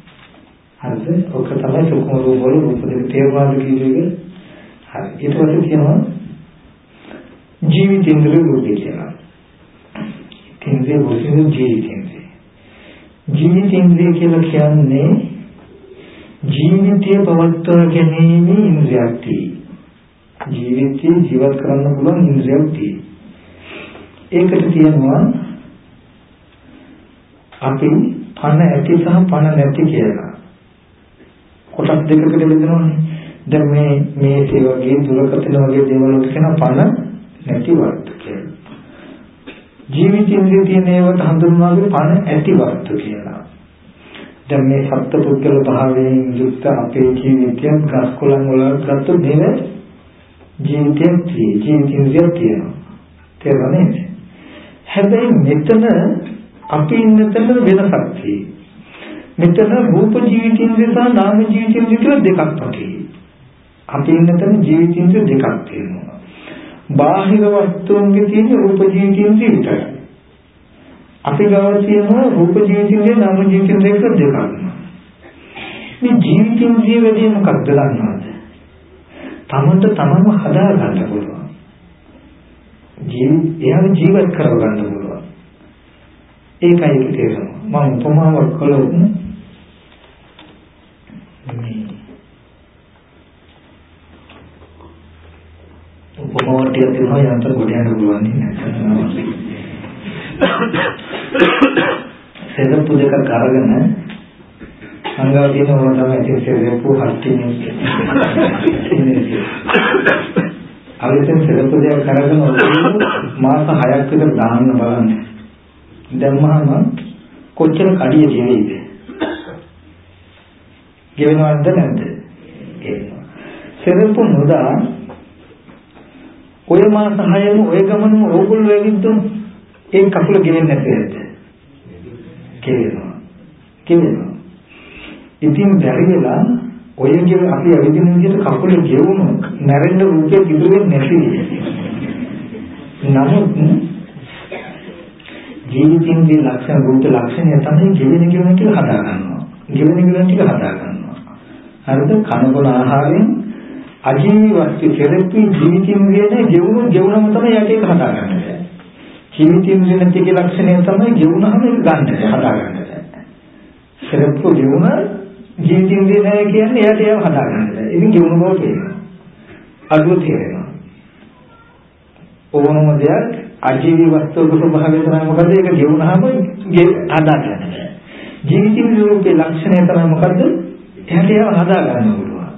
හරිද? ඔක තමයි සුකුම රූප වල රූප දෙක තේරවාද කියන්නේ. හරි. ඊට පස්සේ කියනවා ජීවිතේන්ද්‍ර රූපය කියලා. ඉන්ද්‍රිය වලින් ජීවිතේන්ද්‍රය. ජීවිතේන්ද්‍රය කියලා කියන්නේ ජීවිතය පවත්වා ගැනීම ඉන්ද්‍රියක් තියෙයි. ජීවිතය ජීවත් කරන්න පුළුවන් ඉන්ද්‍රියක් තියෙයි. ඒකට කියනවා අපි පණ ඇති සහ පණ නැති කියලා. කොටස් දෙකකට බෙදනවානේ. දැන් මේ මේසේ වගේ දුරකථන වගේ දේවල් වලට කියන පණ නැති වර්ථ කියලා. ජීවිතින්ද්‍රිය තියෙන ඒවාට හඳුන්වන්නේ පණ ඇති වර්ථ කියලා. දැන් මේ සත්පුද්ගල භාවයෙන් යුක්ත අපේ ජීවිතයත් ගස් කොළන් වල ගත්ත නේද? ජීවිතයක් තියෙයි. ජීවිතින්ද්‍රියක් තියෙනවා. තේරුණානේ? හැබැයි මෙතන අපි ඉන්න තැන වෙනසක් තියෙයි. මෙතන රූප ජීවිතින්ද්‍රිය සහ නාම ජීවිතින්ද්‍රිය කියලා දෙකක් තියෙයි. අපි ඉන්න තැන ජීවිතින්ද්‍රිය දෙකක් තියෙනවා. බාහිර වස්තුන්ගේ තියෙන රූප ජීවිතින්ද්‍රිය විතරයි. අපි ගාව තියෙනවා රූප ජීවිතින්ද්‍රිය නාම ජීවිතින්ද්‍රිය කියලා දෙකක්. මේ ජීවිතින්ද්‍රිය වැඩි මොකක්ද දන්නවද? තමන්ට තමන්ව හදා ගන්න පුළුවන්. ජීවිත එයාව ජීවත් කරව ගන්න පුළුවන්. ඒකයි තේරෙනවා. මම උපමාවක් කළොත් උපමාවක් ටිකක් දෙනවා යන්තර කොට යන්න පුළුවන් නේ. සෙදප්පු දෙකක් අරගෙන සංගාව තියෙන ඕන තමයි ඉතින් සෙදප්පු හස්තිනේ. අවිතෙන් සෙදප්පු දෙකක් අරගෙන මාස 6ක් විතර දාන්න බලන්න. දැම්මහම කොච්චර කඩිය ගෙවෙයිද? ගෙවෙනවද නැද්ද? ගෙවෙනවා. සෙදප්පු නොදා ඔය මාස 6ෙම ඔය ගමනම ඕගොල්ලෝ ඇවිද්දොත් ඒ කකුල ගෙවෙන්නේ නැතේද? ගෙවෙනවා. ගෙවෙනවා. ඉතින් බැරි වෙලා ඔය කියන අපි ඇවිදින විදිහට කකුල ගෙවුණු නැරෙන්න රූපේ ඉදිරි වෙන්නේ නැති. නමුත් ජීවිතින්ගේ ලක්ෂණ රූප ලක්ෂණය තමයි ගෙවෙන ගෙවෙන ටික හදා ගන්නවා. ගෙවෙන ගෙවෙන ටික හදා ගන්නවා. හරිද? කනබුන ආහාරයෙන් අජීවී වස්තු කෙරෙපි ජීවිතින්ගේ ගෙවුණු ගෙවුණම තමයි යට ඒක හදාගන්නේ. ජීවිතින්ගේ නැතිගේ ලක්ෂණය තමයි ගෙවුණාම ඒක ගන්න හදාගන්නේ. කෙරෙප්පු ගෙවුණ ජීවිතින්ගේ නැහැ කියන්නේ යට ඒව හදාගන්නේ. ඉතින් ගෙවුණු බව කියනවා. අඩුව තේරෙනවා. ඕනම දෙයක් අජීවී වස්තුවක ස්වභාවය තමයි මොකද ඒක ගෙවුණාම හදාගන්නේ. ජීවිතින්ගේ රූපේ ලක්ෂණය තමයි මොකද්ද? එයාට ඒව හදාගන්න පුළුවන්.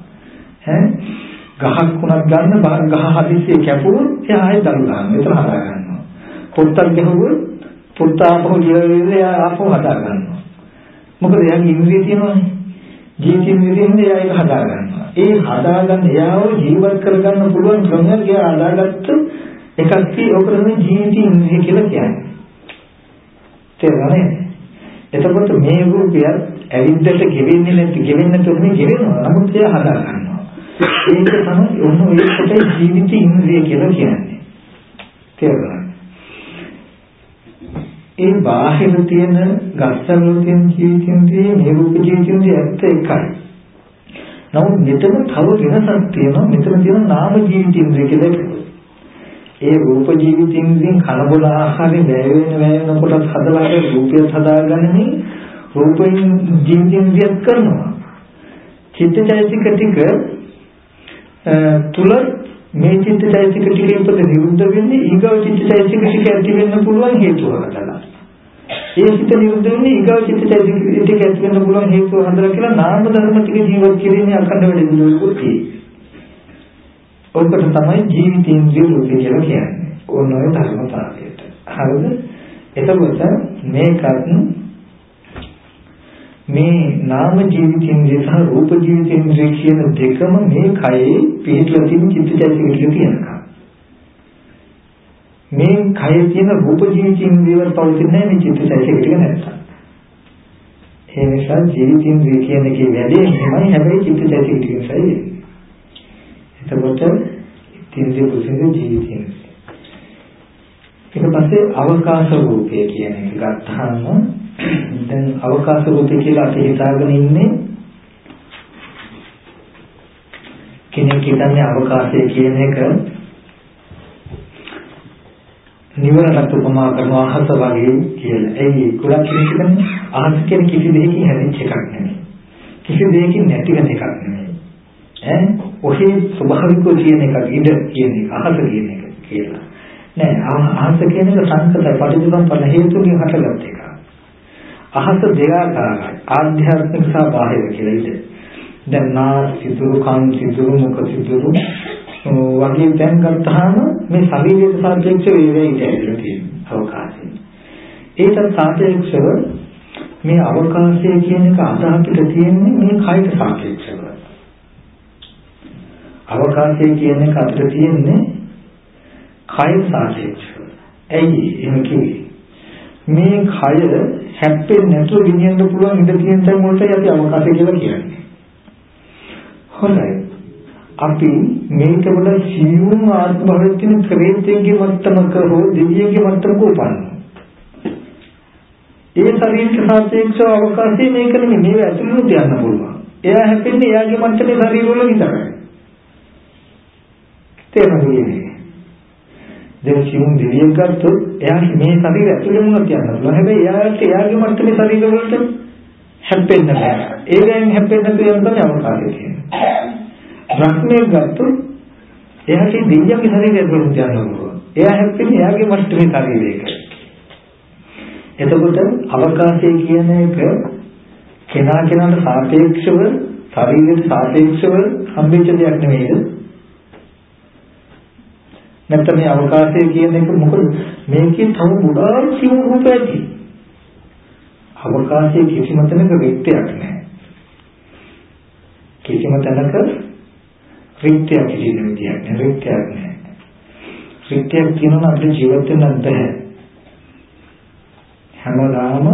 ඈ ගහක් වුණත් ගන්න ගහ හදිස්සියේ කැපුවොත් එයා ආයෙත් දළු ගන්නවා. එතන හදා ගන්නවා. පොත්තක් ගහුවොත් පොත්ත ආපහු ගියවිල්ල එයා ආපහු හදා ගන්නවා. මොකද එයාගේ ඉන්ද්‍රිය තියෙනවානේ. ජීවිත ඉන්ද්‍රියෙන් එයා ඒක හදා ගන්නවා. ඒ හදාගන්න එයාව ජීවත් කරගන්න පුළුවන් ක්‍රමයක් එයා හදාගත්ත එකක් තියෙ ඔකට තමයි ජීවිත ඉන්ද්‍රිය කියලා කියන්නේ. තේරුණානේ? එතකොට මේ රූපය ඇවිද්දට ගෙවෙන්නේ නැති ගෙවෙන්න තුනේ ගෙවෙනවා. නමුත් එයා හදා ගන්නවා. ඒක තමයි ඔන්න ඒකට ජීවිත ඉන්ද්‍රිය කියලා කියන්නේ. තේරුණාද? ඒ බාහිර තියෙන ගස්සවල තියෙන ජීවිත ඉන්ද්‍රිය මේ රූප ජීවිත ඉන්ද්‍රිය ඇත්ත එකයි. නමුත් මෙතන තව වෙනසක් තියෙනවා. මෙතන තියෙන නාම ජීවිත ඉන්ද්‍රිය කියලා එකක්. ඒ රූප ජීවිත ඉන්ද්‍රියෙන් කනබල ආහාරය වැය වෙන වැය වෙන කොටස් හදලා රූපය හදාගන්නේ රූප ජීවිත ඉන්ද්‍රියක් කරනවා. චිත්තචෛතසික ටික තුල මේ චිත්තචෛතසික ටික ඉපද නිරුද්ධ වෙන්නේ ඊගව චිත්තචෛතසික ටික ඇති වෙන්න පුළුවන් හේතුව හදලා. ඒ චිත්ත නිරුද්ධ වෙන්නේ ඊගව චිත්තචෛතසික ටික ඇති වෙන්න පුළුවන් හේතුව හදලා කියලා නාම ධර්ම ටික ජීවත් කිරීමේ අඛණ්ඩ වැඩ පිළිවෙලකුත් තියෙනවා. ඔකට තමයි ජීවිතේන්ද්‍රිය රූපය කියලා කියන්නේ. ඕන ඔය ධර්මතාවයට. හරිද? එතකොට මේකත් මේ නාම ජීවිතින්ද්‍රිය සහ රූප ජීවිතින්ද්‍රිය කියන දෙකම මේ කයේ පිළිట్లా තියෙන චිත්තචෛතසික ටික තියෙනවා. මේ කයේ තියෙන රූප ජීවිතින්ද්‍රිය වල පවතින මේ චිත්තචෛතසික ටික නැත්තම්. ඒ නිසා ජීවිතින්ද්‍රිය කියන එකේ වැඩේ එහෙමයි හැබැයි චිත්තචෛතසික ටික නිසා එතකොට තින්දේ කුසින්ද ජීවිතේ. ඊට පස්සේ අවකාශ රූපය කියන එක ගත්තාම දැන් අවකාශ රූපය කියලා අපි හිතාගෙන ඉන්නේ කෙනෙක් හිතන්නේ අවකාශය කියන එක නිවනට උපමා කරනවා අහස වගේ කියලා. එයි ගොඩක් කෙනෙක් හිතන්නේ අහස කියන්නේ කිසි දෙයකින් හැදිච්ච එකක් නෙමෙයි. කිසි දෙයකින් නැති වෙන එකක් නෙමෙයි. ඈ ඔහේ ස්වභාවිකව කියන එක ඉඳ කියන එක අහස කියන එක කියලා. නෑ අහස කියන එක සංකතයි පටිච්චසමුප්පන්න හේතුකින් හටගත් එක. අහස දෙආකාරයි. ආධ්‍යාත්මික සහ බාහිර කියලා ඉඳ. දැන් නා සිදුරු කන් සිදුරු මුඛ සිදුරු වගේ දැන් ගත්තාම මේ ශරීරයට සාපේක්ෂව වේවැයි කියලා තියෙනවා අවකාශය. ඒකට සාපේක්ෂව මේ අවකාශය කියන එක අද අපිට තියෙන්නේ මේ කයට සාපේක්ෂව. අවකාශය කියන එක අපිට තියෙන්නේ කය සාපේක්ෂව. ඇයි එහෙම කිව්වේ? මේ කය හැප්පෙන්නේ නැතුව ගෙනියන්න පුළුවන් ඉඳ තියෙන තැන් වලටයි අපි අවකාශය කියලා කියන්නේ. හොඳයි. අපි මේක වඩා සියුම් ආත්ම භාවයෙන් තියෙන ප්‍රේතයේ මට්ටමක හෝ දෙවියන්ගේ මට්ටමක උපන්නා. ඒ ශරීරයට සාපේක්ෂව අවකාශයේ මේක නෙමෙයි මේව ඇතුළට යන්න පුළුවන්. එයා හැපෙන්නේ එයාගේ මට්ටමේ ශරීරවල විතරයි. තේරුණාද? දැන් සිවුම් දෙවියෙක් ගත්තොත් එයා මේ ශරීරය ඇතුළෙම යන්න පුළුවන්. හැබැයි එයාට එයාගේ මට්ටමේ ශරීරවලට හැප්පෙන්න බෑ. ඒ දැන් හැප්පෙන්න තියෙන තමයි අවකාශය කියන්නේ. රත්නයක් ගත්තොත් එයාට දෙවියන්ගේ ශරීරය ඇතුළට යන්න පුළුවන්. එයා හැප්පෙන්නේ එයාගේ මට්ටමේ ශරීරයක. එතකොට අවකාශය කියන එක කෙනා කෙනාට සාපේක්ෂව ශරීරයට සාපේක්ෂව හම්බෙච්ච දෙයක් නෙමෙයිද? නැත්නම් මේ අවකාශය කියන එක මොකද? මේකේ තව ගොඩාක් සිවුම් රූප ඇති. අවකාශයේ කිසිම තැනක විත්‍යක් නැහැ. කිසිම තැනක රික්තයක් කියන විදියක් නෑ රික්තයක් නෑ රික්තයක් කියනවා අපිට ජීවත් වෙන්න බෑ හැමදාම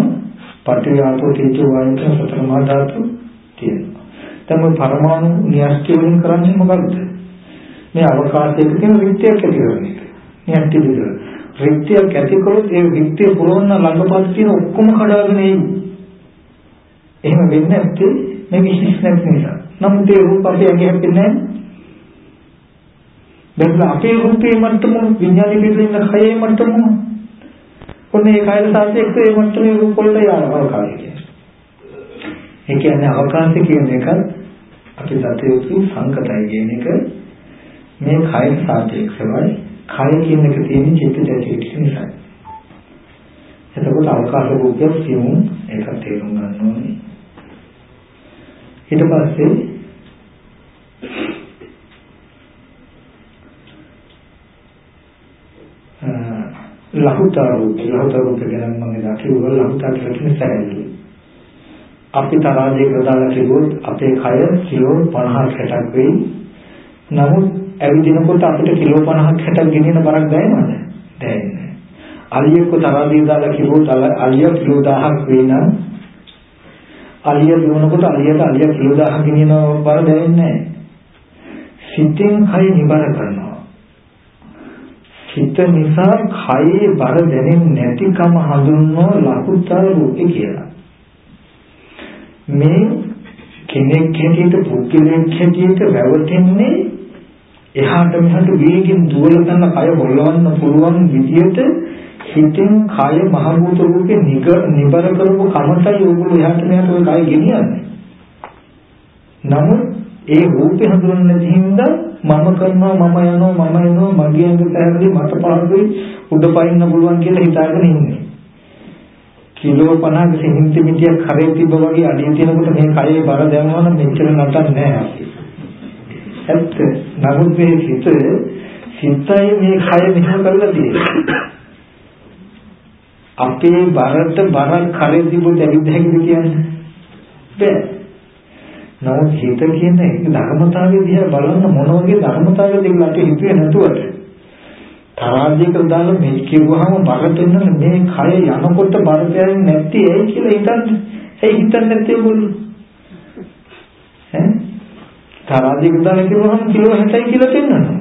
පටිඝාතෝ තේජෝ වායුක සතර මහා ධාතු තියෙනවා. දැන් මේ පරමාණු න්‍යෂ්ටි වලින් කරන්නේ මොකක්ද මේ අවකාශයක තියෙන රික්තයක් ඇති කරන එක. න්‍යෂ්ටි විතර. රික්තයක් ඇති කරොත් ඒ රික්තය පුරවන්න ළඟපත් තියෙන ඔක්කොම කඩාගෙන එයි. එහෙම වෙන්නේ නැත්තේ මේ විශේෂ නැති නිසා. නම් ඒ රූප අපේ ඇඟේ හැපෙන්නේ නැහැ. දැන් අපේ රූපේ මට්ටම විඥානයේ පිළිඳින්න කයේ මට්ටම ඔන්න ඒ කයල සාපේක්ෂව ඒ මට්ටමේ රූප වලට යනවා අවකාශය කියන්නේ. ඒ කියන්නේ අවකාශය කියන එක අපි දතයුතු සංකතයි කියන එක මේ කය සාපේක්ෂවයි කය කියන එක තියෙන චිත්තජීවිත නිසා. එතකොට අවකාශ රූපය සියුම් ඒක තේරුම් ගන්න ඕනේ. ඊට පස්සේ ලහුතා රූප ලහුතා රූප ගැන මම එදා කිව්වා ලහුතා කියලා කියන්නේ සැහැල්ලු. අපි තරාජයකට දාලා කිව්වොත් අපේ කය කිලෝ 50ක් 60ක් වෙයි. නමුත් ඇවිදිනකොට අපිට කිලෝ 50ක් 60ක් ගෙනියන බරක් දැනෙනවද? දැනෙන්නේ. අලියෙක්ව තරාජය දාලා කිව්වොත් අලිය කිලෝ 1000ක් වෙයි නම් අලිය දුවනකොට අලියට අලිය කිලෝ 1000ක් ගෙනියන බර දැනෙන්නේ නැහැ. සිතෙන් කය නිබර කරනවා. හිත නිසා කයේ බර දැනෙන්නේ නැතිකම හඳුන්වන ලකුතර රූපේ කියලා. මේ කෙනෙක් හැටියට පුද්ගලයෙක් හැටියට රැවටෙන්නේ එහාට මෙහාට වේගෙන් දුවල කරන කය හොල්ලවන්න පුළුවන් විදියට හිතෙන් කය මහ භූත රූපේ නිබර කරපු කමතයි ඕගොල්ලෝ එහාට මෙහාට ඔය කය ගෙනියන්නේ. නමුත් ඒ රූපේ හඳුනන්නේ නැති හින්දා මම කරනවා මම යනවා මම එනවා මගේ අඟ පැහැදිලි මට පාඩුයි උඩ පයින්න පුළුවන් කියලා හිතාගෙන ඉන්නේ. කිලෝ 50 සෙන්ටිමීටරයක් කරේ තිබ්බ වගේ අඩිය තියෙනකොට මේ කයේ බර දැනනවා නම් මෙච්චර නටන්නේ නැහැ අපි. ඇත්ත. නමුත් මේ හිත හිතයි මේ කය මෙහෙම කරලා තියෙන්නේ. අපේ බරට බරක් කරේ තිබුත් ඇවිත් හැකිද කියන්නේ? බැහැ. නමුත් හිත කියන ධර්මතාවය දිහා බලන්න මොන වගේ ධර්මතාවයද කියලා අපි හිතුවේ නැතුවට තරාජයකට දාලා මේ කිව්වහම බර දෙන්න මේ කය යනකොට බර දෙන්නේ නැති ඇයි කියලා හිතන්නේ. ඇයි හිතන්නේ නැත්තේ ඔයගොල්ලෝ? ඈ තරාජයකට දාලා කිව්වහම කිලෝ 60යි කියලා පෙන්නනවා.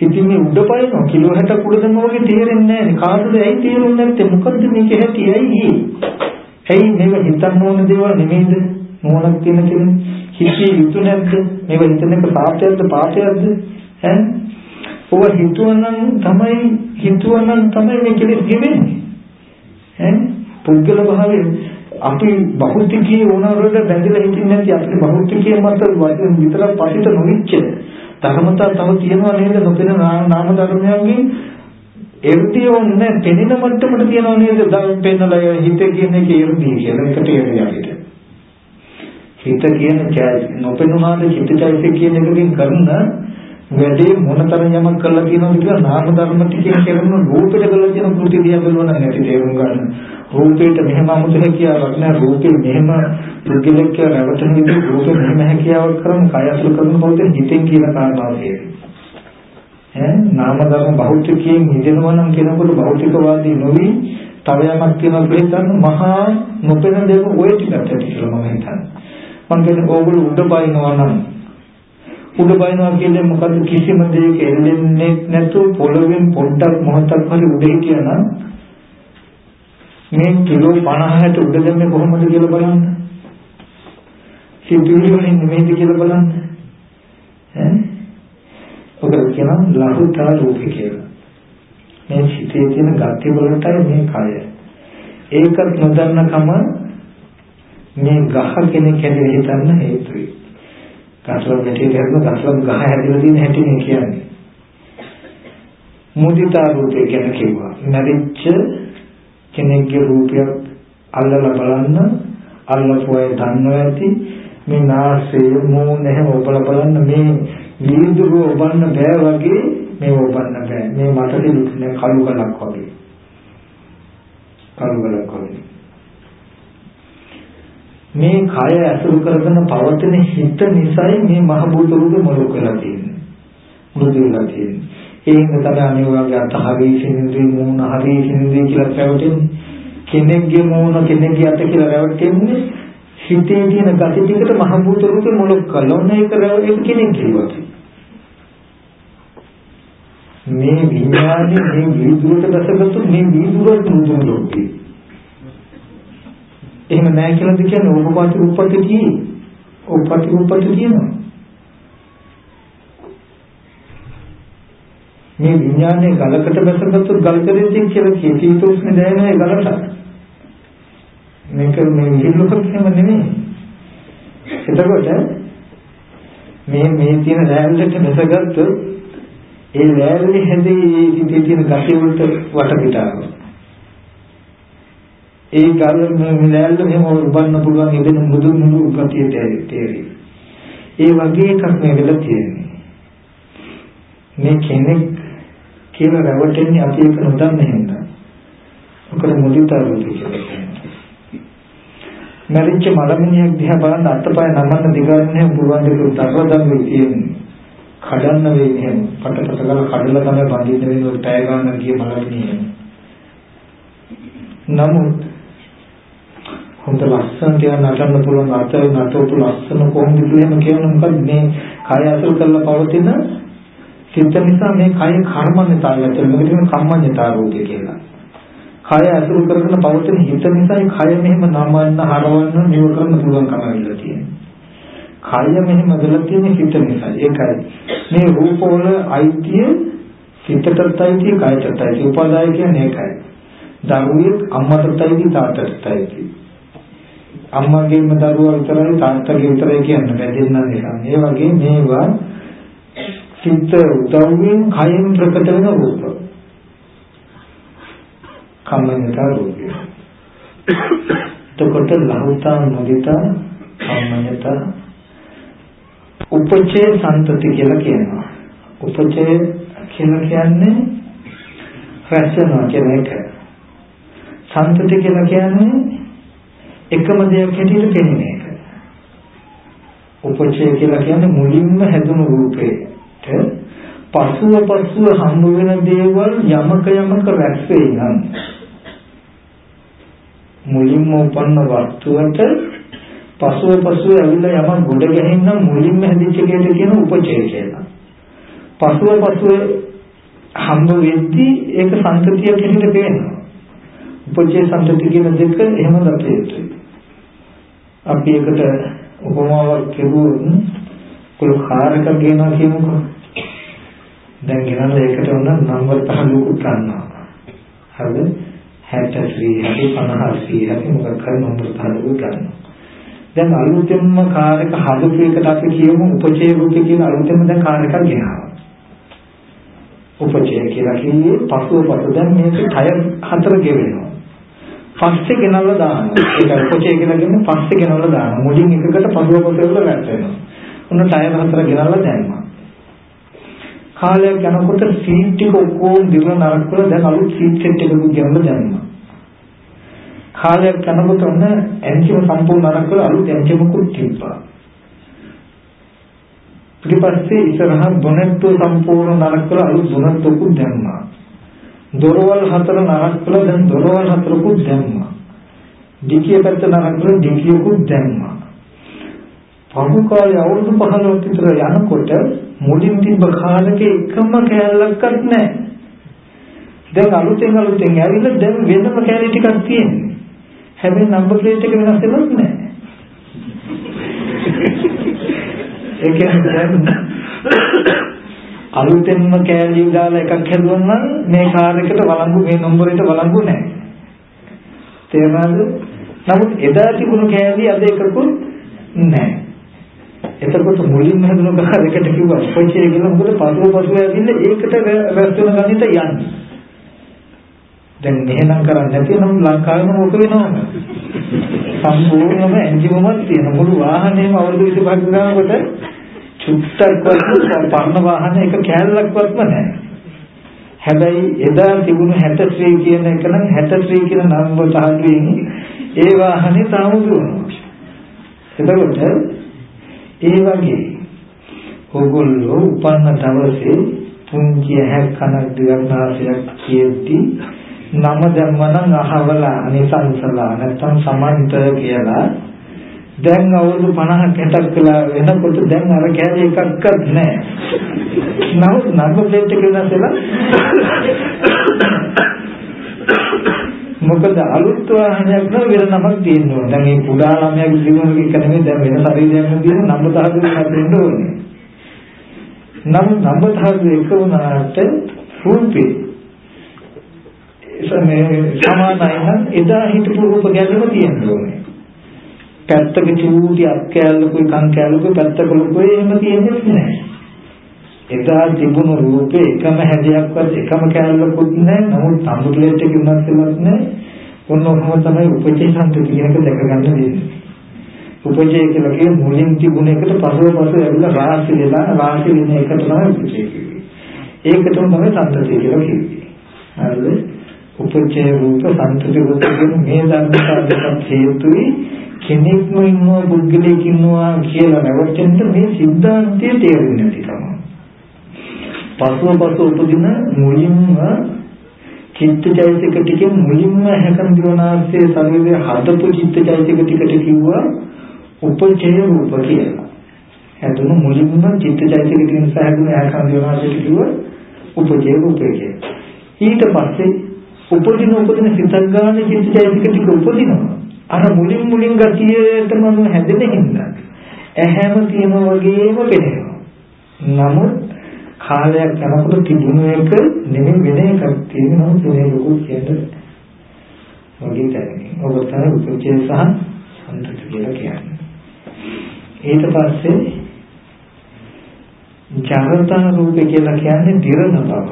ඉතින් මේ උඩ පයින්නවා කිලෝ 60 උඩ දැම්ම වගේ තේරෙන්නේ නැහැ. කාටද ඇයි තේරුන්නේ නැත්තේ? මොකද්ද මේක හැටි ඇයි ඇයි මේක හිතන්න ඕන දේවල් නෙමෙයිද? නෝනක් තියෙන කෙනෙක් හිතේ යුතු නැද්ද? මේක හිතන එක පාපයක්ද පාපයක්ද? ඈ? ඔබ හිතුවනම් තමයි හිතුවනම් තමයි මේ කෙලෙස් ගෙවෙන්නේ. ඈ? පුද්ගල භාවයෙන් අපි බහුතිකයේ උනරද බැඳලා හිටින්නේ නැති අපේ බහුතිකයේ මත විතරක් පසිත නොවිච්ච ධර්මතා තව තියෙනවා නේද? නොපෙන නාම ධර්මයන්ගේ එර්ධිය ඕනේ පෙනෙන මට්ටමට තියනවා නේද? දැන් පෙන්නලා හිත කියන එක එර්ධිය කියලා එකට එරියට හිත කියන නොපෙනුනාද චිත්තචෛතසික කියන එකකින් කරන වැඩේ මොනතරම් යමක් කරලා තියෙනවද කියලා නාම ධර්ම ටිකෙන් කරන රූපෙට කරලා තියෙන කෘති දිහා බලනවා නැති තේරුම් ගන්න. රූපේට මෙහෙම අමුතු හැකියාවක් නැහැ. රූපේ මෙහෙම පුද්ගලික රැවටෙන විදිහ රූපේ මෙහෙම හැකියාවක් කරන කය අසුර කරන පොතේ හිතෙන් කියන කාරණාව ඈ නාම ධර්ම භෞතිකයෙන් නිදෙනවා නම් කෙනෙකුට භෞතිකවාදී නොවි තව යමක් තියෙනවා කියලා හිතන්න මහා නොපෙනෙන දේක ඔය ටිකත් ඇති කියලා මම හිතන්නේ. මම කියන්නේ ඕගොල්ලෝ උඩ බයිනවා නම් උඩ බයිනවා කියන්නේ මොකද්ද කිසිම දෙයක එල්ලෙන්නේ නැතුව පොළවෙන් පොඩ්ඩක් මොහොතක් හරි උඩ හිටියනම් මේ කිලෝ 50ට උඩ දෙන්නේ කොහොමද කියලා බලන්න. සිතුවිලි වලින් නෙමෙයිද කියලා බලන්න. ඈ ඔක කියනවා ලහුතා රූපේ කියලා. මේ සිතේ තියෙන ගති වලටයි මේ කය. ඒකත් නොදන්න කම මේ ගහ කෙනෙක් හැදෙන්න හිතන්න හේතුයි. ගස්ලම් ගැටිය කරන ගස්ලම් ගහ හැදෙලා තියෙන හැටි මේ කියන්නේ. මුදිතා රූපේ ගැන කිව්වා. නැරිච්ච කෙනෙක්ගේ රූපයක් අල්ලලා බලන්න අල්ලපුවයි දන්නවා ඇති. මේ නාසය මූණ එහෙම ඔබලා බලන්න මේ වීදුරුව ඔබන්න බෑ වගේ මේ ඔබන්න බෑ. මේ මට දෙන්නේ කළු කලක් වගේ. කළු කලක් වගේ. මේ කය ඇසුරු කරගෙන පවතින හිත නිසායි මේ මහ භූත රූපේ මොලොක් වෙලා තියෙන්නේ. මෘදු වෙලා තියෙන්නේ. ඒක තමයි අනිවාර්ය අත හරි සිනින්දේ මූණ හරි සිනින්දේ කියලා පැවටෙන්නේ. කෙනෙක්ගේ මූණ කෙනෙක්ගේ අත කියලා රැවටෙන්නේ හිතේ තියෙන gati ටිකට මහ භූත රූපේ මොලොක් කරලා ඔන්න ඒක ඒක කෙනෙක් කියනවා. මේ විඥානේ මේ විදුරට දැසගත්තු මේ විදුරට මුදුන් ලෝකේ එහෙම නැහැ කියලාද කියන්නේ ඕපපාති උප්පත්ති තියෙන්නේ. උප්පත්ති උප්පත්ති තියෙනවා. මේ විඥානයේ ගලකට බැසගත්තු ගල් කෙරෙද්දී කියලා කීටි උස්නේ දැනෙන ගලට. මේක මේ විහිළුවක් එහෙම නෙමෙයි. එතකොට මේ මේ තියෙන රැල්ලට බැසගත්තු ඒ රැල්ලේ හැදී හිතේ තියෙන ගතිය වලට වට පිටාව. ඒ ගල් මිලැල්ල මෙහෙම උබන්න පුළුවන් ඉඳන මුදු මුදු ගතිය තේරෙයි. ඒ වගේ එකක් මේ වෙලා තියෙන්නේ. මේ කෙනෙක් කියලා රැවටෙන්නේ අපි ඒක නොදන්න හින්දා. මොකද මුදිතාවුද කියලා කියන්නේ. මරිච්ච මලමිනියක් දිහා බලන අත්පය නමන්න දිගන්නේ පුළුවන් දෙක උතරදම් වෙයි තියෙන්නේ. කඩන්න වෙයි එහෙම. පට පට ගාලා කඩලා තමයි බඳින්න වෙන්නේ ඔය පැය ගන්න ගිය මලමිනිය. නමුත් හොඳ ලස්සනට යන නටන්න පුළුවන් අත නටවපු ලස්සන කොහොමද කියලා කියන්න මොකද මේ කය අසුර කරලා පවතින සිත නිසා මේ කය කර්මඤ්ඤතාවය ඇතුළේ මේකට කම්මඤ්ඤතා රෝගය කියලා. කය අසුර කරගෙන පවතින හිත නිසා කය මෙහෙම නමන්න හරවන්න නිව කරන්න පුළුවන් කම ඇවිල්ලා තියෙනවා. කය මෙහෙම වෙලා තියෙන හිත නිසා. ඒකයි මේ රූපවල අයිතිය හිතටත් අයිතිය කයටත් අයිතිය. උපාදාය කියන්නේ ඒකයි. දරුවෙක් අම්මටත් අයිතිය තාත්තටත් අයිතිය. අම්මගේම දරුවා විතරයි තාත්තගේ විතරයි කියන්න බැදෙන්න නිසා. ඒ වගේ මේවා සිත උදව්වෙන් කයෙන් ප්‍රකට වෙන රූප. කම්මඤ්ඤතා රූපය. එතකොට ලහුතා මුදිතා කම්මඤ්ඤතා උපචේ සම්තති කියලා කියනවා. උපචේ කියලා කියන්නේ රැස්වෙනවා කියන එක. සම්තති කියලා කියන්නේ එකම දෙයක් හැටියට පෙනෙන එක. උපචය කියලා කියන්නේ මුලින්ම හැදුණු රූපේට පසුව පසුව හම්බ වෙන දේවල් යමක යමක රැස් වෙයි නම් මුලින්ම උපන්න වස්තුවට පසුව පසුව ඇවිල්ලා යමක් ගොඩ ගැහෙන්න මුලින්ම හැදිච්ච දෙයට කියන උපචය කියලා. පසුව පසුව හම්බ වෙද්දී ඒක සංතතියක් හැටියට පේනවා. උපජේ සංතති කියන දෙක එහෙම දත යුතුයි. අපි එකට උපමාවක් කෙරුවොත් කුල කාර් එකක් ගෙනවා කියමුකෝ. දැන් ගෙනල්ලා ඒකට උන නම්බර් පහ ලොකු ගන්නවා. හරිද? 63 හරි 50 හරි මොකක් හරි නම්බර් පහ ලොකු ගන්නවා. දැන් අලුතෙන්ම කාර් එක හදපු එකට අපි කියමු උපචේ රූපේ කියන අලුතෙන්ම දැන් කාර් එකක් ගෙනාවා. උපචය කියලා කියන්නේ පසුව පසු දැන් මේක ටයර් හතර ගෙවෙනවා. පස්සේ ගෙනල්ලා දානවා. ඒක උපචය කියලා කියන්නේ පස්සේ ගෙනල්ලා දානවා. මුලින් එකකට පසුව පසු වල රැත් වෙනවා. උන්න ටයර් හතර ගෙනල්ලා දැම්මා. කාලයක් යනකොට සීට් ටික ඔක්කොම දිරලා නරක කරලා දැන් අලුත් සීට් සෙට් එකකුත් ගෙනල්ලා දැම්මා. කාලයක් යනකොට ඔන්න එන්ජිම සම්පූර්ණ නරක කරලා අලුත් එන්ජිමකුත් තිබ්බා. ඊට පස්සේ ඉස්සරහ බොනෙට් සම්පූර්ණ නරක කරලා අලුත් බොනෙට් එකකුත් දැම්මා. දොරවල් හතර නරක කරලා දැන් දොරවල් හතරකුත් දැම්මා. ඩිකිය පැත්ත නරක කරලා ඩිකියකුත් දැම්මා. පහු කාලේ අවුරුදු 15ක් විතර යනකොට මුලින් තිබ්බ කාලෙක එකම කෑල්ලක්වත් නැහැ. දැන් අලුතෙන් අලුතෙන් ඇවිල්ලා දැන් වෙනම කෑලි ටිකක් තියෙනවා. හැබැයි නම්බර් ප්ලේට් එක වෙනස් වෙලත් නැහැ. [laughs] ඒ කියන්නේ අලුතෙන්ම කෑලි දාලා එකක් හැදුවා නම් මේ කාර් එකට වළංගු මේ නම්බරේට වළංගු නැහැ. තේරුණාද? නමුත් එදා තිබුණු කෑලි අද එකකුත් නැහැ. එතකොට මුලින්ම හදුන කාර් එකට කිව්වා කොච්චර කියලා මොකද පසුව පසුව ඇවිල්ලා ඒකට රැස් වෙන ගණිත යන්නේ. දැන් මෙහෙනම් කරන්නේ නැතිනම් ලංකාවේම මොක වෙනවද? සම්පූර්ණම එන්ජිමමක් තියෙන මුළු වාහනේම අවුරුදු 25 ගානකට චුට්ටක්වත් පරණ වාහන එක කෑල්ලක්වත්ම නැහැ. හැබැයි එදා තිබුණු 63 කියන එක නම් 63 කියන නම්බර තහඩුවෙන් ඒ වාහනේ තාම දුවනවා. එතකොට ඒ වගේ ඕගොල්ලෝ උපන්න දවසේ පුංචි හැක්කනක් දිවනාසයක් කියද්දි නම දැම්මනම් අහවලා අනිසංසලා නැත්තම් සමන්ත කියලා දැන් අවුරුදු 50ක් 60ක් වෙලා වෙනකොට දැන් අර කැලේ එකක්වත් නැහැ. නමුත් නම්බර් ප්ලේට් එක වෙනසලා මොකද අලුත් වාහනයක් නම් වෙන නමක් තියෙනවා. දැන් මේ පුඩා ළමයාගේ ජීවන එක නෙමෙයි දැන් වෙන ශරීරයක් තියෙන නම්බර් තහඩු එකක් දෙන්න ඕනේ. නමුත් නම්බර් තහඩු එක වුණාට රූපේ සමේ සමානයි නම් එදා හිටපු රූප ගැනම තියෙන්න ඕනේ. පැත්තක චූටි අත් කැලලකුයි කන් කැලලකුයි පැත්තක ලොකුයි එහෙම තියෙන්නේ නැහැ. එදා තිබුණු රූපේ එකම හැඩයක්වත් එකම කැලලකුත් නැහැ. නමුත් සම්පූර්ණයට කිව්වත් වෙලක් නැහැ. ඔන්න ඔහොම තමයි උපචේ සම්පති කියන එක දැක ගන්න දෙන්නේ. උපචේ කියලා කියන්නේ මුලින් තිබුණ එකට පසුව පසුව ඇවිල්ලා රාශි වෙලා රාශි වෙන එක තමයි උපචේ කියන්නේ. ඒකටම තමයි සම්පති කියලා කියන්නේ. හරිද? උපචේ රූප සම්පති රූප කියන මේ ධර්මතා දෙකක් හේතුයි කෙනෙක්ම ඉන්නවා පුද්ගලයෙක් ඉන්නවා කියලා නැවතෙන්න මේ සිද්ධාන්තය තේරෙන්නේ නැති තමයි. පසුව පසුව උපදින මුලින්ම චිත්තචෛතසික ටිකෙන් මුලින්ම හැකන් දිවනාස්සේ ශරීරයේ හදපු චිත්තචෛතසික ටිකට කිව්වා උපචය රූප කියලා. හැදුණු මුලින්ම චිත්තචෛතසික ටිකෙන් සහැදුණු හැකන් දිවනාස්සේ කිව්වා උපචය රූප කියලා. ඊට පස්සේ උපදින උපදින සිතක් ගන්න චිත්තචෛතසික ටික උපදිනවා. අර මුලින් මුලින් ගතියටම හැදෙන හින්දා ඇහැම තියෙන වගේම පෙනෙනවා. නමුත් කාලයක් යනකොට තිබුණ එක නෙමෙයි වෙන එකක් තියෙනවා මේ ලොකු කියන්නේ. වගේ දැනෙන්නේ. ඔබ තමයි උපචේ සහ සම්පත කියලා කියන්නේ. ඊට පස්සේ ජරතා රූපේ කියලා කියන්නේ දිරන බව.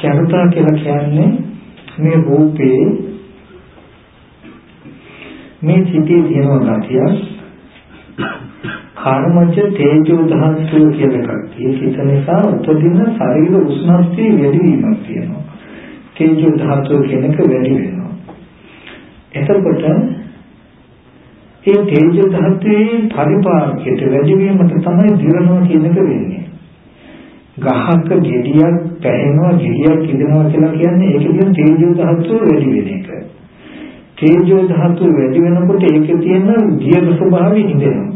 ජරතා කියලා කියන්නේ මේ රූපේ මේ සිටේ තියෙන ගතිය කර්මජ තේජෝ ධාතුව කියලා එකක්. ඒක නිසා උපදින ශරීර උෂ්ණත්වය වැඩි වීමක් තියෙනවා. තේජෝ ධාතුව කියන එක වැඩි වෙනවා. එතකොට ඒ තේජෝ ධාතුවේ පරිපාකයට වැඩි වීමට තමයි දිරනවා කියන එක වෙන්නේ. ගහක ගෙඩියක් පැහැෙනවා ගෙඩියක් ඉදෙනවා කියලා කියන්නේ ඒකෙන් තේජෝ ධාතුව වැඩි වෙන එක. තේජෝ ධාතුව වැඩි වෙනකොට ඒකේ තියෙන දියක ස්වභාවය ඉඳෙනවා.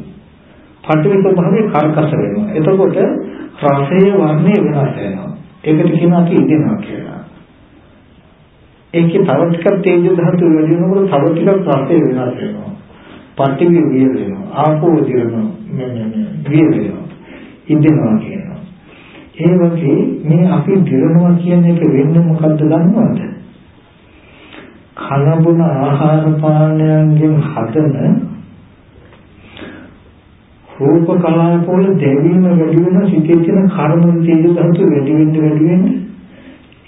පඨවි ස්වභාවය කර්කශ වෙනවා. එතකොට රසය වර්ණය වෙනස් වෙනවා. ඒකට කියනවා අපි ඉදෙනවා කියලා. ඒකේ තව ටිකක් තේජෝ ධාතු වැඩි වෙනකොට තව ටිකක් රසය වෙනස් වෙනවා. පටිවි විය වෙනවා. ආපෝ දිරනවා. මේ මේ විය වෙනවා. ඉදෙනවා කියනවා. ඒ වගේ මේ අපි දිරනවා කියන එක වෙන්නේ මොකද්ද දන්නවද? කනබුන ආහාර පානයන්ගෙන් හදන රූප කලාපවල දැවීම වැඩි වෙන සිතේ තියෙන කර්ම තේජ ධාතු වැඩි වෙන්න වැඩි වෙන්න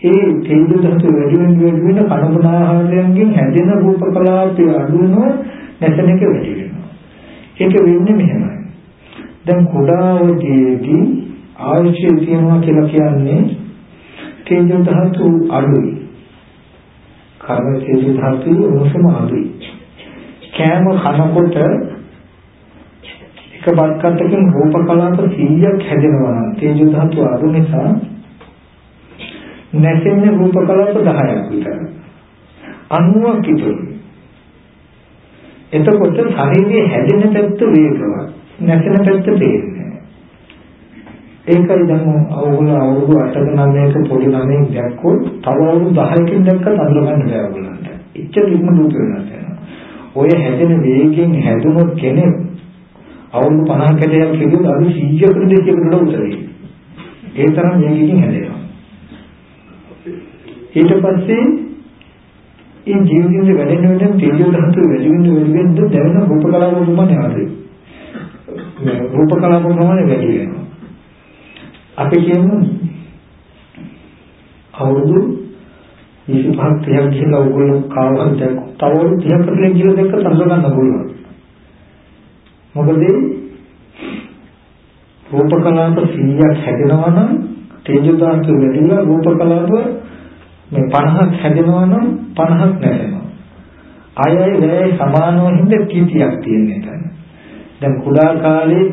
ඒ තේජ ධාතු වැඩි වෙන්න වැඩි වෙන්න කනබුන ආහාරයෙන් හැදෙන රූප කලාපය අඩු වෙනවා නැසන එක වැඩි වෙනවා. ඒක වෙන්නේ මෙහෙමයි. දැන් කුඩාවදීදී ආයුෂය තියනවා කියලා කියන්නේ තේජ ධාතු අඩුයි. කර්ම තේජ ධාතු උණුසුම අඩුයි. කෑම කනකොට එක බත්කටකින් රූප කලාප 100ක් හැදෙනවා නම් තේජෝ ධාතු අඩු නිසා නැසෙන්නේ රූප කලාප 10ක් විතර 90ක් ඉතුරුයි. එතකොට ශරීරයේ හැදෙන පැත්ත වේගවත් නැසෙන පැත්ත තේරෙන්නේ ඒකයි දැන් අවුල අවුරුදු 8ක 9ක පොඩි ළමයෙක් දැක්කොත් තව අවුරුදු 10කින් දැක්කත් අඳුරගන්න බෑ ඔයගොල්ලන්ට. එච්චර ඉක්ම දුක වෙනවා. ඔය හැදෙන වේගයෙන් හැදුනොත් කෙනෙක් අවුරුදු 50කට යන කෙනෙකුට අද 100කට 200කට උතරේ. ඒ තරම් වේගකින් හැදෙනවා. ඊට පස්සේ ඒ ජීවිතේ වැඩෙන වැඩෙන තේජෝ ධාතු වැඩි වෙන වැඩි වෙන දැවෙන රූප කලාව ප්‍රමාණය අඩුයි. රූප කලාව ප්‍රමාණය වැඩි වෙනවා. අපි කියමු අවුරුදු 25ක් 30ක් ගිහිල්ලා ඔයගොල්ලෝ කාවහන් දැක්ක. තව අවුරුදු 30ක් 40ක් ගිහිල්ලා දැක්ක තරඟ ගන්න පුළුවන්. මොකද රූප කලාප 100ක් හැදෙනවා නම් තේජෝ ධාතු වැඩිලා රූප කලාප මේ 50ක් හැදෙනවා නම් 50ක් නැසෙනවා. අය අය වැය සමානව හින්ද කීතියක් තියෙන එතන. දැන් කුඩා කාලේ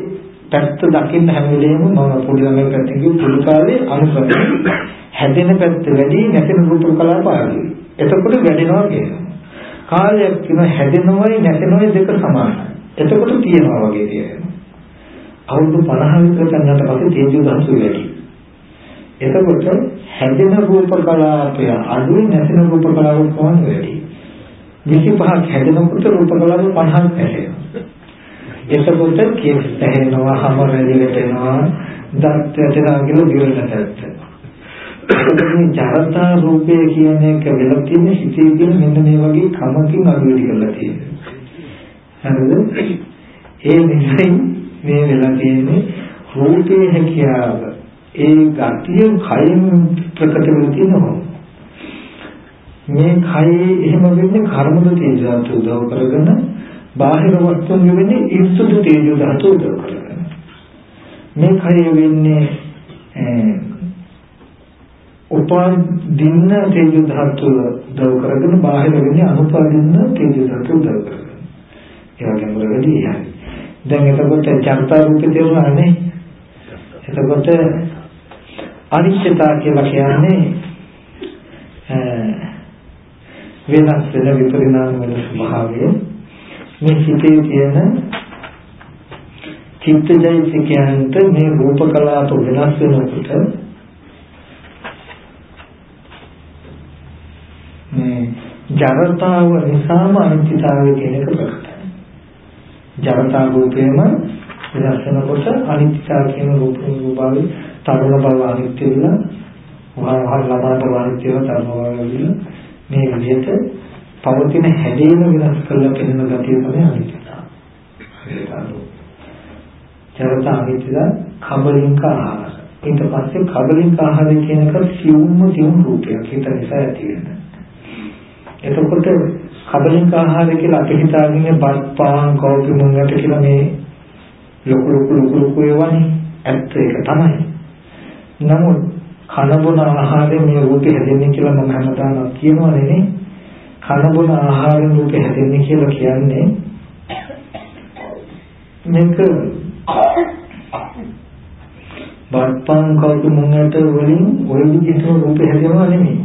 පැත්ත දකින්න හැම වෙලේම මම පොඩි ළමයි පැත්තකින් කිව්ව පොඩි කාලේ අනුකරණය හැදෙන පැත්ත වැඩි නැසෙන රූප කලාප අඩුයි. එතකොට වැඩෙනවා කියනවා. කාලයක් කියන හැදෙනවයි නැසෙනවයි දෙක සමානයි. එතකොට තියනවා වගේ තියෙනවා. අවුරුදු 50 විතර යනට පස්සේ තේජෝ ධාතු වැඩි. එතකොට හැදෙන රූප කලාපය අඩුයි නැසෙන රූප කලාප ප්‍රමාණය වැඩි. 25ක් හැදෙනකොට රූප කලාප 50ක් හැදෙනවා. එතකොට කේස් ඇහෙනවා, හැම රැලි වැටෙනවා, දත් වැටෙනවා කියලා දිවෙන්න තත්ත්වය. මේ ජරතා රූපය කියන එක වෙලා තියෙන හිතේ තියෙන මෙන්න මේ වගේ කමකින් අඩු වෙඩි කරලා තියෙනවා. හරිද? ඒ නිසයි මේ වෙලා තියෙන්නේ රූපේ හැකියාව. ඒ ගතිය කයින් ප්‍රකට වෙලා තියෙනවා. මේ කයේ එහෙම වෙන්නේ කර්මද තේජාත උදව් කරගෙන බාහිර වස්තුන් වෙන්නේ ඉස්සුද තේජෝ ධාතු උදව් කරගෙන. මේ කයේ වෙන්නේ උපාදින්න තේජෝ ධාතු උදව් කරගෙන බාහිර වෙන්නේ අනුපාදින්න තේජෝ ධාතු උදව් කරගෙන. ඒ වගේම වැඩි යයි. දැන් එතකොට චර්තා රූපේ තේරුණා නේ? එතකොට අනිශ්චිතතා කියලා කියන්නේ වෙනස් වෙන විපරිණාම වෙන ස්වභාවය මේ සිතේ තියෙන චිත්තජයසිකයන්ට මේ රූප කලාප වෙනස් වෙනකොට මේ ජරතාව නිසාම අනිත්‍යතාවය කියන එක ප්‍රකටයි. ජනතා රූපේම වෙනස් වෙනකොට අනිත්‍යතාව කියන රූප රූපාවි තරුණ බව අනිත්‍ය වෙන වහල් ළමා බව අනිත්‍ය වෙන තරුණ බව වෙන මේ විදිහට පවතින හැදීම වෙනස් කරලා පෙනෙන ගතිය තමයි අනිත්‍යතාව. ජනත අනිත්‍යද කබලින්ක ආහාර. ඊට පස්සේ කබලින්ක ආහාර කියන එක සියුම්ම සියුම් රූපයක්. ඒක නිසා ඇති වෙන. එතකොට කබලින්ක ආහාර කියලා අපි හිතාගෙන බත් පාන් කෝපි මුංගට කියලා මේ ලොකු ලොකු ලොකු ලොකු ඒවානේ ඇත්ත ඒක තමයි. නමුත් කන බොන ආහාරයෙන් මේ රූපේ හැදෙන්නේ කියලා මම හැමදාම කියනවනේ නේ. කනබුන ආහාර රූප හැදෙන්නේ කියලා කියන්නේ මේක බත්පන් කවුද මුංගට වලින් ඔය විදිහට රූප හැදෙනවා නෙමෙයි.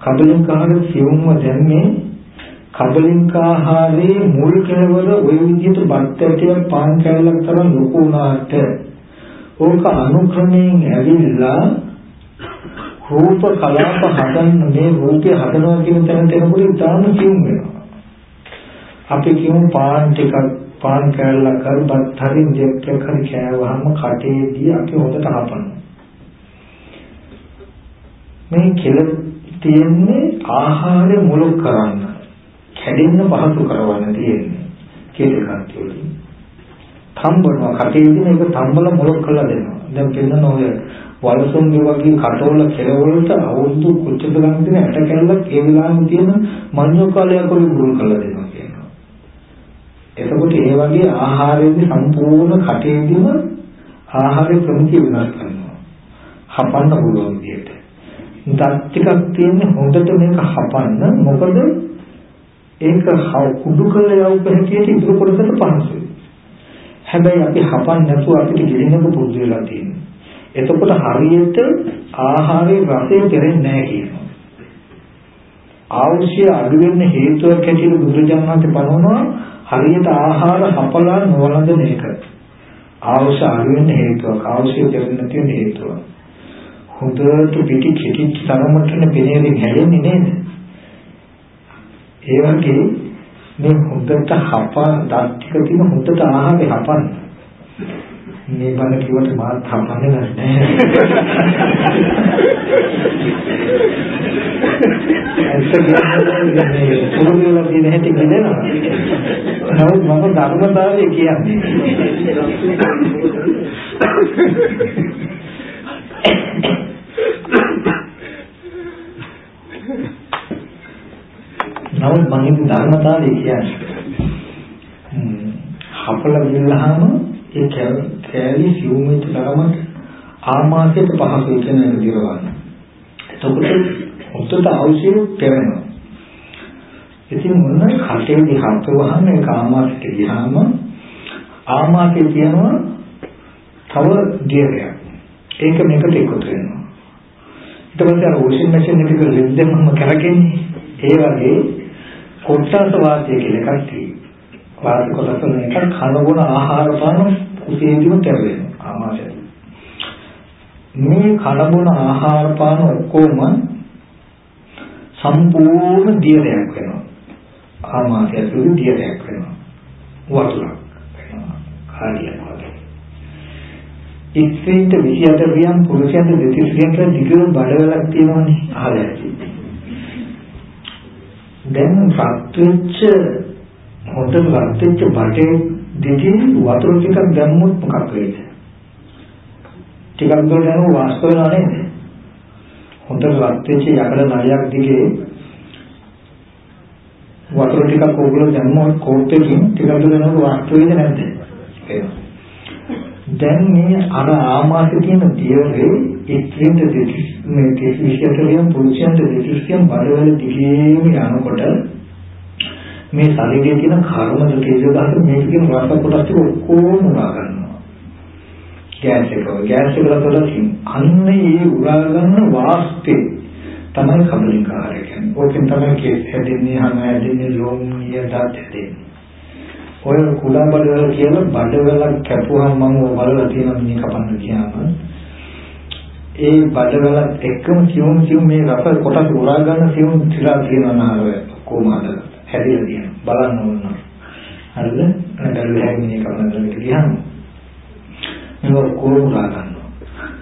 කබලින් කහර සිවුම්ව දැන්නේ කබලින් කාහාරේ මුල් කෙළවර ඔය විදිහට බත් ඇටයක් පාන් කැල්ලක් තරම් ලොකු වුණාට ඕක අනුක්‍රමයෙන් ඇවිල්ලා රූප කලාප හදන්න මේ රූපය හදනවා කියන තැනට එනකොට ඉතාම සියුම් වෙනවා. අපි කියමු පාන් ටිකක් පාන් කෑල්ලක් හරි බත් හරි දෙයක් හරි කෑවහම කටේදී අපි හොඳට හපනවා. මේ කෙල තියෙන්නේ ආහාරය මුලක් කරන්න. කැඩෙන්න පහසු කරවන්න තියෙන්නේ. කේතකන්ති වලින්. තම්බනවා කටේදී මේක තම්බල මුලක් කරලා දෙනවා. දැන් පෙන්නන ඔය වලසුන්ගේ වගේ කටවල කෙලවලට අවුරුදු කුච්චක ගන්න දෙන ඇට කැල්ලක් ඒ වෙලාවෙම තියෙන මඤ්ඤෝ කාලයක් වගේ බුරුල් කරලා දෙනවා කියනවා. එතකොට ඒ වගේ ආහාරයේදී සම්පූර්ණ කටේදීම ආහාරයේ ප්‍රමිතිය වෙනස් කරනවා. හපන්න පුළුවන් විදියට. දත් ටිකක් තියෙන හොඳට මේක හපන්න මොකද ඒක කුඩු කරලා යවපු හැටියට ඉතුරු කොටසට පහසුයි. හැබැයි අපි හපන්න නැතුව අපිට ගෙලිනක පුරුදු වෙලා තියෙනවා. එතකොට හරියට ආහාරයේ රසය දෙරෙන්නේ නැහැ කියනවා. අවශ්‍ය අඩු වෙන්න හේතුවක් හැටියට බුදුරජාණන් වහන්සේ පනවනවා හරියට ආහාර හපලා නොවලඳන එක. අවශ්‍ය අඩු වෙන්න හේතුවක්, අවශ්‍ය දෙරෙන්න තියෙන හේතුවක්. හොඳට පිටි කිටි තරමටනේ පෙනේරින් හැදෙන්නේ නේද? ඒ වගේ මේ හොඳට හපා දත් ටික තියෙන හොඳට ආහාරේ හපන්න මේ බණ කිව්වට මාත් හම්බන්නේ නැහැ. ඇත්ත කියන්නේ මේ පුරුදු වෙලා තියෙන හැටි කියනවා. නමුත් මම ධර්මතාවය කියන්නේ. නමුත් මම ධර්මතාවය කියන්නේ. හපල ගිල්ලහම ඒ කෑලි සිවුමෙච්ච තරමට ආමාශයට පහසුයි කියන එක දිරවන්න. එතකොට හොත්තට අවශ්‍ය පෙරෙනවා. ඉතින් මොන කටේදී හත්වහම ඒක ආමාශයට ගියාම ආමාශයේ තියෙනවා තව දියරයක්. ඒක මේකට එකතු වෙනවා. ඊට පස්සේ අර වොෂින් මැෂින් එකක ලෙන්දෙන්ම කරකෙන්නේ. ඒ වගේ කොට්ටාස වාසිය කියලා එකක් තියෙනවා. වාසික කොටස මේක කනගුණ ආහාර පාන කුසේදීම කැරෙනවා ආමාශය. මේ කනගුණ ආහාර පාන ඔක්කොම සම්පූර්ණ දියරයක් වෙනවා. ආමාශය තුරු දියරයක් වෙනවා. වටලක් වෙනවා. කාර්යයක් වගේ. ඉස්සෙන්ට 28 වියන් පුරුෂයන්ට දෙතිස් වියන්ට දිගම බඩවැලක් තියෙනවනේ අහලා ඇති. දැන් රත් වෙච්ච හොඳට රත් වෙච්ච බටේ දෙකේ වතුර ටිකක් දැම්මොත් මොකක් වෙයිද? ටිකක් දුර යනකොට වාෂ්ප වෙනවා නේද? හොඳට රත් වෙච්ච යකඩ නලයක් දිගේ වතුර ටිකක් ඕගොල්ලෝ දැම්මොත් කෝප් එකකින් ටිකක් දුර යනකොට වාෂ්ප වෙයිද නැද්ද? දැන් මේ අර ආමාශයේ තියෙන දියරේ ඉත්‍රින්ද දෙතිස් මේ දෙතිස් විශේෂයෙන් පුරුෂයන්ට දෙතිස්යන් බඩවල දිගේම යනකොට මේ ශරීරයේ තියෙන කර්මද තේජෝ ධාතු මේක කියන රස කොටස් ටික ඔක්කොම උරා ගන්නවා. ගෑස් එක ගෑස් එක වලට අන්න ඒ උරා ගන්න වාස්තේ තමයි කබලිකාරය කියන්නේ. ඕකෙන් තමයි කේස් හැදෙන්නේ, හම හැදෙන්නේ, ලොම් නිය දත් හැදෙන්නේ. ඔය කුඩා බඩවල කියන බඩවල කැපුවම මම බලලා තියෙනවා මේ කපන්න කියනවා. ඒ බඩවලත් එක්කම සියුම් සියුම් මේ රස කොටස් උරා ගන්න සියුම් තිරා තියෙනවා නහර කොහොමද? හැදිලා තියෙනවා. බලන්න ඕන. හරිද? නඩල් හැමිනේ කවදාද ගියාම මේක කොහොමද ගන්නවා.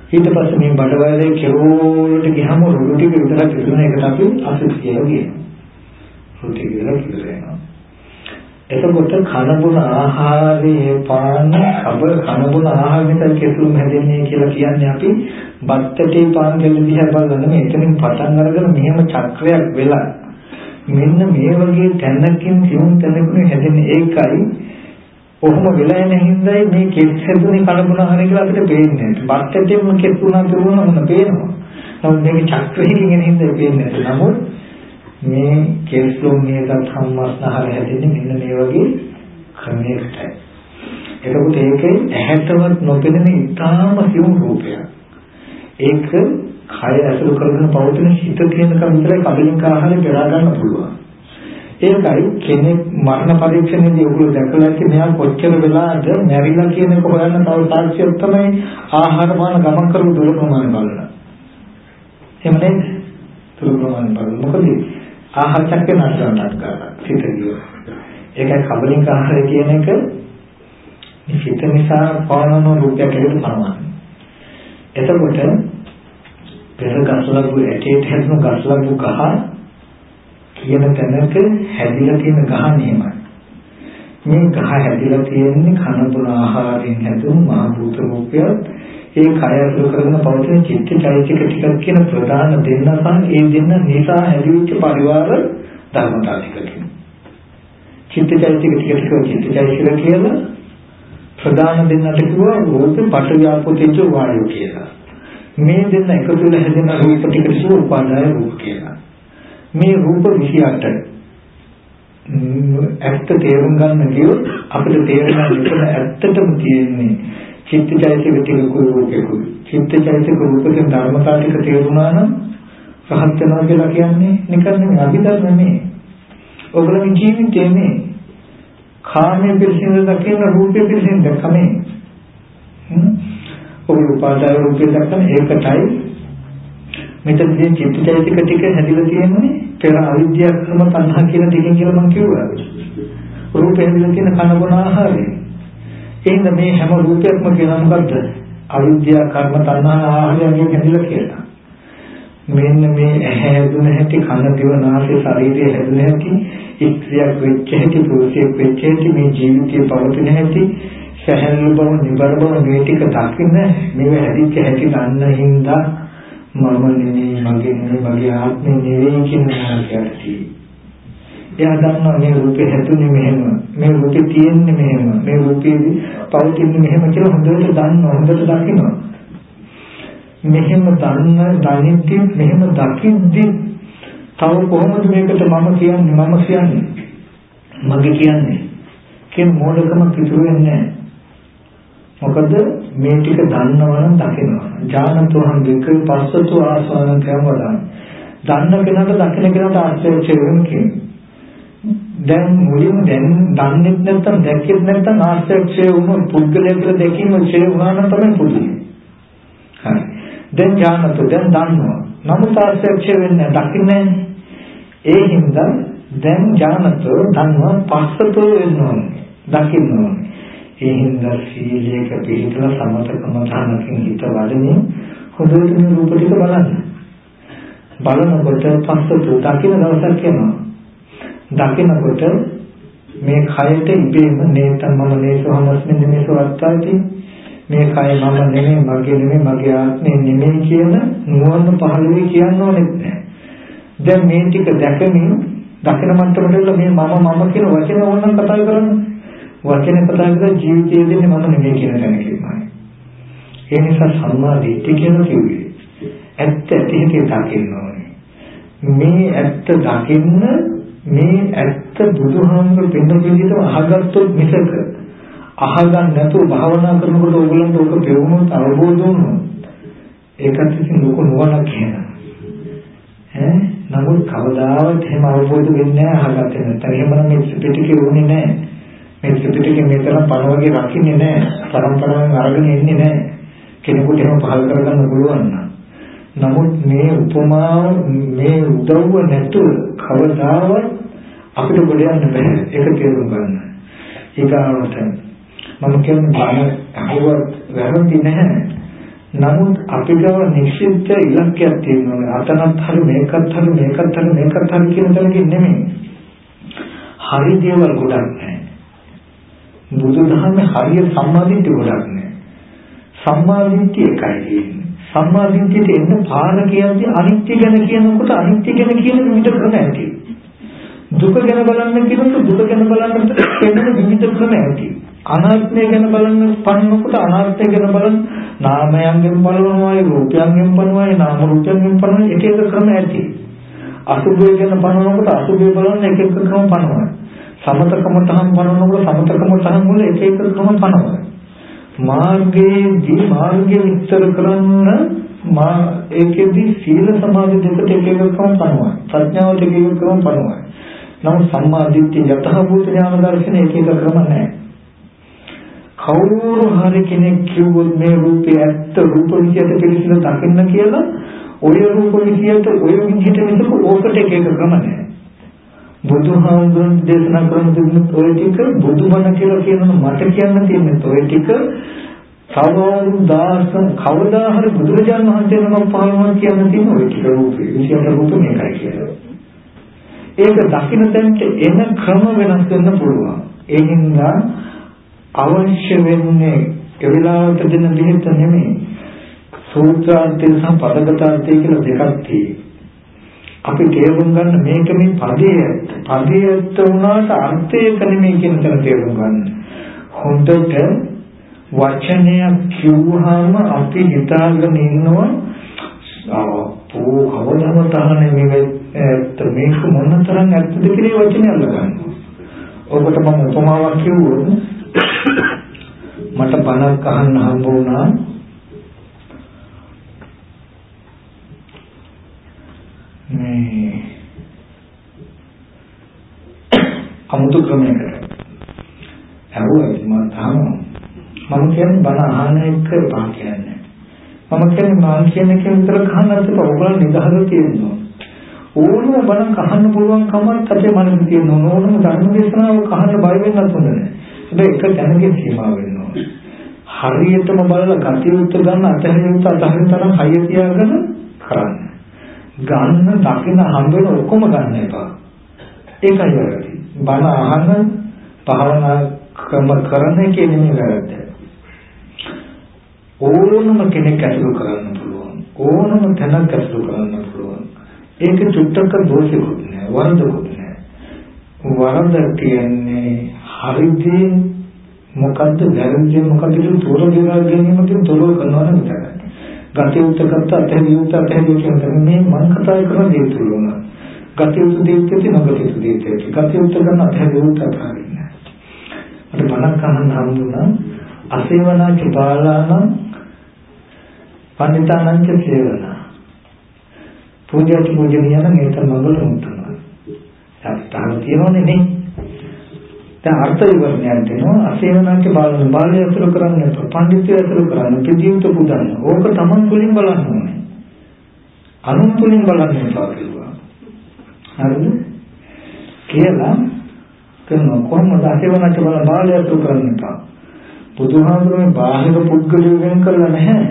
ඊට පස්සේ මේ බඩවැලේ කෙරෝලට ගියාම රොඩු ටික විතරක් ඉතුරුන එකට අපි අසුත් කියලා කියනවා. රොඩු ටික විතරක් ඉතුරු වෙනවා. එතකොට කනබුන ආහාරයේ පාන කබ කනබුන ආහාර නිසා කෙසුම් හැදෙන්නේ කියලා කියන්නේ අපි බත්තටේ පාන් දෙන්න දිහා බලන මේ එතනින් පටන් අරගෙන මෙහෙම චක්‍රයක් වෙලා මෙන්න මේ වගේ තැනකින් සිවුම් තැනකින් හැදෙන ඒකයි කොහොම වෙලා යන හින්දායි මේ කෙස් හැදුනේ කලබුණ හරිය කියලා අපිට පේන්නේ නැහැ. බක්කෙටම කෙස් උනා තිබුණා මොන පේනවා. නමුත් මේක චක්‍රයෙන් එන හින්දා පේන්නේ නැහැ. නමුත් මේ කෙස් ලොම්නියක සම්මස්නහර හැදෙන්නේ මෙන්න මේ වගේ ක්‍රමයකටයි. එතකොට ඒකේ ඇහැටවත් නොපෙනෙන ඉතාම සිවුම් රූපයක්. ඒක කය ඇසුරු කරගෙන පවතින හිත තියෙනකම් විතරයි කලින් ආහාරය පෙරා ගන්න පුළුවන්. ඒකයි කෙනෙක් මරණ පරීක්ෂණයේදී ඔයගොල්ලෝ දැකලා ඇති මෙයා කොච්චර වෙලාද මැරිලා කියන එක හොයන්න තව සාක්ෂියක් තමයි ආහාර පාන ගමන් කරපු දුර ප්‍රමාණය බලන. එහෙම නේද? තුරු ප්‍රමාණ බලන්න. මොකද ආහාර චක්‍රය නතරට ගන්නවා. සිත කියනවා. ඒකයි කබලින්ක ආහාරය කියන එක මේ සිත නිසා පානන රූපයක් හැටියට පනවන්නේ. එතකොට පෙර ගස්ලබු ඇටේට හැදුණු ගස්ලබු ගහ කියන තැනක හැදිලා තියෙන ගහ නියමයි. මේ ගහ හැදිලා තියෙන්නේ කන බොන ආහාරයෙන් හැදුණු මහ භූත රූපයක්. ඒ කය අසුර කරගෙන පවතින චිත්ත චෛතසික ටිකක් කියන ප්‍රධාන දෙන්න සහ ඒ දෙන්න නිසා හැදිච්ච පරිවාර ධර්මතා ටික කියනවා. චිත්ත චෛතසික ටික ටික චිත්ත චෛතසික කියලා ප්‍රධාන දෙන්නට කිව්වා රූපේ පටවියාපෝ තේජෝ වායෝ කියලා. මේ දෙන්න එකතු වෙලා හැදෙන රූප ටික කිව්ව උපාදාය රූප කියලා. මේ රූප 28 ඇත්ත තේරුම් ගන්න කියොත් අපිට තේරෙනවා මෙතන ඇත්තටම තියෙන්නේ චිත්තචෛතසික ටිකකුයි රූපෙකුයි. චිත්තචෛතසික රූපකෙන් ධර්මතාව ටික තේරුණා නම් රහත් වෙනවා කියලා කියන්නේ නිකන් නෙමෙයි අභිධර්ම නෙමෙයි. ඔයගොල්ලෝගේ ජීවිතේ මේ කාමයේ පිළිසිඳ දකින රූපයේ පිළිසිඳ දැකමේ. ඔය උපාදාය රූපේ දක්වන ඒකටයි මෙතනදී චිත්තචෛතසික ටික හැදිලා තියෙන්නේ පෙර අවිද්‍යාව ක්‍රම තණ්හා කියන ටිකෙන් කියලා මම කිව්වා. රූපේ හැදිලා තියෙන කන බොන ආහාරය. එහෙනම් මේ හැම රූපයක්ම කියන මොකද්ද? අවිද්‍යාව කර්ම තණ්හා ආහාරයෙන් හැදිලා කියලා. මෙන්න මේ ඇහැ හැදුන හැටි කන දිව නාසය ශරීරය හැදුන හැටි ඉස්ත්‍රියක් වෙච්ච හැටි පුරුෂයෙක් වෙච්ච හැටි මේ ජීවිතයේ පවතින හැටි සැහැල්ලු බව නිබර බව මේ ටික දකින්න මේව හැදිච්ච හැටි දන්න හින්දා මම නෙමෙයි මගේ නෙමෙයි මගේ ආත්මෙ නෙවෙයි කියන මාර්ගයටි. එයා දන්නවා මේ රූපේ හැදුනේ මෙහෙම මේ රූපේ තියෙන්නේ මෙහෙම මේ රූපේ පවතින්නේ මෙහෙම කියලා හොඳට දන්නවා හොඳට දකිනවා. මෙහෙම දන්න දැනෙද්දි මෙහෙම දකිද්දි තව කොහොමද මේකට මම කියන්නේ මම කියන්නේ මගේ කියන්නේ කියන මොඩකම පිටු වෙන්නේ මොකද මේ ටික දන්නවනම් දකිනවා ඥානතෝහං දෙක පස්සතු ආසවන කියවලා දන්න කෙනාට දකින කෙනාට ආශ්චර්ය වෙන්නේ දැන් මුලින්ම දැන් දන්නේ නැත්නම් දැක්කේ නැත්නම් ආශ්චර්ය වුණු පුද්ගලයෙකුට දැකීම ඡේ වුණා නම් තමයි පුදුමයි හරි දැන් ඥානතු දැන් දන්නවා. නමුත් ආශ්‍රය වෙන්නේ දකින්නේ ඒ හින්දා දැන් ඥානතු දන්නවා පස්සතෝ වෙනවා. දකින්නවා. ඒ හින්දා සීලයක පිළිතල සමතකම තනකින් හිත වඩමින් හොඳට මේ රූප ටික බලන්න. බලනකොට පස්සතෝ දකින්න දවසක් යනවා. දකින්නකොට මේ කයට ඉබේම නේතම් මම නේසවමස්මින් නේසව අත්තාති මේ කය මම නෙමෙයි මගේ නෙමෙයි මගේ ආත්මය නෙමෙයි කියන නුවණ පහළ වෙයි කියන්න ඕනෙත් නැහැ. දැන් මේ ටික දැකමින් දකින මට්ටමට මේ මම මම කියන වචන ඕනනම් කතා කරන්නේ. වචන කතා කරලා ජීවිතය දෙන්නේ මම නෙමෙයි කියන තැන කියනවා. ඒ නිසා සම්මා දිට්ඨිය කියන කිව්වේ ඇත්ත ඇති හැටි දකින්න ඕනේ. මේ ඇත්ත දකින්න මේ ඇත්ත බුදුහාමුදුරු පෙන්න විදිහට අහගත්තොත් මිසක අහගන්න නැතුව භාවනා කරනකොට ඕගලන්ට ඔක පෙවුනොත් අවබෝධ වුණොත් ඒකත් ඉතින් ලොකු නුවණක් කියනවා. ඈ නමුත් කවදාවත් එහෙම අවබෝධ වෙන්නේ නැහැ අහගත්තේ නැත්නම් එහෙමනම් මේ ත්‍රිපිටකේ වුණේ නැහැ. මේ ත්‍රිපිටකේ මේ තරම් පණ වගේ රකින්නේ නැහැ. පරම්පරාවෙන් අරගෙන එන්නේ නැහැ. කෙනෙකුට එහෙම පහල කරගන්න පුළුවන් නමුත් මේ උපමාව මේ උදව්ව නැතුව කවදාවත් අපිට ගොඩ යන්න බෑ. ඒක තේරුම් ගන්න. ඊගාවට මම කියන්නේ බණ අහුවත් වැරදි නැහැ. නමුත් අපි ගාව නිශ්චිත ඉලක්කයක් තියෙනවා. අතනත් හරි මේකත් හරි මේකත් හරි මේකත් හරි කියන තැනකින් නෙමෙයි. හරි දේවල් ගොඩක් නැහැ. බුදුදහමේ හරිය සම්මාදිට්ඨිය ගොඩක් නැහැ. සම්මාදිට්ඨිය එකයි තියෙන්නේ. සම්මාදිට්ඨියට එන්න පාර කියන්නේ අනිත්‍ය ගැන කියනකොට අනිත්‍ය ගැන කියන විවිධ ක්‍රම ඇති. දුක ගැන බලන්න කියනකොට දුක ගැන බලන්න වෙන විවිධ ක්‍රම ඇති. අනාත්මය ගැන බලන්න පන්නකොට අනාත්මය ගැන බලන නාමයන්ගෙන් බලනවායි රූපයන්ගෙන් බලනවායි නාම රූපයන්ගෙන් බලන එක එක ක්‍රම ඇති. අසුභය ගැන බලනකොට අසුභය බලන එක එක ක්‍රම බලනවා. සමතකම තහම් බලනකොට සමතකම තහම් වල එක එක ක්‍රම බලනවා. මාර්ගයේදී මාර්ගය විස්තර කරන්න මා ඒකෙදි සීල සමාධි දෙකට එක එක ක්‍රම බලනවා. ප්‍රඥාවට එක එක ක්‍රම බලනවා. නමුත් සම්මා දිට්ඨිය යථාභූත ඥාන දර්ශන එක එක ක්‍රම නැහැ. කවුරු හරි කෙනෙක් කිව්වොත් මේ රූපේ ඇත්ත රූප විදියට පිළිසින දකින්න කියලා ඔය රූප විදියට ඔය විදිහට මිසක ඕකට එක එක ක්‍රම නැහැ. බුදුහාමුදුරන් දේශනා කරන දුන්නු ඔය ටික බුදුබණ කියලා කියනවා මට කියන්න තියෙන්නේ ඔය ටික සමෝරු දාස කවදා හරි බුදුරජාණන් වහන්සේ නමක් පහළම කියන්න තියෙන ඔය ටික රූපේ විශේෂ රූප මේකයි කියලා. ඒක දකින්න තැනට එන ක්‍රම වෙනස් වෙන්න පුළුවන්. ඒ හින්දා අවශ්‍ය වෙන්නේ ඒ වෙලාවට දෙන දෙහෙත නෙමෙයි. සූත්‍රාන්තය සහ පදගතාන්තය කියලා දෙකක් තියෙනවා. අපි තේරුම් ගන්න මේක මේ පදයේ පදයේ වුණාට අර්ථයක නෙමෙයි කියන තැන තේරුම් ගන්න. හොඳට වචනයක් කිව්වහම අපි හිතාගෙන ඉන්නවා අපෝ කවදාම තහනේ මේක මේක මොනතරම් ඇත්තද කියලා වචනේ අල්ලගන්නවා. ඔබට මම උපමාවක් කිව්වොත් මට බණක් අහන්න හම්බ වුණා මේ අමුතු ක්‍රමයකට. ඇහුවා මම තාම මම කියන්නේ බණ අහන්න එක පහ කියන්නේ මම කියන්නේ මම කියන එක විතර කහන්නත් එපා ඔයගොල්ලෝ නිදහස තියෙනවා. ඕනම බණ කහන්න පුළුවන් කමක් අපේ මනසේ තියෙනවා. ඕනම ධර්ම දේශනාව කහන්න බය වෙන්නත් හොඳ නැහැ. හැබැයි එක තැනකින් සීමා වෙන්න ඕනේ හරියටම බලලා කටියුත් ගන්න අතහැරියුත් අතහැරින තරම් හයිය තියාගෙන කරන්න. ගන්න දකින හම්බ වෙන ඔක්කොම ගන්න එපා. ඒකයි වැරදි. බණ අහන භාවනා ක්‍රම කරන එකේ නෙමෙයි වැරද්ද. ඕනම කෙනෙක් ඇසුරු කරන්න පුළුවන්. ඕනම තැනක් ඇසුරු කරන්න පුළුවන්. ඒක චුට්ටක දෝෂිකුත් නෑ වරදකුත් නෑ. වරද කියන්නේ හරිදී මොකද්ද වැරදි මොකද්ද කියලා තෝරගෙන ගැනීමකින් තොරව කරනවා නම් විතරයි. ගතිය උත්කත්ත අතහැරිය උත් අතහැරිය කියන එක මේ මම කතා කරන දේ තුල උන. ගතිය උත් දෙවිත්‍ති නොගතිය උත් දෙවිත්‍ති. ගතිය උත් ගන්න අතහැරිය උත් අතහැරින්න. අර බණක් අහන්න හම්බුණා අසේවනාච බාලානම් පණිතානංච සේවනා. පූජාච පූජනීයන මේත මඟල මුතුනවා. සත්‍යතාව තියෙනවනේ නේ. දැන් අර්ථ විවරණයක් දෙනවා. අසේවනාන්ට බලන බාලය අසුර කරන්න පඬිත්‍ය අසුර කරන්න ප්‍රජීවිත පුදන්න ඕක තමන් තුළින් බලන්න ඕනේ. අනුන් තුළින් බලන්න එපා කිව්වා. හරිද? කියලා කරනවා. කොහොමද? අසේවනාන්ට බලන බාලය අසුර කරන්න එපා. බුදුහාමුදුරුවෝ බාහිර පුද්ගලයෝ වෙන කරලා නැහැ.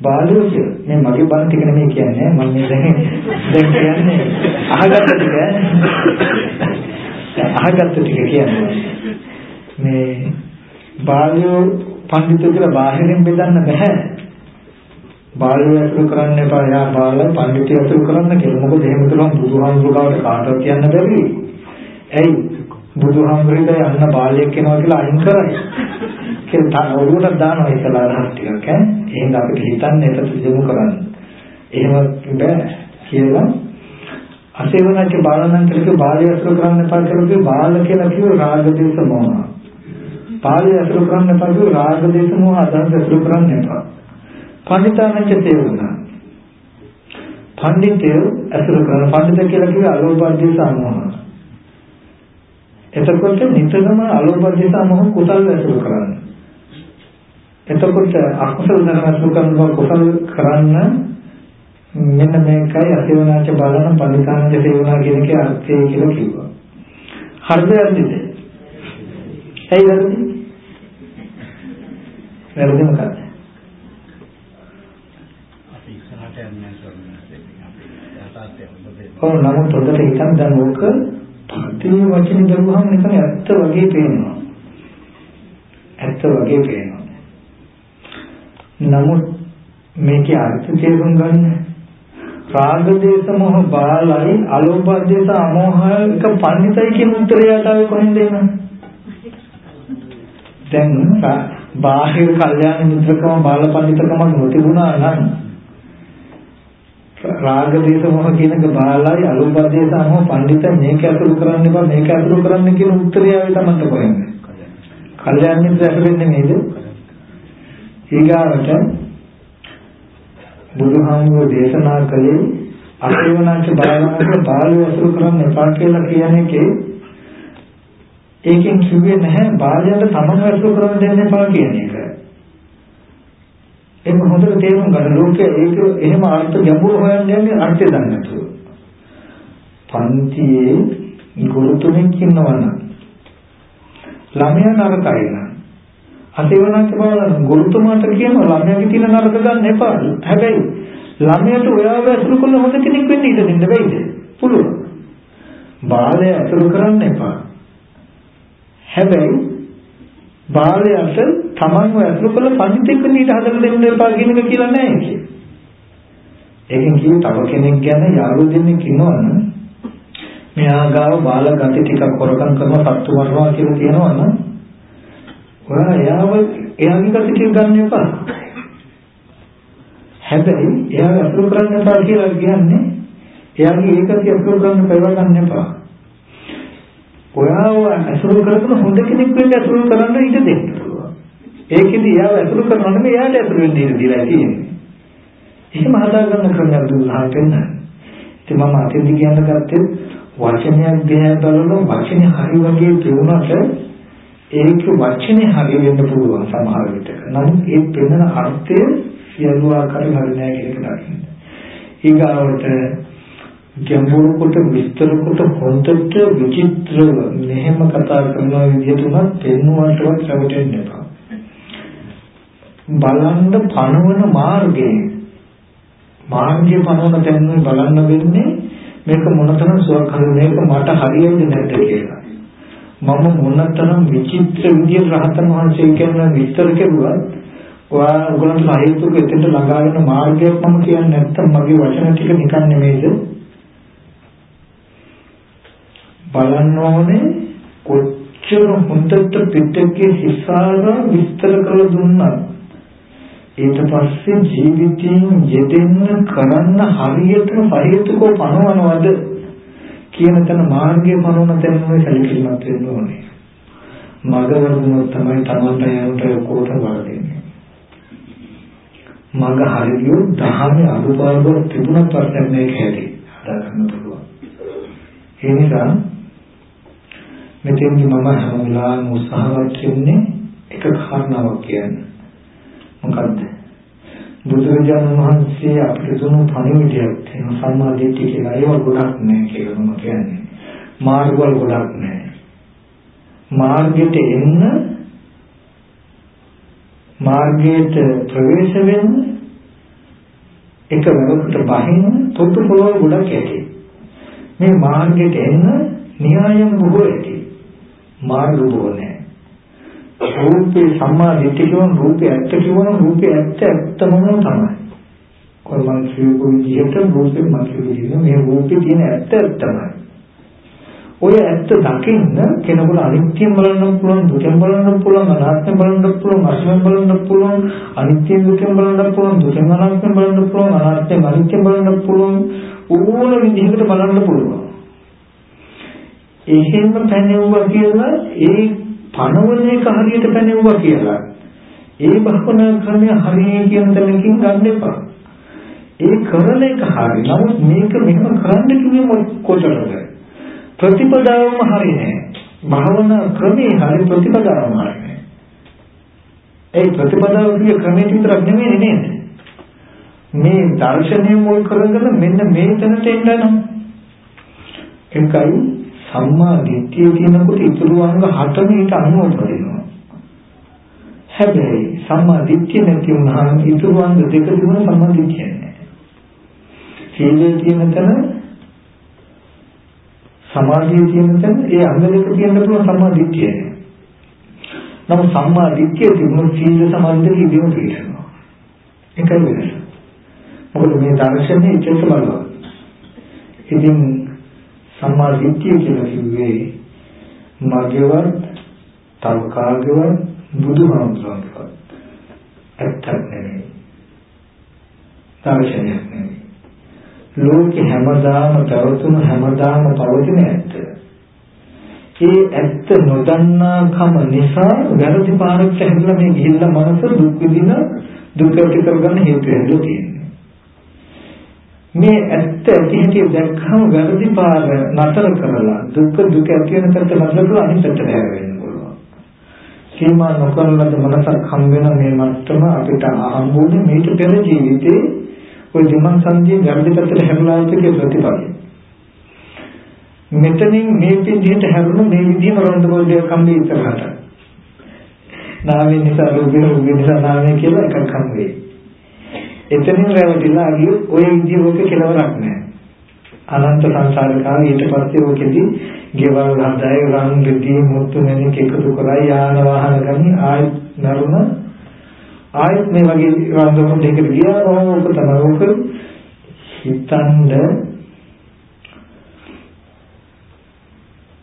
බාලයෝ මේ මගේ බණ ටික නෙමෙයි කියන්නේ. මම මේ දැන් දැන් කියන්නේ. අහගත්ත ටික අහගත්ත ටික කියන්නේ. මේ බාලයෝ පඬිතු කියලා බාහිරින් බෙදන්න බෑ බාලයෝ අතුරු කරන්න එපා. යා බාල පඬිතු අතුරු කරන්න කියලා. මොකද එහෙම කළොත් බුදුහාමුදුරුවෝ කාටවත් කියන්න බැරි. ඇයි? බුදුහාමුදුරුවෝ යන්න බාලයෙක් වෙනවා කියලා අයින් කරයි. කියලා ඔළුවට දානවා ඒකලා රහස් ටිකක් ඈ. එහෙනම් අපිට හිතන්න ඒක යොමු කරන්න. එහෙම බෑ කියලා අසේවනච්ච බාලනන් කියලා බාලය අසුර කරන්න එපා කියලා බාල කියලා කිව්ව රාග දේශ මොහ. බාලය අසුර කරන්න එපා කිව්ව රාග දේශ මොහ අදහස් අසුර කරන්න එපා. පඬිතානච්ච තේරුණා. පඬිතය අසුර කරන පඬිත කියලා කිව්ව අලෝභ දේශ මොහ. එතකොට නිතරම අලෝභ දේශ මොහ කුසල් අසුර කරන්න. එතකොට අකුසල ධර්ම අසුර කරනවා කුසල් කරන්න මෙන්න මේකයි අසේවනාච බලන පරිකාණ්ඩ සේවනා කියන එකේ අර්ථය කියලා කිව්වා. හරිද වැරදිද? ඇයි වැරදි? වැරදි මොකක්ද? අපි ඉස්සරහට යන්නේ ඔව් නමුත් හොඳට හිතන්න දැන් ඕක පදේ වචනේ දරුවහම නිකන් ඇත්ත වගේ පේනවා. ඇත්ත වගේ පේනවා. නමුත් මේකේ අර්ථ තේරුම් ගන්න රාග දේශ මොහ බාලයි අලෝභ දේශ අමෝහ එක පණිතයි කියන උත්තරය ආතාවේ කොහෙන්ද එන්නේ? දැන් බාහිර කල්යාණ මිත්‍රකම බාල පණිතකම නොතිබුණා නම් රාග දේශ මොහ කියනක බාලයි අලෝභ දේශ අමෝහ පණිත මේක අතුරු කරන්න එපා මේක අතුරු කරන්න කියන උත්තරය ආවේ තමයි කොහෙන්ද? කල්යාණ මිත්‍ර ඇතුලෙන්නේ නේද ඊගාවට බුදුහාමුදුරුවෝ දේශනා කළේ අසේවනාච බාලනාච බාලව අසුර කරන්න එපා කියලා කියන එකේ ඒකෙන් කිව්වේ නැහැ බාලයට තමන් අසුර කරන්න දෙන්න එපා කියන එක. ඒක හොඳට තේරුම් ගන්න ලෝකයේ ඒක එහෙම අර්ථ ගැඹුරු හොයන්න යන්නේ අර්ථය දන්නේ නැතුව. පන්තියේ ගුරු තුනෙක් ඉන්නවනම් ළමයා නරකයි නම් අසේවනාක බලන්න ගුරුතුමාට කියන ළමයාගේ තියෙන නරක ගන්න එපා. හැබැයි ළමයාට ඔයාව ඇසුරු කළ හොඳ කෙනෙක් වෙන්න ඉඩ දෙන්න බැයිද? පුළුවන්. බාලය ඇසුරු කරන්න එපා. හැබැයි බාලයට තමන්ව ඇසුරු කළ පඬිතෙක් වෙන්න ඉඩ හදලා දෙන්න එපා කියන එක කියලා නෑ කියේ. ඒකෙන් කිව්ව තව කෙනෙක් ගැන යාළුවෝ දෙන්නෙක් ඉන්නවනම් මෙයා ගාව බාල ගති ටිකක් හොරකම් කරනවා සත්තු මරනවා කියලා කියනවනම් ඔයා එයාව එයාගේ ගති ටික ගන්න එපා. හැබැයි එයාව අසුර කරන්න එපා කියලා කියන්නේ එයාගේ ඒකතිය අසුර කරන්න පෙරව ගන්න එපා. ඔයාව අසුර කරගෙන හොඳ කෙනෙක් වෙන්න අසුර කරන්න ඉඩ දෙන්න පුළුවන්. ඒකෙදි එයාව අසුර කරනවා නෙමෙයි එයාට අසුර වෙන්න ඉඩ දීලා තියෙන්නේ. එහෙම හදාගන්න ක්‍රමයක් දුන්නා පෙන්නන්න. ඉතින් මම අතින්දි කියන්න ගත්තේ වචනයක් දිහා බලන වචනේ හරි වගේ තියුණාට ඒක වචනේ හරි වෙන්න පුළුවන් සමහර විට. නමුත් ඒ පෙනෙන අර්ථය සියලු ආකාරයෙන් හරි නෑ කියන එක දකින්න. ඊගාවට ගැඹුරු කොට විස්තර කොට හොඳට විචිත්‍රව මෙහෙම කතා කරන විදිහට උනත් පෙන්වන්නටවත් රැවටෙන්න එපා. බලන්න පනවන මාර්ගයේ මාර්ගය පනවන තැන බලන්න වෙන්නේ මේක මොනතරම් සුවක් හරි මේක මට හරියන්නේ නැද්ද කියලා. මම මොනතරම් විචිත්‍ර විදියට රහතන් වහන්සේ කියන විස්තර කෙරුවත් ඔයා උගලන්ට සාහිත්‍යක එතෙන්ට ළඟා වෙන මාර්ගයක් මම කියන්නේ නැත්තම් මගේ වචන ටික නිකන් නෙමෙයිද? බලන්න ඕනේ කොච්චර හොඳට පිටකේ හිසාර විස්තර කරලා දුන්නා ඊට පස්සේ ජීවිතයෙන් යෙදෙන්න කරන්න හරියටම සාහිත්‍යකෝ පනවනවද? කියන තැන මාර්ගය පනවන තැන ඔය සැලකිලිමත් වෙන්න ඕනේ. මග වරුණොත් තමයි Tamanට යනට කොට වරදින්නේ. මග හරියෝ දහමේ අනුපාඩුවක් තිබුණත් ප්‍රශ්නයක් නෑ කැටි. හදා ගන්න පුළුවන්. ඒ නිසා මෙතෙන්දි මම හැම වෙලාවෙම උත්සාහවත් වෙන්නේ එක කාරණාවක් කියන්නේ. මොකද්ද? බුදුරජාණන් වහන්සේ අපිට දුන්නු පණිවිඩයක් තියෙනවා සම්මා දිට්ඨිය කියලා. ඒව ගොඩක් නෑ කියලා මම කියන්නේ. මාර්ගවල ගොඩක් නෑ. මාර්ගයට එන්න මාර්ගයට ප්‍රවේශ වෙන්න එක වෙනකට බහින්න තොට්ටු පොළොව ගොඩක් ඇති. මේ මාර්ගයට එන්න න්‍යායම් බොහෝ ඇති. මාර්ග බොහෝ නෑ. රූපේ සම්මා දිට්ඨිය කියන රූපේ ඇත්ත කියන රූපේ ඇත්ත ඇත්තම තමයි. කොහොමද කියපු විදිහට රූපේ මාගේ විදිහ මේ රූපේ තියෙන ඇත්ත ඇත්තමයි. ඔය ඇත්ත දකින්න කෙනෙකුට අනිත්‍යම බලන්න පුළුවන්, දුකෙන් බලන්න පුළුවන්, අනාත්මයෙන් බලන්න පුළුවන්, අසුරෙන් බලන්න පුළුවන්, අනිත්‍යයෙන් දුකෙන් බලන්න පුළුවන්, දුකෙන් අනාත්මයෙන් බලන්න පුළුවන්, අනාත්මයෙන් අනිත්‍යයෙන් බලන්න පුළුවන්, ඕන විදිහකට බලන්න පුළුවන්. එහෙම පැනෙවුවා කියලා ඒ පණවන එක හරියට පැනෙවුවා කියලා. ඒ භවනා ක්‍රමය හරිය කියන තැනකින් ගන්න එපා. ඒ කරන එක හරි. නමුත් මේක මෙහෙම කරන්න කිව්වේ කොතරම්ද? ප්‍රතිපදාවම හරි නෑ. භවනා ක්‍රමේ හරි ප්‍රතිපදාවම හරි නෑ. ඒ ප්‍රතිපදාව කිය ක්‍රමයේ විතරක් නෙමෙයි නේද? මේ දර්ශනය මුල් කරගෙන මෙන්න මේ තැනට එන්න නම් එකයි සම්මා දිට්ඨිය කියනකොට ඉතුරු අංග හතම ඊට අනුව උපදිනවා. හැබැයි සම්මා දිට්ඨිය නැති වුණාම ඉතුරු අංග දෙක තිබුණ සම්මා දිට්ඨිය නැහැ. සීලය කියන තැන සමාධිය කියන තැන ඒ අංග දෙක තියෙන්න පුළුවන් සම්මා දිට්ඨිය නැහැ. නමුත් සම්මා දිට්ඨිය තිබුණ සීල සමාධි දෙක ඉදීම පිළිගන්නවා. ඒකයි වෙනස. මොකද මේ දර්ශනේ ඉච්ඡිත බලනවා. ඉතින් සම්මා දිට්ඨිය කියලා කිව්වේ මගේවත් තව කාගේවත් බුදුහාමුදුරන්වත් ඇත්තක් නෙමෙයි. තාක්ෂණයක් නෙමෙයි. ලෝකේ හැමදාම පැවතුණු හැමදාම පවතින ඇත්ත. ඒ ඇත්ත නොදන්නාකම නිසා වැරදි පාරක් හැදලා මේ ගිහිල්ලා මනස දුක් විඳින දුක් ඇති කරගන්න හේතු වෙනවා තියෙනවා. මේ ඇත්ත ඇති හැටි දැක්කම වැරදි පාර නතර කරලා දුක දුක ඇති වෙන තැනට නතර කරලා අනිත් පැත්තට හැරෙන්න පුළුවන්. සීමා නොකරන ලද මනසක් හම් වෙන මේ මට්ටම අපිට හම්බුනේ මේක පෙර ජීවිතේ ওই දිමන් සංජී ගැඹුරු පැත්තට හැරලා ආපේ ප්‍රතිපලයි. මෙතනින් මේ විදිහට හැරුණු මේ විදිහම රොන්ද බෝල්ඩියක් හම්බෙ ඉතරහට. නාමය නිසා රූපේ රූපේ නිසා නාමය කියලා එකක් හම් වෙයි. එතනින් රැවටිලා ගියොත් ওই විදිහ ඔක කෙලවරක් නැහැ. අනන්ත සංසාරකාව ඊට පස්සේ ඔකෙදි ගෙවල් හදයි රන් රිදී මුතු මෙනික එකතු කරයි යාන වාහන ගනි ආයත් නරුණ ආයත් මේ වගේ රන්දොන් දෙකට ගියා ඕක තමයි ඕක හිතනද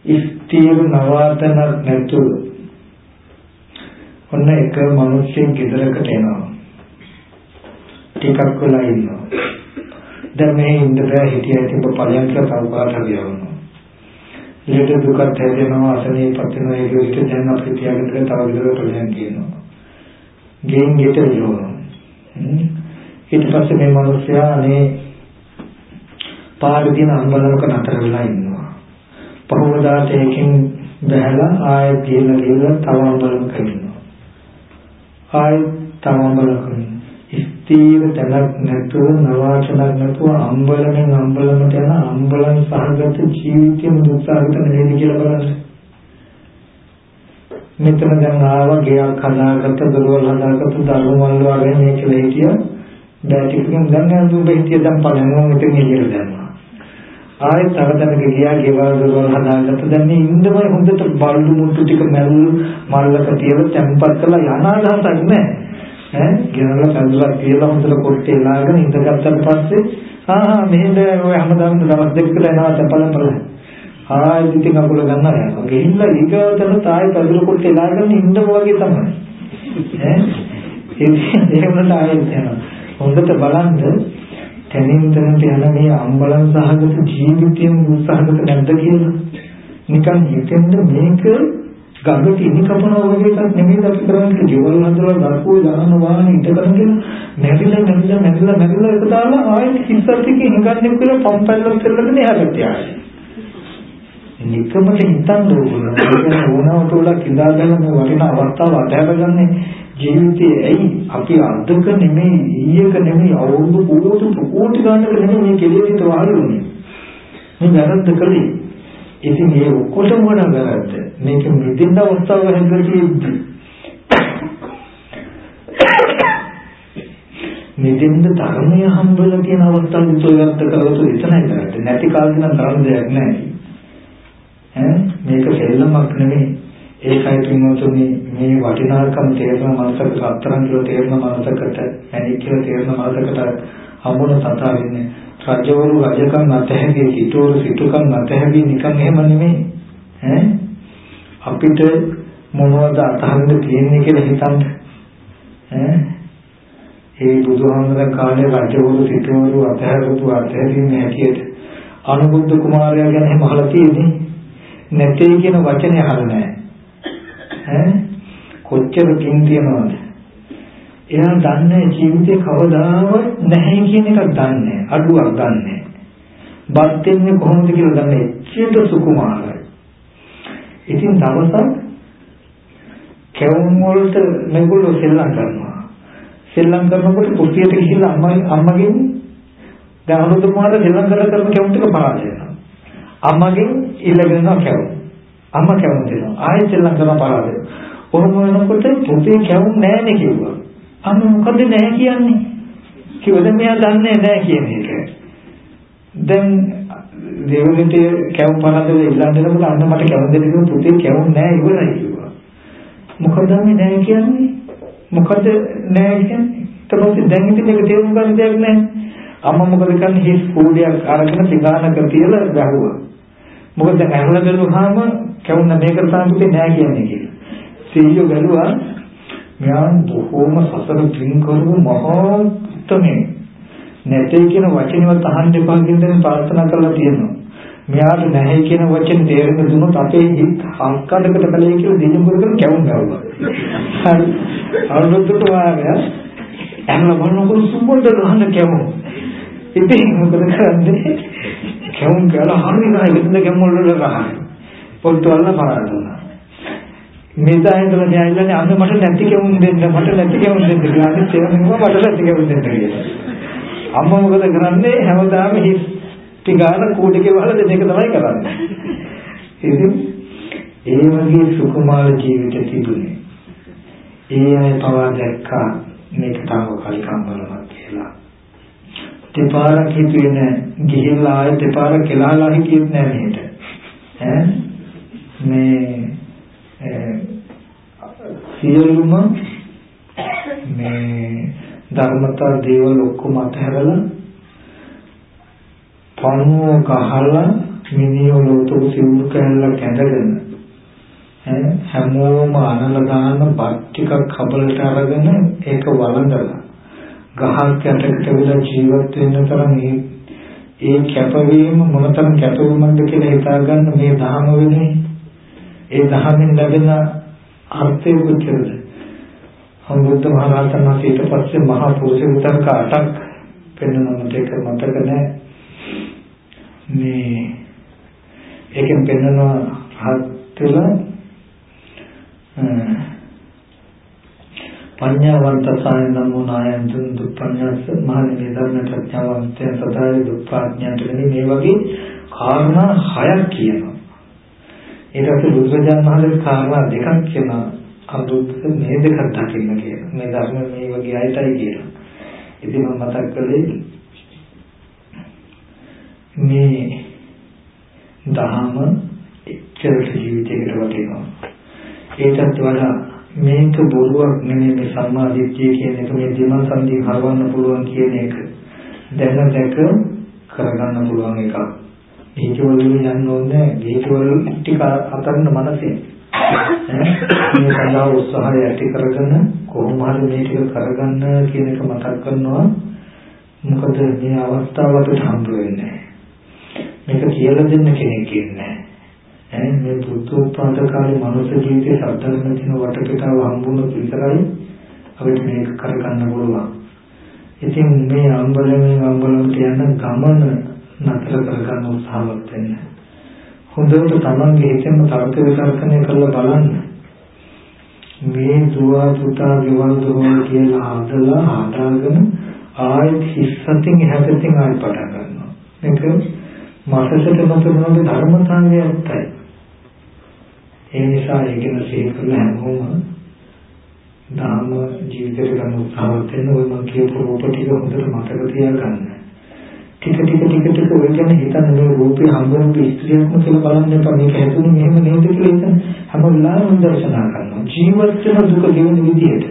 ස්ථීර නවාතනක් නැතුව ඔන්න එක මිනිස්සෙක් ගෙදරකට එනවා ටිකක් වෙලා ඉන්නවා දැන් මේ ඉන්න බෑ හිටියයි තිබ්බ පළයන් කියලා තව පාට හරියවනවා ඊට දුකක් හැදෙනවා අසනීපත් වෙනවා ඒක විදිහට දැන් අපිට තියාගෙන තව විදිහකට ප්‍රශ්න කියනවා. ගෙයින් ගෙට යනවා. ඊට පස්සේ මේ මිනිස්සයා අනේ පාරේ තියෙන අම්බලමක නතර වෙලා ඉන්නවා. පහවදාට එකකින් බහැලා ආයෙත් ගිහලා ගිහලා තව අම්බලමක ඉන්නවා. ආයෙත් තව අම්බලමක ඉන්නවා. ස්ථීර තැනක් නැතුව නවාචනක් නැතුව අම්බලමින් අම්බලමට යන අම්බලන් සහගත ජීවිතය දුක්සහගත නෙවෙයි කියලා බලන්න. මෙතන දැන් ආවා ගයක් හදාගත්ත දරුවල් හදාගත්ත දරුවල් වගේ මේ කියලා හිටිය දැටිකෙන් දැන් යන දුක හිටිය දැන් පළවෙනිම මෙතන එළියට දැම්මා. ආයෙත් තව තැනක ගියා ගෙවල් දරුවල් හදාගත්ත දැන් මේ ඉන්නම හොඳට බල්ලු මුට්ටු ටික මැල්ලු මල්ලක තියලා තැම්පත් කරලා යන අදහසක් නැහැ. ඈ ගෙනල්ලා කඳුලක් කියලා හොඳට කොට්ටේ ලාගෙන ඉඳගත්තට පස්සේ ආ ආ මෙහෙම ඔය හැමදාම දවස් දෙකකට එනවා තපලම් බලන්න. ආයෙත් ඉතින් අකුල ගන්නවා යනවා. ගිහිල්ලා ඊගවතන තායි කඳුල කොට්ටේ ලාගෙන ඉන්න වගේ තමයි. ඈ එහෙම ආයෙත් යනවා. හොඳට බලන්න තනින් තනට යන මේ අම්බලන් සහගත ජීවිතයෙන් උත්සාහකට නැද්ද කියලා. නිකන් හිතෙන්න මේක ගඟට ඉනි කපනවා වගේ එකක් නෙමෙයි අපි කරන්නේ ජීවල් හදලා දරුවෝ දාන වාහන ඉට කරගෙන නැරිලා නැරිලා නැරිලා නැරිලා එක දාලා ආයෙත් හිස්සත් එකේ හංගන්නේ කියලා පම්පැල්ලක් කරලාගෙන එහාට යයි. නිකමට හිතන්න ඕන ඕනවට උලා කිඳාගෙන මේ වටින අවස්ථාව අධහැරගන්නේ ජීවිතේ ඇයි අපි අද්දක නෙමෙයි ඊයක නෙමෙයි අවුරුදු කෝටි කෝටි ගණනක නෙමෙයි මේ කෙලෙසිට වහලුනේ. මේ වැරද්ද කළේ ඉතින් මේ ඔක්කොටම වඩා වැරද්ද. මේක මිදින්න අවස්ථාව හැදලා තියෙද්දි. මිදින්න ධර්මය හම්බෙලා තියෙන අවස්ථාව උත්සවගත කරලා එතනයි වැරද්ද. නැති කාලේ නම් කරන්න දෙයක් නැහැ. ඈ මේක සෙල්ලමක් නෙමෙයි. ඒකයි පින්වතුනි මේ වටිනාකම තේරෙන මනසකට අත්තරන් කියලා තේරෙන මනසකට මැණික් කියලා තේරෙන මනසකට හම්බුන සතා වෙන්නේ රජවරු රජකම් නැතහැකි සිටුවරු සිටුකම් නැතහැකි නිකන් එහෙම නෙමෙයි ඈ අපිට මොනවද අතහරින්න තියෙන්නේ කියලා හිතන්න. ඈ? ඒ බුදුහාමුදුරන් කාලේ රජවරු සිටුවරු අතහැරපු අතහැරීමේ හැටියට අනුබුද්ධ කුමාරයා ගැන එහෙම අහලා තියෙන්නේ නැtei කියන වචනේ අහලා නැහැ. ඈ? කොච්චර කින් තියනවද එයා දන්නේ ජීවිතේ කවදාවත් නැහැ කියන එකක් දන්නේ අඩුවක් දන්නේ බත් දෙන්නේ කොහොමද කියලා දන්නේ එච්චර සුකුමාරයි. ඉතින් දවසක් කැවුම් වලට මේගොල්ලෝ සෙල්ලම් කරනවා. සෙල්ලම් කරනකොට කුස්සියට ගිහිල්ලා අම්මයි අම්මගෙන් දැන් අනුරුද්ධ කුමාරට සෙල්ලම් කරලා කරන කැවුම් ටික පරාජය වෙනවා. අම්මගෙන් ඉල්ලගෙන යනවා කැවුම්. අම්මා කැවුම් දෙනවා. ආයෙත් සෙල්ලම් කරනවා පරාජය කොහොම වෙනකොට පුතේ කැවුම් නැහැ නේ කිව්වා. අන්න මොකද නැහැ කියන්නේ? කිව්වද මෙයා දන්නේ නැහැ කියන එක. දැන් දෙවනිට කැවුම් පනදල ඉල්ලන්න දෙනකොට අන්න මට කැවුම් දෙන්න කිව්ව පුතේ කැවුම් නැහැ ඉවරයි කිව්වා. මොකද මේ නැහැ කියන්නේ? මොකද නැහැ කියන්නේ? ඊට පස්සේ දැන් ඉතින් මේක තේරුම් ගන්න දෙයක් නැහැ. අම්මා මොකද කරන්නේ හිස් කූඩියක් අරගෙන පිඟානක තියලා ගැහුවා. මොකද දැන් ඇහුණා බැලුවාම කැවුම් මේකට තමයි පුතේ නැහැ කියන්නේ කියලා. සීයෝ බැලුවා මෙයා බොහෝම සසර පින් කරපු මහා උත්මේ නැtei කියන වචනවත් අහන්න එපා කියන දේ ප්‍රාර්ථනා කරලා තියෙනවා. මෙයාට නැහැ කියන වචන තේරෙන්න දුන්නොත් අපේ හිත හංකඩකට කලේ කියලා දෙනුම් කරගෙන කැවුම් ගාවා. හරි. අරුද්දට වාගය එහෙනම් මොනකොට සුඹුල්ද ගහන්න කැවුම්. ඉතින් මොකද කරන්නේ? කැවුම් ගාලා හරියට ඉන්න කැවුම් වල ගහන. පොල්තවල පරාදුනා. මේසායතල න්යායලනේ අන්න මට නැති කෙවුම් දෙන්න මට නැති කෙවුම් දෙන්න කියලා අනිත් ඒවා නෙමෙයි මට නැති කෙවුම් දෙන්න කියලා. අම්මා මොකද කරන්නේ හැමදාම හිස් ටිකාන කූඩේක වහලා දෙන එක තමයි කරන්නේ. ඉතින් ඒ වගේ සුකුමාර ජීවිත තිබුණේ. ඒ අය පවා දැක්කා මේක තාම කලිකම් බලනවා කියලා. දෙපාරක් හිතුවේ නෑ ගිහිල්ලා ආයෙ දෙපාරක් කෙලාලා හිටියෙත් නෑ මෙහෙට. ඈ මේ සියලුම මේ ධර්මතා දේවල් ඔක්කොම අතහැරලා පණුව ගහලා මිනිහෝ ලෝතුරු සිවුරු කැල්ලක් ඇඳගෙන හැමෝම අනල දාන බත් ටිකක් කබලට අරගෙන ඒක වළඳලා ගහක් යටකට වෙලා ජීවත් වෙන්න තරම් ඒ ඒ කැපවීම මොනතරම් කැපවීමක්ද කියලා හිතා ගන්න මේ ධහම වෙන්නේ ඒ ධහමෙන් ලැබෙන අර්ථය කොච්චරද? සම්බුද්ධ මහරහතන් වහන්සේ ඊට පස්සේ මහා පුරුෂ විතරක අටක් පෙන්වනකොට ඒක මතක නැහැ. මේ ඒකෙන් පෙන්වනවා රහත් වෙලා පඤ්ඤාවන්ත සායන නමෝ නායන්තුන් දුප්පඤ්ඤාස මහණෙනි ධර්ම ප්‍රඥාවන්තයන් සදායි දුප්පාඥාන්ට මේ වගේ කාරණා හයක් කියනවා. ඊට පස්සේ බුදුරජාණන් වහන්සේ කාරණා දෙකක් කියනවා. අනුරුද්ධ මේ දෙකක් දකින්න කියලා. මේ ධර්ම මේ වගේ අයටයි කියලා. ඉතින් මම මතක් කළේ මේ දහම එච්චර ජීවිතයකට වටිනවා. ඒකත් වඩා මේක බොරුවක් නෙමෙයි මේ සම්මාදිට්ඨිය කියන එක මේ දිමන් සංදී හරවන්න පුළුවන් කියන එක දැන දැක කරගන්න පුළුවන් එකක්. ඒකවල යන්න ඕනේ ඒකවල ටික අතරන මනසේ මේ සඳහා උත්සාහය ඇති කරගෙන කොහොම හරි මේ ටික කරගන්න කියන එක මතක් කරනවා මොකද මේ අවස්ථාවට හම්බ වෙන්නේ මේක කියලා දෙන්න කෙනෙක් ඉන්නේ ඈ මේ බුද්ධ උත්පාද කාලේ මනුෂ්‍ය ජීවිතේ සාධාරණ දින වටපිටාව හම්බුනොත් විතරයි අපිට මේක කරගන්න පුළුවන්. ඉතින් මේ අම්බලමේ අම්බලමට යන ගමන නතර කරගන්න උත්සාහවත් වෙන්න. හොඳට තමන්ගේ හිතෙන්ම තර්ක විතර්කණය කරලා බලන්න. මේ දුව පුතා ගෙවල් දොරවල් කියලා හදලා හදාගෙන ආයෙත් හිස්සතින් එහාටින් ආයෙ පටන් ගන්නවා. මේක මාසසට මත මොනවද ධර්මතාවය ඇත්තයි. ඒ නිසා ඒකන සීකරන හැමෝම දාම ජීවිතේ ගන්න උත්සාහවත් වෙන ඔය මම කියපු රූප ටික හොඳට මතක තියාගන්න. ටික ටික ටික ටික ඔය ගැන හිතන්න මේ රූපේ හම්බුන ස්ත්‍රියක්ම කියලා බලන්න එපා. මේක හැදුනේ මෙහෙම නේද කියලා හිතන්න හැම වෙලාවෙම දර්ශනා කරනවා. ජීවත් වෙන දුක ගෙවන විදිහට.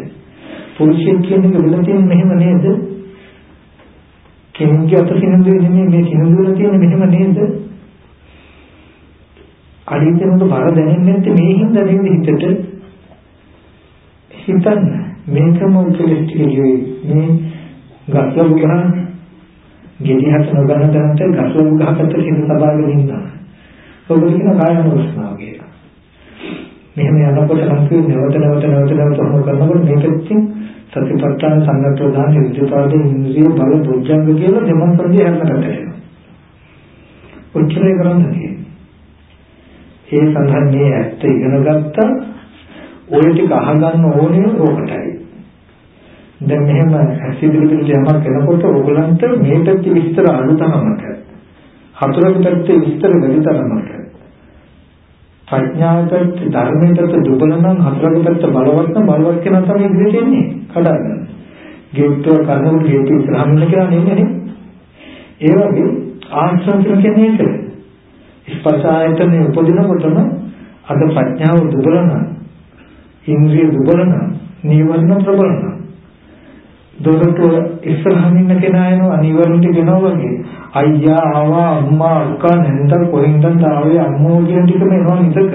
පුරුෂයෙක් කියන එක වෙලා තියෙන්නේ මෙහෙම නේද? කෙනෙක්ගේ අත සිනඳුවේ මේ සිනඳුවල තියෙන මෙහෙම නේද? අඩියටම බර දැනෙන්නේ නැත්තේ මේ හින්දා නේද හිතට හිතන්න මේකම උකලෙස්ටිගේ මේ ගස්වල ගහන ගෙඩි හත නොගන්න තැනට ගස්වල ගහකට හිත සබාගෙන ඉන්නවා. ඔබ කියන කායන උස්නාව කියලා. මෙහෙම යනකොට නම් කිව්ව නැවත නැවත නැවත නැවත ඔහොම කරනකොට මේ පැත්තෙන් සතිපට්ඨාන සංගතෝදාන ඉර්ධිපාදේ ඉන්ද්‍රිය බල බොජ්ජංග කියලා දෙමන් සංදී හැමකට එනවා ඔච්චරේ කරන්නේ ඒ සඳහා මේ ඇත්ත ඉගෙන ගත්තා ඔය ටික අහගන්න ඕනේ ඕකටයි. දැන් මෙහෙම ඇසිඩ් පිළිබඳ යමක් එනකොට ඕගලන්ට මේ පැත්තේ විස්තර අඩු තරමට හතරක පැත්තේ විස්තර වැඩි තරමට ප්‍රඥාවට ධර්මයට දුබල නම් හතරක පැත්ත බලවත් නම් බලවත් කෙනා තමයි ඉදිරියට එන්නේ කඩන්න. ගේට්ටුව කරනකොට ගේට්ටුව ඉස්සරහින් ඉන්න කෙනා නෙමෙයි. ඒ වගේ ආශ්‍රම කියන්නේ ඒක. ස්පර්ශ ආයතනේ උපදිනකොටම අද ප්‍රඥාව දුබල නම් ඉන්ද්‍රිය දුබල නම් නීවරණ ප්‍රබල නම් දොරට ඉස්සරහින් ඉන්න කෙනා එනවා අනිවරණ ටික එනවා වගේ. අයියා ආවා අම්මා අක්කා නැන්දා කොහෙන්ද ආවේ අම්මෝ කියන ටිකම එනවා මිසක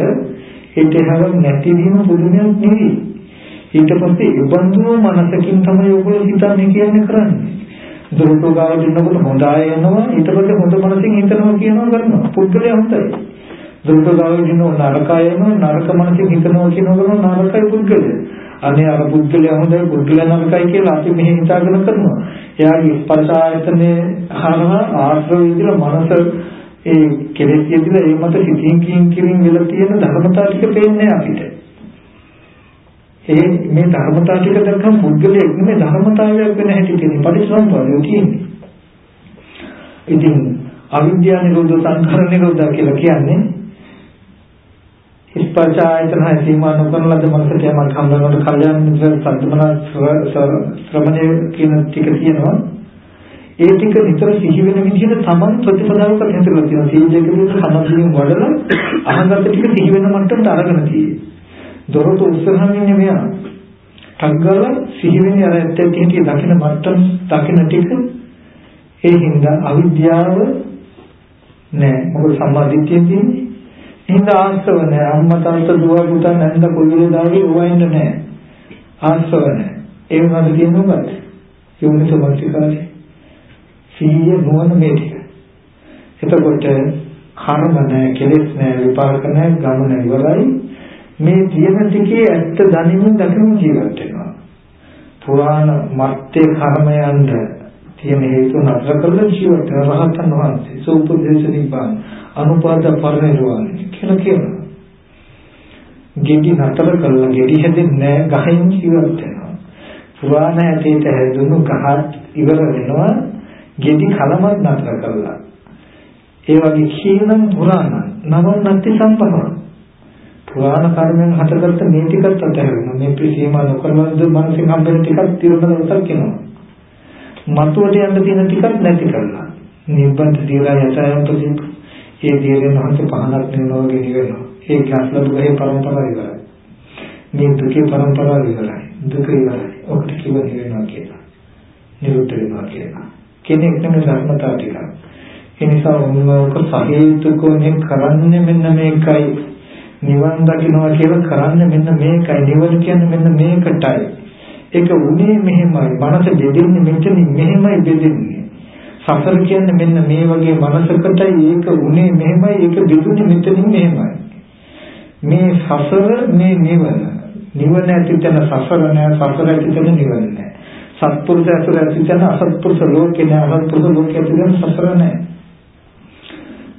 හිත හැව නැතිවීම පුදුමයක් නෙවෙයි ඊට පස්සේ ඉබඳු මනසකින් තමයි ඔයගොල්ලෝ හිතන්නේ කියන්නේ කරන්නේ. දුරුතු ගාවට ඉන්නකොට හොඳ අය එනවා ඊට පස්සේ හොඳ මනසින් හිතනවා කියනවා කරනවා. පුද්ගලයා හොඳයි. දුරුතු ගාවට ඉන්න නරක අය එනවා නරක මනසින් හිතනවා කියනවා කරනවා නරකයි පුද්ගලයා. අනේ අර පුද්ගලයා හොඳයි පුද්ගලයා නරකයි කියලා අපි මෙහෙ හිතාගෙන කරනවා එයාගේ ස්පර්ශ ආයතනේ හරහා ආශ්‍රව විදිහට මනස ඒ කෙලෙස් විදිහට ඒ මත සිතින් කින් කින් වෙලා තියෙන ධර්මතාව ටික පේන්නේ අපිට ඒ මේ ධර්මතාව ටික දැක්කම පුද්ගලයෙක් නෙමෙයි ධර්මතාවයක් වෙන හැටි තියෙන පරිසම්පාදය තියෙන්නේ. ඉතින් අවිද්‍යාව නිරෝධ සංඛාර නිරෝධ කියලා කියන්නේ ස්පර්ශ ආයතන හය සීමා නොකරන ලද මනසට යමක් හම්බවනකොට කල්යාණ මිත්‍ර සම්මන ශ්‍රමණය කියන ටික තියෙනවා. ඒ ටික නිතර සිහි වෙන විදිහට Taman ප්‍රතිපදාවකට හැදලා තියෙනවා. සීජයකදී සමාධියෙන් වඩලා අහංගත ටික සිහි වෙන මට්ටමට අරගෙන තියෙන්නේ. දොරට උස්සහම ඉන්නේ මෙයා. ටග්ගල සිහි වෙන්නේ අර ඇත්ත ඇත්ත හිටිය දකින්න මට්ටම් දකින්න ටික. ඒ හින්දා අවිද්‍යාව නෑ. මොකද සම්මා දිට්ඨිය තියෙන්නේ? හින්ද ආස්තව නැහැ. අම්මා තාත්තා දුව පුතා නැන්ද කොල්ලෝ දාගේ ඕවයින්ද නැහැ. ආස්තව නැහැ. ඒ වුණාද කියන්නේ මොකක්ද? යෝනිසෝ මනසිකාරය. සීය නුවණ මේ ටික. එතකොට කර්ම නැහැ, කෙලෙස් නැහැ, විපාක නැහැ, ගමන ඉවරයි. මේ තියෙන ටිකේ ඇත්ත දැනීමෙන් දකින්න ජීවත් වෙනවා. පුරාණ මත්යේ කර්මයන්ද තියෙන හේතු නතර කරලා ජීවත් වෙන රහතන් වහන්සේ සෝපදේශ නිපාන අනුපාද පරිනිර්වාණය කියලා කියනවා. ගෙඩි නතර කරලා ගෙඩි හැදෙන්නේ නැහැ ගහින් ජීවත් වෙනවා. පුරාණ ඇටේට හැදුණු ගහ ඉවර වෙනවා ගෙඩි කලමක් නතර කරලා. ඒ වගේ කීනම් පුරාණ නව නැති සම්පන්න. පුරාණ කර්මයන් හතරකට මේ ටිකත් අතහැරෙනවා. මේ ප්‍රසීමා නොකරනද මනසින් හම්බෙන ටිකක් තිරන උසල් කියනවා. මතුවට යන්න තියෙන ටිකක් නැති කරලා. නිබ්බන්ත දීලා යතයන් ඒ දියරෙන් වහන්සේ පහනක් නෙවෙනවා වගේ නිවෙනවා. ඒ ගැස්ලතු ගහේ පරම්පරාව ඉවරයි. මේ දුකේ පරම්පරාව ඉවරයි. දුක ඉවරයි. ඔකට කිව්ව නිවෙනවා කියලා. නිරුද්ධ වෙනවා කියලා. කෙනෙක් නෙමෙයි ධර්මතාව ටික. ඒ නිසා උන්වෝක සහේතුකෝනේ කරන්නේ මෙන්න මේකයි. නිවන් දකින්නවා කියලා කරන්නේ මෙන්න මේකයි. නිවන කියන්නේ මෙන්න මේකටයි. ඒක උනේ මෙහෙමයි. මනස දෙදෙන්නේ මෙතනින් මෙහෙමයි දෙදෙන්නේ. සසර කියන්නේ මෙන්න මේ වගේ මනසකටයි ඒක උනේ මෙහෙමයි ඒක බෙදුනේ මෙතනින් මෙහෙමයි. මේ සසර මේ නිවන. නිවන ඇති තැන සසර නෑ සසර ඇති තැන නිවන නෑ. සත්පුරුෂ ඇසුර ඇති තැන අසත්පුරුෂ ලෝකේ නෑ අසත්පුරුෂ ලෝකේ ඇති තැන සසර නෑ.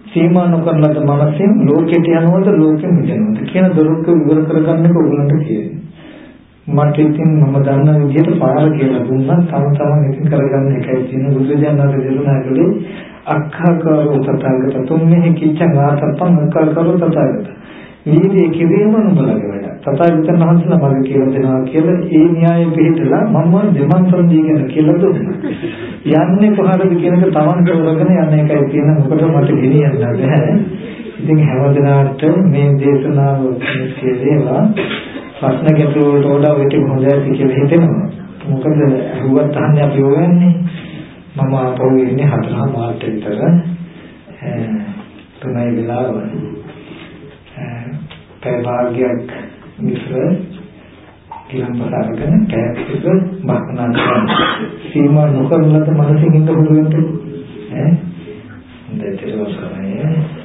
සීමා නොකරන ලද මනසෙන් ලෝකෙට යනවද ලෝකෙ මිදෙනවද කියන දොරක විවර කරගන්න එක ඕගලන්ට කියන්නේ මට ඉතින් මම දන්න විදිහට පාර කියලා දුන්නා. තම තමන් ඉතින් කරගන්න එකයි තියෙන බුදුජානක දේශනා කළේ අක්ඛාකාරෝ තථාගත. තුම්මෙහි කිච්ඡං ආතප්පං අක්ඛාකාරෝ තථාගත. වීර්යය කිරීම නුඹලගේ වැඩ. තථාගතයන් වහන්සේලා මගේ කියලා දෙනවා කියලා ඒ න්‍යාය පිළිතලා මම දෙමන්තරන් දීගෙන කියලා දුන්නා. යන්නේ කොහටද කියන එක තමන් තෝරගෙන යන්න එකයි තියෙන මොකද මට ගෙනියන්න බැහැ. ඉතින් හැමදෙනාට මේ දේශනාව කියලා ප්‍රශ්න ගැටළු වලට වඩා ඔය ටික හොඳයි කියලා හිතෙනවා. මොකද අහුවත් අහන්නේ අපි හොයන්නේ. මම ආපහු ඉන්නේ හතරම මාර්ට විතර. තුනයි වෙලාව. පැය භාගයක් විතර කිලම්පත අරගෙන පැයක් විතර භාවනා කරන සීමා නොකරන ලද මනසින් ඉන්න පුළුවන් ඈ හොඳට ඒක කරන්නේ